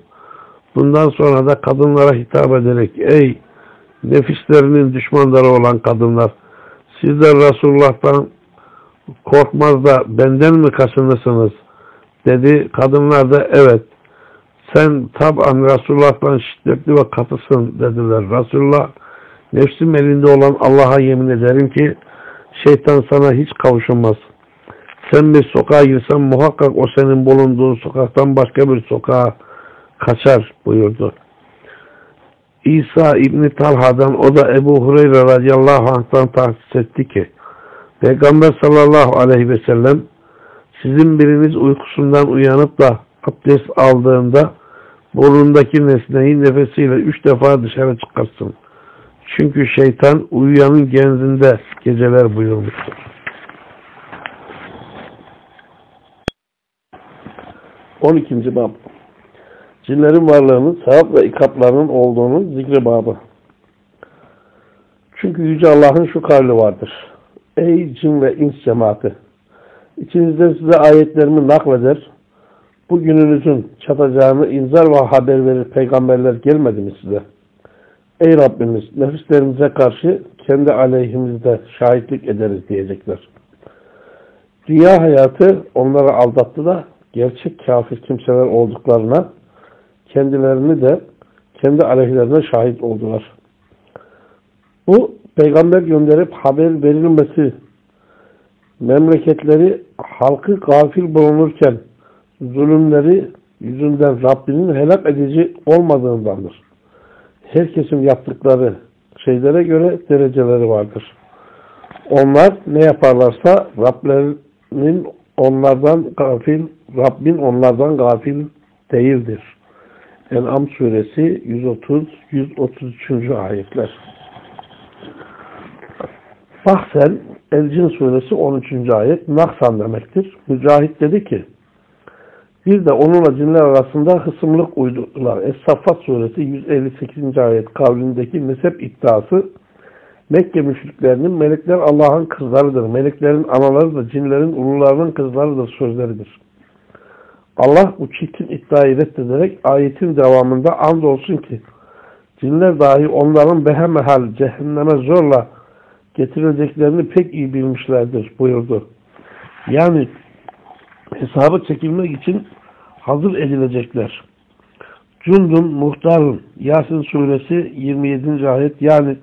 Bundan sonra da kadınlara hitap ederek ey nefislerinin düşmanları olan kadınlar sizler Resulullah'tan korkmaz da benden mi kaçınırsınız? Dedi. Kadınlar da evet sen taban Resulullah'tan şiddetli ve katısın dediler. Resulullah nefsim elinde olan Allah'a yemin ederim ki şeytan sana hiç kavuşamaz. Sen bir sokağa girsen muhakkak o senin bulunduğun sokaktan başka bir sokağa kaçar buyurdu. İsa İbni Talha'dan o da Ebu Hureyre radıyallahu anh'tan tahsis etti ki Peygamber sallallahu aleyhi ve sellem sizin biriniz uykusundan uyanıp da abdest aldığında burnundaki nesneyi nefesiyle üç defa dışarı çıkarsın. Çünkü şeytan uyuyanın genzinde geceler buyurmuştur. 12. Bab Cinlerin varlığının, sevap ve ikaplarının olduğunu zikri babı. Çünkü Yüce Allah'ın şu kavli vardır. Ey cin ve ins cemaati! İçinizden size ayetlerimi nakleder, bugününüzün çatacağını inzar ve haber verir peygamberler gelmedi mi size? Ey Rabbimiz nefislerimize karşı kendi aleyhimizde şahitlik ederiz diyecekler. Dünya hayatı onları aldattı da gerçek kafir kimseler olduklarına kendilerini de kendi aleyhlerine şahit oldular. Bu peygamber gönderip haber verilmesi memleketleri halkı gafil bulunurken zulümleri yüzünden Rabbinin helak edici olmadığındandır. Herkesin yaptıkları şeylere göre dereceleri vardır. Onlar ne yaparlarsa Rablerinin onlardan gafil, Rabbin onlardan gafil değildir. En'am suresi 130-133. ayetler. Bahsen El-Cin suresi 13. ayet Naksan demektir. Mücahit dedi ki bir de onunla cinler arasında hısımlık uydurdular. Es-Saffat suresi 158. ayet kavlindeki mezhep iddiası Mekke müşriklerinin melekler Allah'ın kızlarıdır. Meleklerin anaları da cinlerin ulularının kızlarıdır sözleridir. Allah bu çirkin iddiayı reddederek ayetin devamında andolsun ki cinler dahi onların behemehal cehenneme zorla getireceklerini pek iyi bilmişlerdir buyurdu. Yani hesabı çekilmek için hazır edilecekler. Cundun muhtarın Yasin suresi 27. ayet yani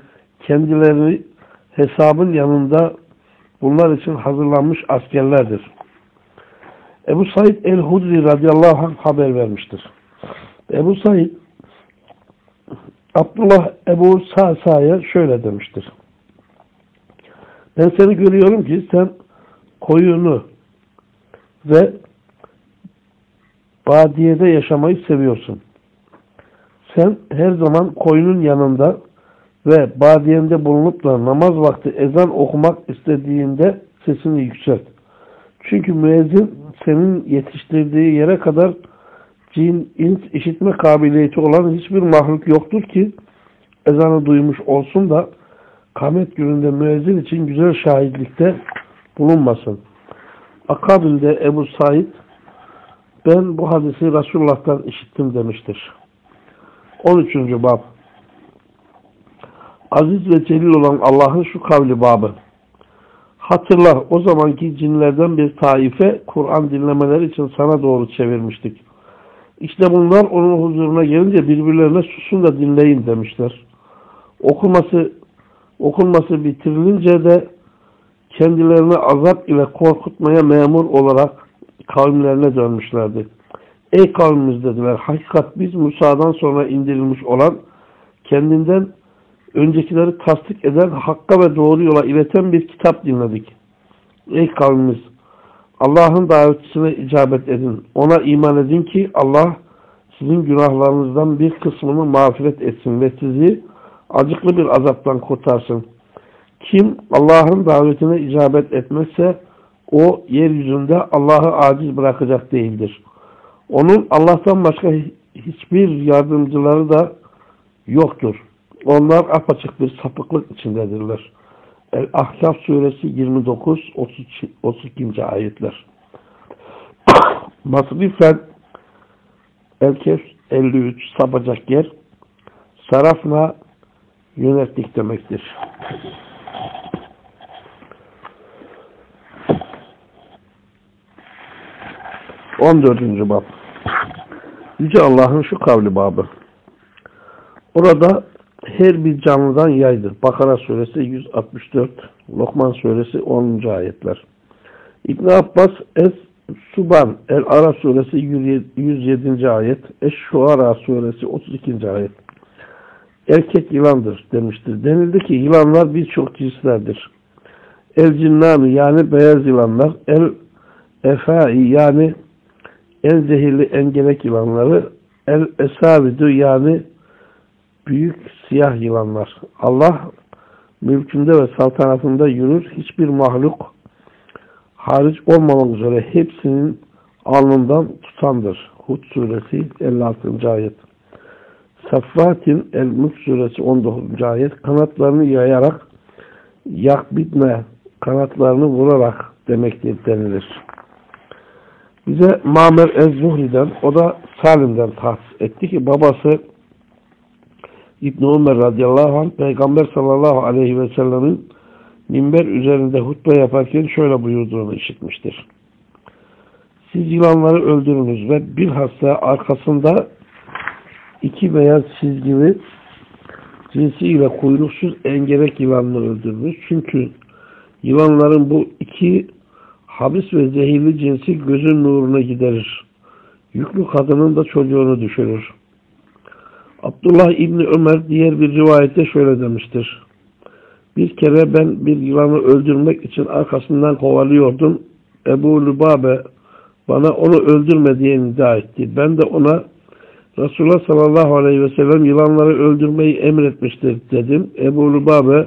kendileri hesabın yanında bunlar için hazırlanmış askerlerdir. Ebu Said el-Hudri radıyallahu anh haber vermiştir. Ebu Said Abdullah Ebu Sa'sa'ya şöyle demiştir. Ben seni görüyorum ki sen koyunu ve badiyede yaşamayı seviyorsun. Sen her zaman koyunun yanında ve badiyende bulunup da namaz vakti ezan okumak istediğinde sesini yükselt. Çünkü müezzin senin yetiştirdiği yere kadar cin, ins, işitme kabiliyeti olan hiçbir mahluk yoktur ki ezanı duymuş olsun da kamet gününde müezzin için güzel şahitlikte bulunmasın. Akabinde Ebu Said ben bu hadisi Resulullah'tan işittim demiştir. 13. bab Aziz ve celil olan Allah'ın şu kavli babı. Hatırla o zamanki cinlerden bir taife Kur'an dinlemeleri için sana doğru çevirmiştik. İşte bunlar onun huzuruna gelince birbirlerine susun da dinleyin demişler. Okuması okunması bitirilince de kendilerini azap ile korkutmaya memur olarak kavimlerine dönmüşlerdi. Ey kavmimiz dediler, hakikat biz Musa'dan sonra indirilmiş olan kendinden öncekileri tasdik eden, hakka ve doğru yola ileten bir kitap dinledik. Ey kavmimiz! Allah'ın davetçisine icabet edin. Ona iman edin ki Allah sizin günahlarınızdan bir kısmını mağfiret etsin ve sizi acıklı bir azaptan kurtarsın. Kim Allah'ın davetine icabet etmezse o yeryüzünde Allah'ı aciz bırakacak değildir. Onun Allah'tan başka hiçbir yardımcıları da yoktur. Onlar apaçık bir sapıklık içindedirler. El-Ahkaf suresi 29 32. ayetler. Masrifen El-Kef 53 sapacak yer sarafına yönetlik demektir. 14. bab Yüce Allah'ın şu kavli babı. Orada her bir canlıdan yaydır. Bakara suresi 164, Lokman suresi 10. ayetler. İbn Abbas Es Suban El Ara suresi 107. ayet, Eş-Şuara suresi 32. ayet. Erkek yılandır demiştir. Denildi ki yılanlar birçok cinslerdir. El cinnani yani beyaz yılanlar, el efai yani en zehirli engelek yılanları, el esavidü yani büyük siyah yılanlar. Allah mülkünde ve saltanatında yürür. Hiçbir mahluk hariç olmamak üzere hepsinin alnından tutandır. Hud suresi 56. ayet. Saffatin el-Mulk suresi 19. ayet. Kanatlarını yayarak yak bitme kanatlarını vurarak demektir denilir. Bize Mamer Ez-Zuhri'den, o da Salim'den tahsis etti ki babası İbn Ömer radıyallahu anh Peygamber sallallahu aleyhi ve sellemin minber üzerinde hutbe yaparken şöyle buyurduğunu işitmiştir. Siz yılanları öldürünüz ve bilhassa arkasında iki beyaz çizgili cinsiyle kuyruksuz engerek yılanını öldürünüz. Çünkü yılanların bu iki habis ve zehirli cinsi gözün nuruna giderir. Yüklü kadının da çocuğunu düşürür. Abdullah İbni Ömer diğer bir rivayette şöyle demiştir. Bir kere ben bir yılanı öldürmek için arkasından kovalıyordum. Ebu Lübabe bana onu öldürme diye nida etti. Ben de ona Resulullah sallallahu aleyhi ve sellem yılanları öldürmeyi emretmiştir dedim. Ebu Lübabe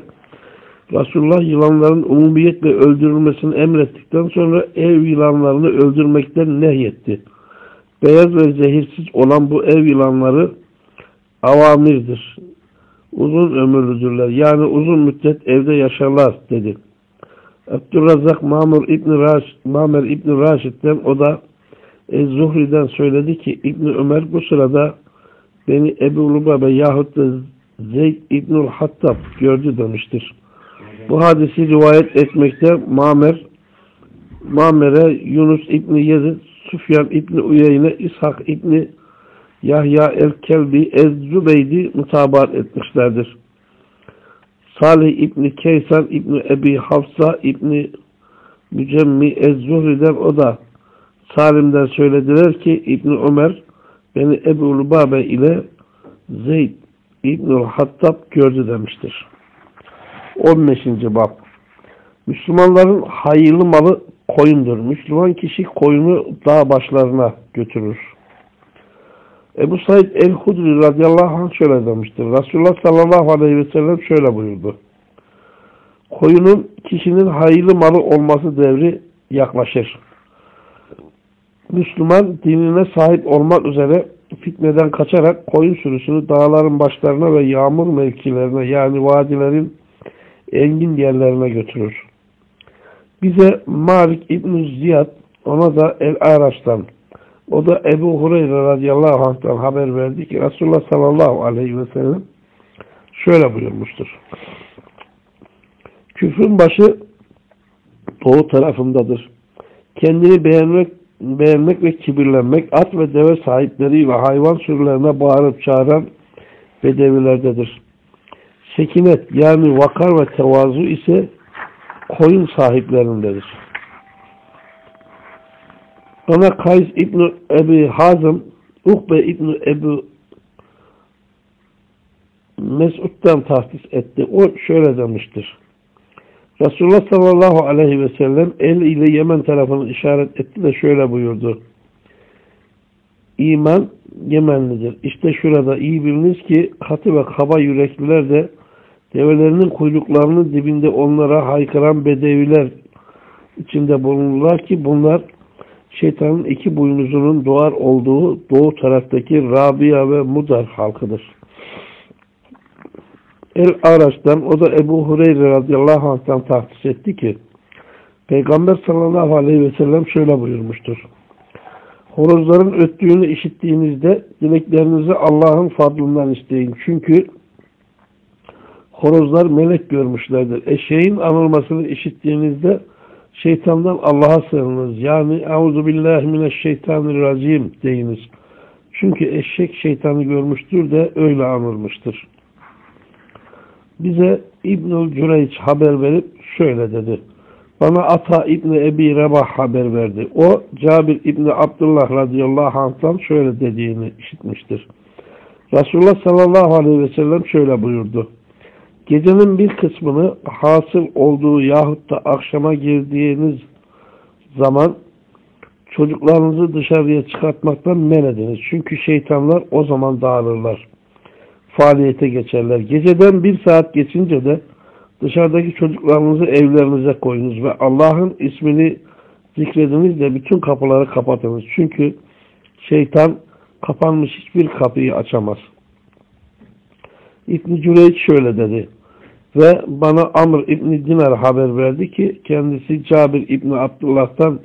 Resulullah yılanların umumiyetle öldürülmesini emrettikten sonra ev yılanlarını öldürmekten nehyetti. Beyaz ve zehirsiz olan bu ev yılanları avamirdir. Uzun ömürlüdürler. Yani uzun müddet evde yaşarlar dedi. Abdurrazak Mamur İbn Raş, Mamer İbn Raşid'den o da Ez-Zuhri'den söyledi ki İbn Ömer bu sırada beni Ebu Lubabe yahut da Zeyd İbnül Hattab gördü demiştir. Bu hadisi rivayet etmekte Mamer Mamer'e Yunus İbni Yezid, Sufyan İbni Uyeyne, İshak İbni Yahya el-Kelbi, Ez-Zübeydi mutabat etmişlerdir. Salih İbni Keysan İbni Ebi Hafsa İbni Mücemmi Ez-Zuhri'den o da Salim'den söylediler ki İbni Ömer beni Ebu Lubabe ile Zeyd İbnül Hattab gördü demiştir. 15. Bab Müslümanların hayırlı malı koyundur. Müslüman kişi koyunu dağ başlarına götürür. Ebu Said el-Hudri radıyallahu anh şöyle demiştir. Resulullah sallallahu aleyhi ve sellem şöyle buyurdu. Koyunun kişinin hayırlı malı olması devri yaklaşır. Müslüman dinine sahip olmak üzere fitneden kaçarak koyun sürüsünü dağların başlarına ve yağmur mevkilerine yani vadilerin engin yerlerine götürür. Bize Malik İbn Ziyad ona da El Araç'tan o da Ebu Hureyre radıyallahu anh'tan haber verdi ki Resulullah sallallahu aleyhi ve sellem şöyle buyurmuştur. Küfrün başı doğu tarafındadır. Kendini beğenmek, beğenmek ve kibirlenmek at ve deve sahipleri ve hayvan sürülerine bağırıp çağıran bedevilerdedir. Sekinet yani vakar ve tevazu ise koyun sahiplerindedir. Bana Kays İbni Ebi Hazım Ukbe İbni Ebu Mesud'dan tahsis etti. O şöyle demiştir. Resulullah sallallahu aleyhi ve sellem el ile Yemen tarafını işaret etti de şöyle buyurdu. İman Yemenlidir. İşte şurada iyi biliniz ki katı ve kaba yürekliler de develerinin kuyruklarının dibinde onlara haykıran bedeviler içinde bulunurlar ki bunlar şeytanın iki boynuzunun doğar olduğu doğu taraftaki Rabia ve Mudar halkıdır. El Araç'tan o da Ebu Hureyre radıyallahu anh'tan tahsis etti ki Peygamber sallallahu aleyhi ve sellem şöyle buyurmuştur. Horozların öttüğünü işittiğinizde dileklerinizi Allah'ın fadlından isteyin. Çünkü horozlar melek görmüşlerdir. Eşeğin anılmasını işittiğinizde şeytandan Allah'a sığınınız. Yani Euzu billahi mineşşeytanirracim deyiniz. Çünkü eşek şeytanı görmüştür de öyle anılmıştır. Bize İbnül Cüreyç haber verip şöyle dedi. Bana Ata İbni Ebi Rebah haber verdi. O Cabir İbni Abdullah radıyallahu anh'tan şöyle dediğini işitmiştir. Resulullah sallallahu aleyhi ve sellem şöyle buyurdu. Gecenin bir kısmını hasıl olduğu yahut da akşama girdiğiniz zaman çocuklarınızı dışarıya çıkartmaktan men ediniz. Çünkü şeytanlar o zaman dağılırlar. Faaliyete geçerler. Geceden bir saat geçince de dışarıdaki çocuklarınızı evlerinize koyunuz ve Allah'ın ismini zikrediniz de bütün kapıları kapatınız. Çünkü şeytan kapanmış hiçbir kapıyı açamaz. İbn-i şöyle dedi. Ve bana Amr İbni Dinar haber verdi ki kendisi Cabir İbni Abdullah'tan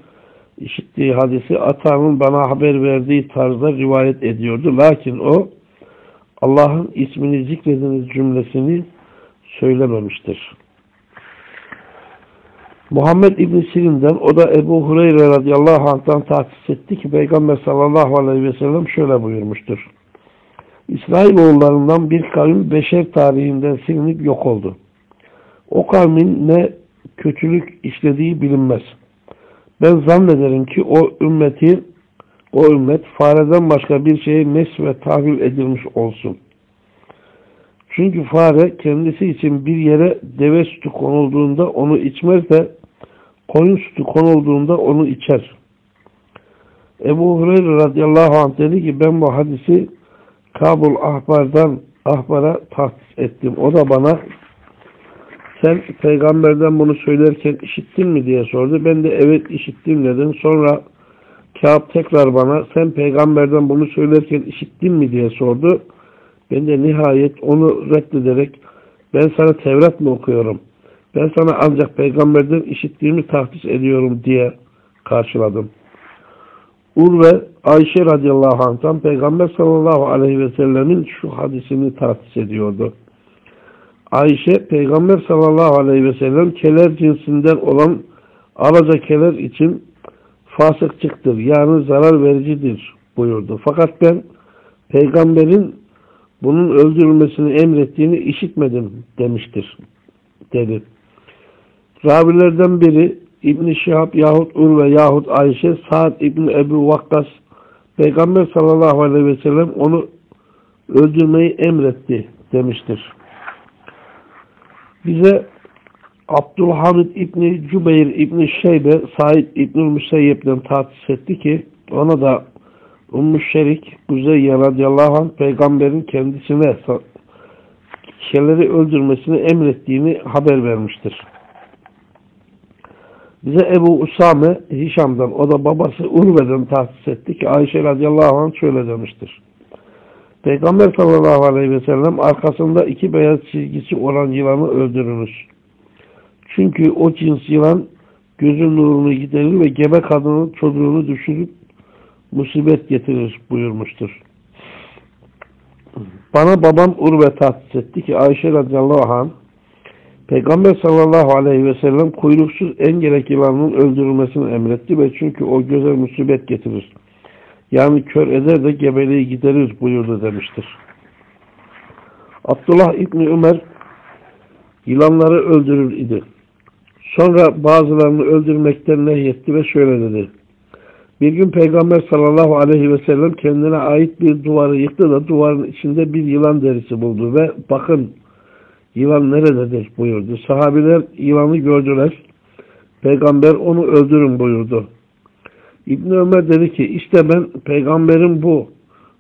işittiği hadisi Ata'nın bana haber verdiği tarzda rivayet ediyordu. Lakin o Allah'ın ismini zikrediniz cümlesini söylememiştir. Muhammed İbn Sirin'den o da Ebu Hureyre radıyallahu anh'tan tahsis etti ki Peygamber sallallahu aleyhi ve sellem şöyle buyurmuştur. İsrailoğullarından bir kavim beşer tarihinden silinip yok oldu. O kavmin ne kötülük işlediği bilinmez. Ben zannederim ki o ümmeti o ümmet fareden başka bir şeye mes ve tahvil edilmiş olsun. Çünkü fare kendisi için bir yere deve sütü konulduğunda onu içmez de koyun sütü konulduğunda onu içer. Ebu Hureyre radıyallahu anh dedi ki ben bu hadisi Kabul ahbardan ahbara tahsis ettim. O da bana sen peygamberden bunu söylerken işittin mi diye sordu. Ben de evet işittim dedim. Sonra Kâb tekrar bana sen peygamberden bunu söylerken işittin mi diye sordu. Ben de nihayet onu reddederek ben sana Tevrat mı okuyorum? Ben sana ancak peygamberden işittiğimi tahsis ediyorum diye karşıladım. Urve Ayşe radıyallahu anh'tan Peygamber sallallahu aleyhi ve sellemin şu hadisini tahsis ediyordu. Ayşe Peygamber sallallahu aleyhi ve sellem keler cinsinden olan alaca keler için fasıkçıktır yani zarar vericidir buyurdu. Fakat ben peygamberin bunun öldürülmesini emrettiğini işitmedim demiştir dedi. Ravilerden biri İbn-i Şihab yahut Urve yahut Ayşe Sa'd İbn Ebu Vakkas Peygamber sallallahu aleyhi ve sellem onu öldürmeyi emretti demiştir. Bize Abdülhamid İbni Cübeyr İbni Şeybe Said İbni Müseyyep'ten tahsis etti ki ona da Ümmü Şerik Güzeyye radıyallahu anh peygamberin kendisine kişileri öldürmesini emrettiğini haber vermiştir. Bize Ebu Usame Hişam'dan o da babası Urve'den tahsis etti ki Ayşe radıyallahu anh şöyle demiştir. Peygamber sallallahu aleyhi ve sellem arkasında iki beyaz çizgisi olan yılanı öldürünüz. Çünkü o cins yılan gözün nurunu giderir ve gebe kadının çocuğunu düşürüp musibet getirir buyurmuştur. Bana babam Urve tahsis etti ki Ayşe radıyallahu anh Peygamber sallallahu aleyhi ve sellem kuyruksuz en gerek yılanın öldürülmesini emretti ve çünkü o göze musibet getirir. Yani kör eder de gebeliği giderir buyurdu demiştir. Abdullah İbni Ömer yılanları öldürür idi. Sonra bazılarını öldürmekten nehyetti ve şöyle dedi. Bir gün Peygamber sallallahu aleyhi ve sellem kendine ait bir duvarı yıktı da duvarın içinde bir yılan derisi buldu ve bakın yılan nerededir buyurdu. Sahabiler yılanı gördüler. Peygamber onu öldürün buyurdu. İbn Ömer dedi ki işte ben peygamberin bu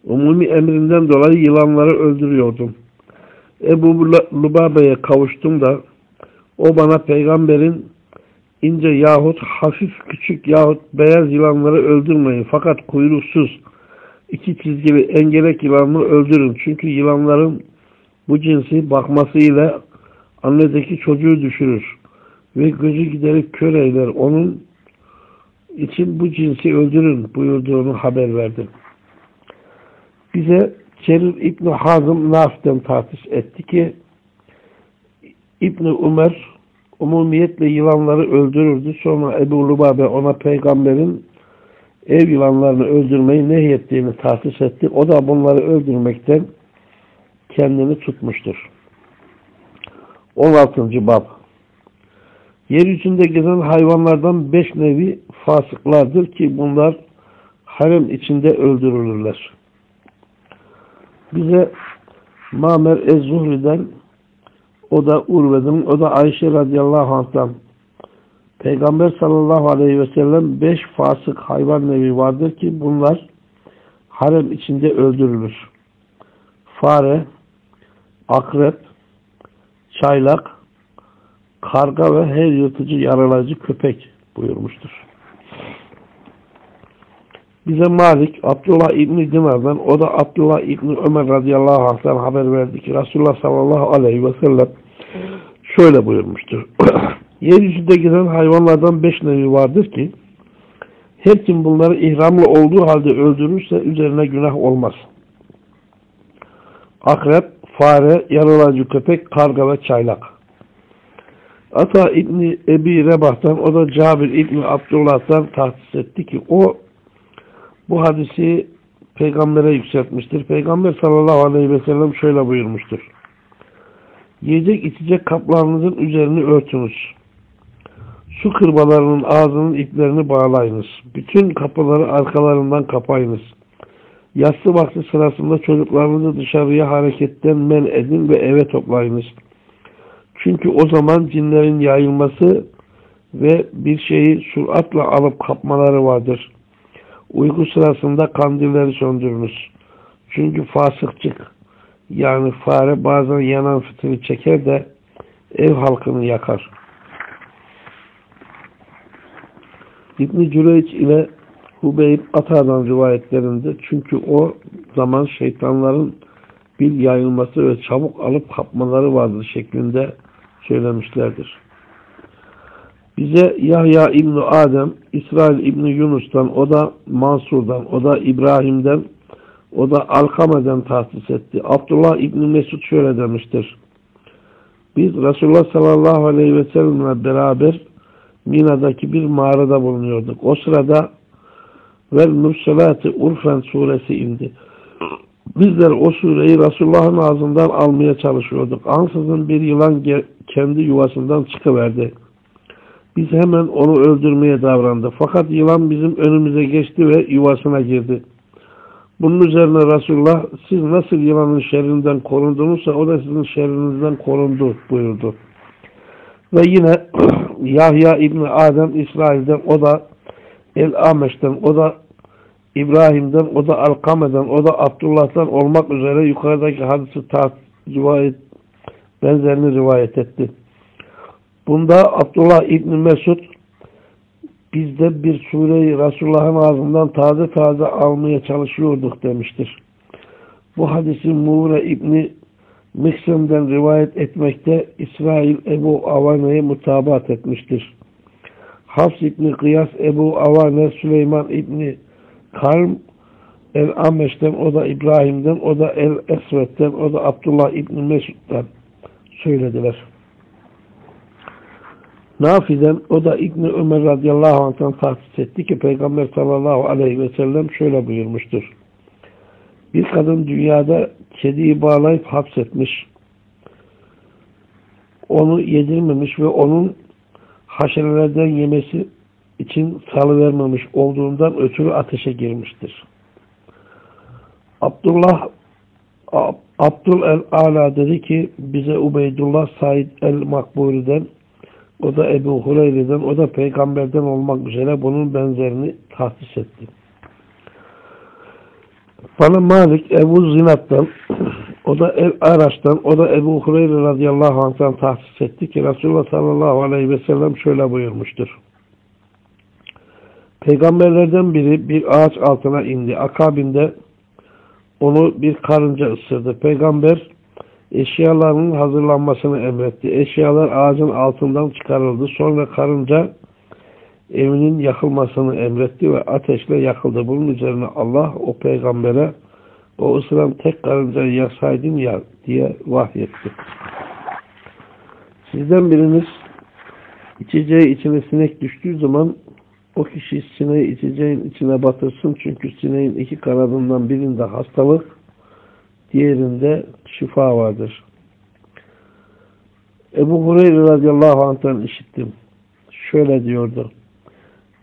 umumi emrinden dolayı yılanları öldürüyordum. Ebu Lubabe'ye kavuştum da o bana peygamberin ince yahut hafif küçük yahut beyaz yılanları öldürmeyin. Fakat kuyruksuz iki çizgili engelek yılanını öldürün. Çünkü yılanların bu cinsi bakmasıyla annedeki çocuğu düşürür. Ve gözü giderek kör eyler. Onun için bu cinsi öldürün buyurduğunu haber verdi. Bize Celil İbni Hazım Naf'ten tahsis etti ki İbni Ömer umumiyetle yılanları öldürürdü. Sonra Ebu Lubabe ona peygamberin ev yılanlarını öldürmeyi nehyettiğini tahsis etti. O da bunları öldürmekten kendini tutmuştur. 16. Bab Yeryüzünde gezen hayvanlardan beş nevi fasıklardır ki bunlar harem içinde öldürülürler. Bize Mamer Ez-Zuhri'den o da Urve'den, o da Ayşe radıyallahu anh'tan Peygamber sallallahu aleyhi ve sellem beş fasık hayvan nevi vardır ki bunlar harem içinde öldürülür. Fare, akrep, çaylak, karga ve her yırtıcı yaralayıcı köpek buyurmuştur. Bize Malik, Abdullah İbni Dinar'dan, o da Abdullah İbni Ömer radıyallahu anh'tan haber verdi ki Resulullah sallallahu aleyhi ve sellem şöyle buyurmuştur. Yeryüzünde giden hayvanlardan beş nevi vardır ki her kim bunları ihramlı olduğu halde öldürürse üzerine günah olmaz. Akrep, fare, yarılancı köpek, karga ve çaylak. Ata İbni Ebi Rebah'tan, o da Cabir İbni Abdullah'tan tahsis etti ki o bu hadisi peygambere yükseltmiştir. Peygamber sallallahu aleyhi ve sellem şöyle buyurmuştur. Yiyecek içecek kaplarınızın üzerini örtünüz. Su kırbalarının ağzının iplerini bağlayınız. Bütün kapıları arkalarından kapayınız. Yassı vakti sırasında çocuklarınızı dışarıya hareketten men edin ve eve toplayınız. Çünkü o zaman cinlerin yayılması ve bir şeyi süratle alıp kapmaları vardır. Uyku sırasında kandilleri söndürünüz. Çünkü fasıkçık yani fare bazen yanan fitili çeker de ev halkını yakar. İbn-i ile Hubeyb Ata'dan rivayetlerinde çünkü o zaman şeytanların bir yayılması ve çabuk alıp kapmaları vardır şeklinde söylemişlerdir. Bize Yahya İbni Adem, İsrail İbni Yunus'tan, o da Mansur'dan, o da İbrahim'den, o da Alkame'den tahsis etti. Abdullah İbni Mesud şöyle demiştir. Biz Resulullah sallallahu aleyhi ve sellemle beraber Mina'daki bir mağarada bulunuyorduk. O sırada Vel Mürselati Urfen suresi indi. Bizler o sureyi Resulullah'ın ağzından almaya çalışıyorduk. Ansızın bir yılan kendi yuvasından çıkıverdi. Biz hemen onu öldürmeye davrandı. Fakat yılan bizim önümüze geçti ve yuvasına girdi. Bunun üzerine Resulullah siz nasıl yılanın şerrinden korundunuzsa o da sizin şerrinizden korundu buyurdu. Ve yine Yahya İbni Adem İsrail'den o da El-Ameş'ten o da İbrahim'den o da Alkame'den o da Abdullah'tan olmak üzere yukarıdaki hadisi rivayet benzerini rivayet etti. Bunda Abdullah İbni Mesud biz de bir sureyi Resulullah'ın ağzından taze taze almaya çalışıyorduk demiştir. Bu hadisi Muğre İbni Miksem'den rivayet etmekte İsrail Ebu Avane'ye mutabat etmiştir. Hafs İbni Kıyas, Ebu Avane, Süleyman İbni Karm, El-Ameş'ten, o da İbrahim'den, o da El-Esvet'ten, o da Abdullah İbni Mesud'dan söylediler. Nafi'den, o da İbni Ömer radıyallahu anh'tan tahsis etti ki Peygamber sallallahu aleyhi ve sellem şöyle buyurmuştur. Bir kadın dünyada kediyi bağlayıp hapsetmiş, onu yedirmemiş ve onun haşerelerden yemesi için salıvermemiş olduğundan ötürü ateşe girmiştir. Abdullah Abdul el-Ala dedi ki bize Ubeydullah Said el-Makburi'den o da Ebu Hureyre'den o da peygamberden olmak üzere bunun benzerini tahsis etti. Bana Malik Ebu Zinat'tan o da El Araç'tan o da Ebu Hureyre radıyallahu anh'tan tahsis etti ki Resulullah sallallahu aleyhi ve sellem şöyle buyurmuştur. Peygamberlerden biri bir ağaç altına indi. Akabinde onu bir karınca ısırdı. Peygamber eşyalarının hazırlanmasını emretti. Eşyalar ağacın altından çıkarıldı. Sonra karınca evinin yakılmasını emretti ve ateşle yakıldı. Bunun üzerine Allah o peygambere o ısıran tek karıncayı yaksaydın ya diye vahyetti. Sizden biriniz içeceği içine sinek düştüğü zaman o kişi sineği içeceğin içine batırsın. Çünkü sineğin iki kanadından birinde hastalık, diğerinde şifa vardır. Ebu Hureyre radıyallahu anh'tan işittim. Şöyle diyordu.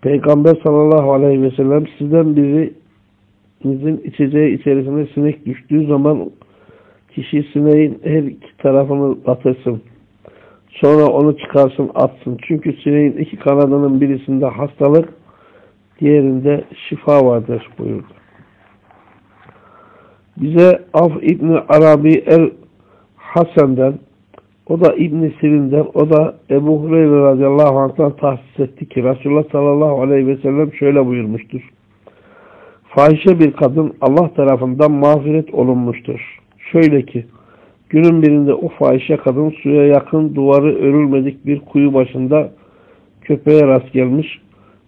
Peygamber sallallahu aleyhi ve sellem sizden birinizin içeceği içerisine sinek düştüğü zaman kişi sineğin her iki tarafını batırsın. Sonra onu çıkarsın atsın. Çünkü sineğin iki kanadının birisinde hastalık diğerinde şifa vardır buyurdu. Bize Af İbni Arabi el Hasan'dan o da İbn Sirin'den o da Ebu Hureyre radıyallahu anh'tan tahsis etti ki Resulullah sallallahu aleyhi ve sellem şöyle buyurmuştur. Fahişe bir kadın Allah tarafından mağfiret olunmuştur. Şöyle ki günün birinde o fahişe kadın suya yakın duvarı örülmedik bir kuyu başında köpeğe rast gelmiş.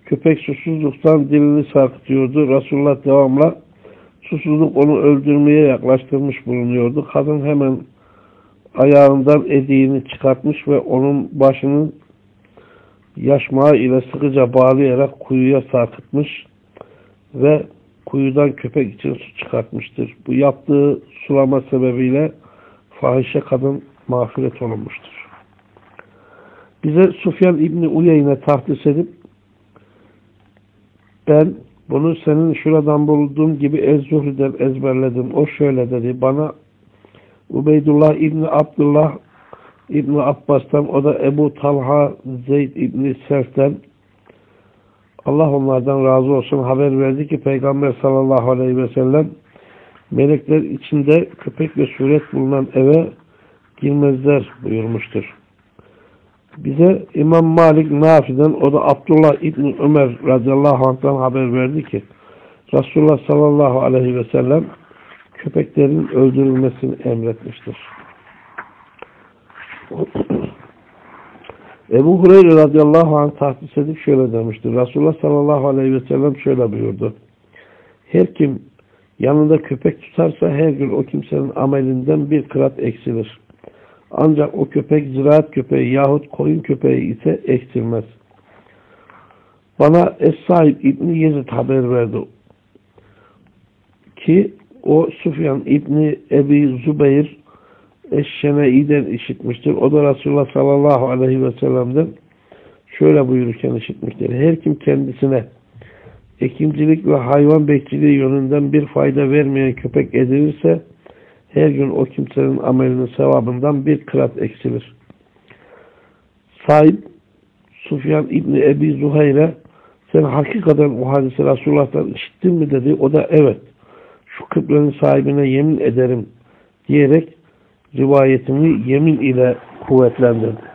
Köpek susuzluktan dilini sarkıtıyordu. Resulullah devamla susuzluk onu öldürmeye yaklaştırmış bulunuyordu. Kadın hemen ayağından ediğini çıkartmış ve onun başını yaşmağı ile sıkıca bağlayarak kuyuya sarkıtmış ve kuyudan köpek için su çıkartmıştır. Bu yaptığı sulama sebebiyle fahişe kadın mağfiret olunmuştur. Bize Sufyan İbni Uyeyne tahtis edip ben bunu senin şuradan bulduğum gibi Ez-Zuhri'den ezberledim. O şöyle dedi. Bana Ubeydullah İbni Abdullah İbni Abbas'tan o da Ebu Talha Zeyd İbni Serf'ten Allah onlardan razı olsun haber verdi ki Peygamber sallallahu aleyhi ve sellem melekler içinde köpek ve suret bulunan eve girmezler buyurmuştur. Bize İmam Malik Nafi'den o da Abdullah İbni Ömer radıyallahu anh'tan haber verdi ki Resulullah sallallahu aleyhi ve sellem köpeklerin öldürülmesini emretmiştir. Ebu Hureyre radıyallahu anh tahsis edip şöyle demiştir. Resulullah sallallahu aleyhi ve sellem şöyle buyurdu. Her kim yanında köpek tutarsa her gün o kimsenin amelinden bir kırat eksilir. Ancak o köpek ziraat köpeği yahut koyun köpeği ise eksilmez. Bana Es-Sahib İbni Yezid haber verdi ki o Sufyan İbni Ebi Zübeyir Eşşene'iden işitmiştir. O da Resulullah sallallahu aleyhi ve sellem'den şöyle buyururken işitmiştir. Her kim kendisine ekimcilik ve hayvan bekçiliği yönünden bir fayda vermeyen köpek edilirse her gün o kimsenin amelinin sevabından bir kırat eksilir. Sahip Sufyan İbni Ebi Zuhayre sen hakikaten o hadisi Resulullah'tan işittin mi dedi. O da evet şu kıblenin sahibine yemin ederim diyerek rivayetini yemin ile kuvvetlendirdi.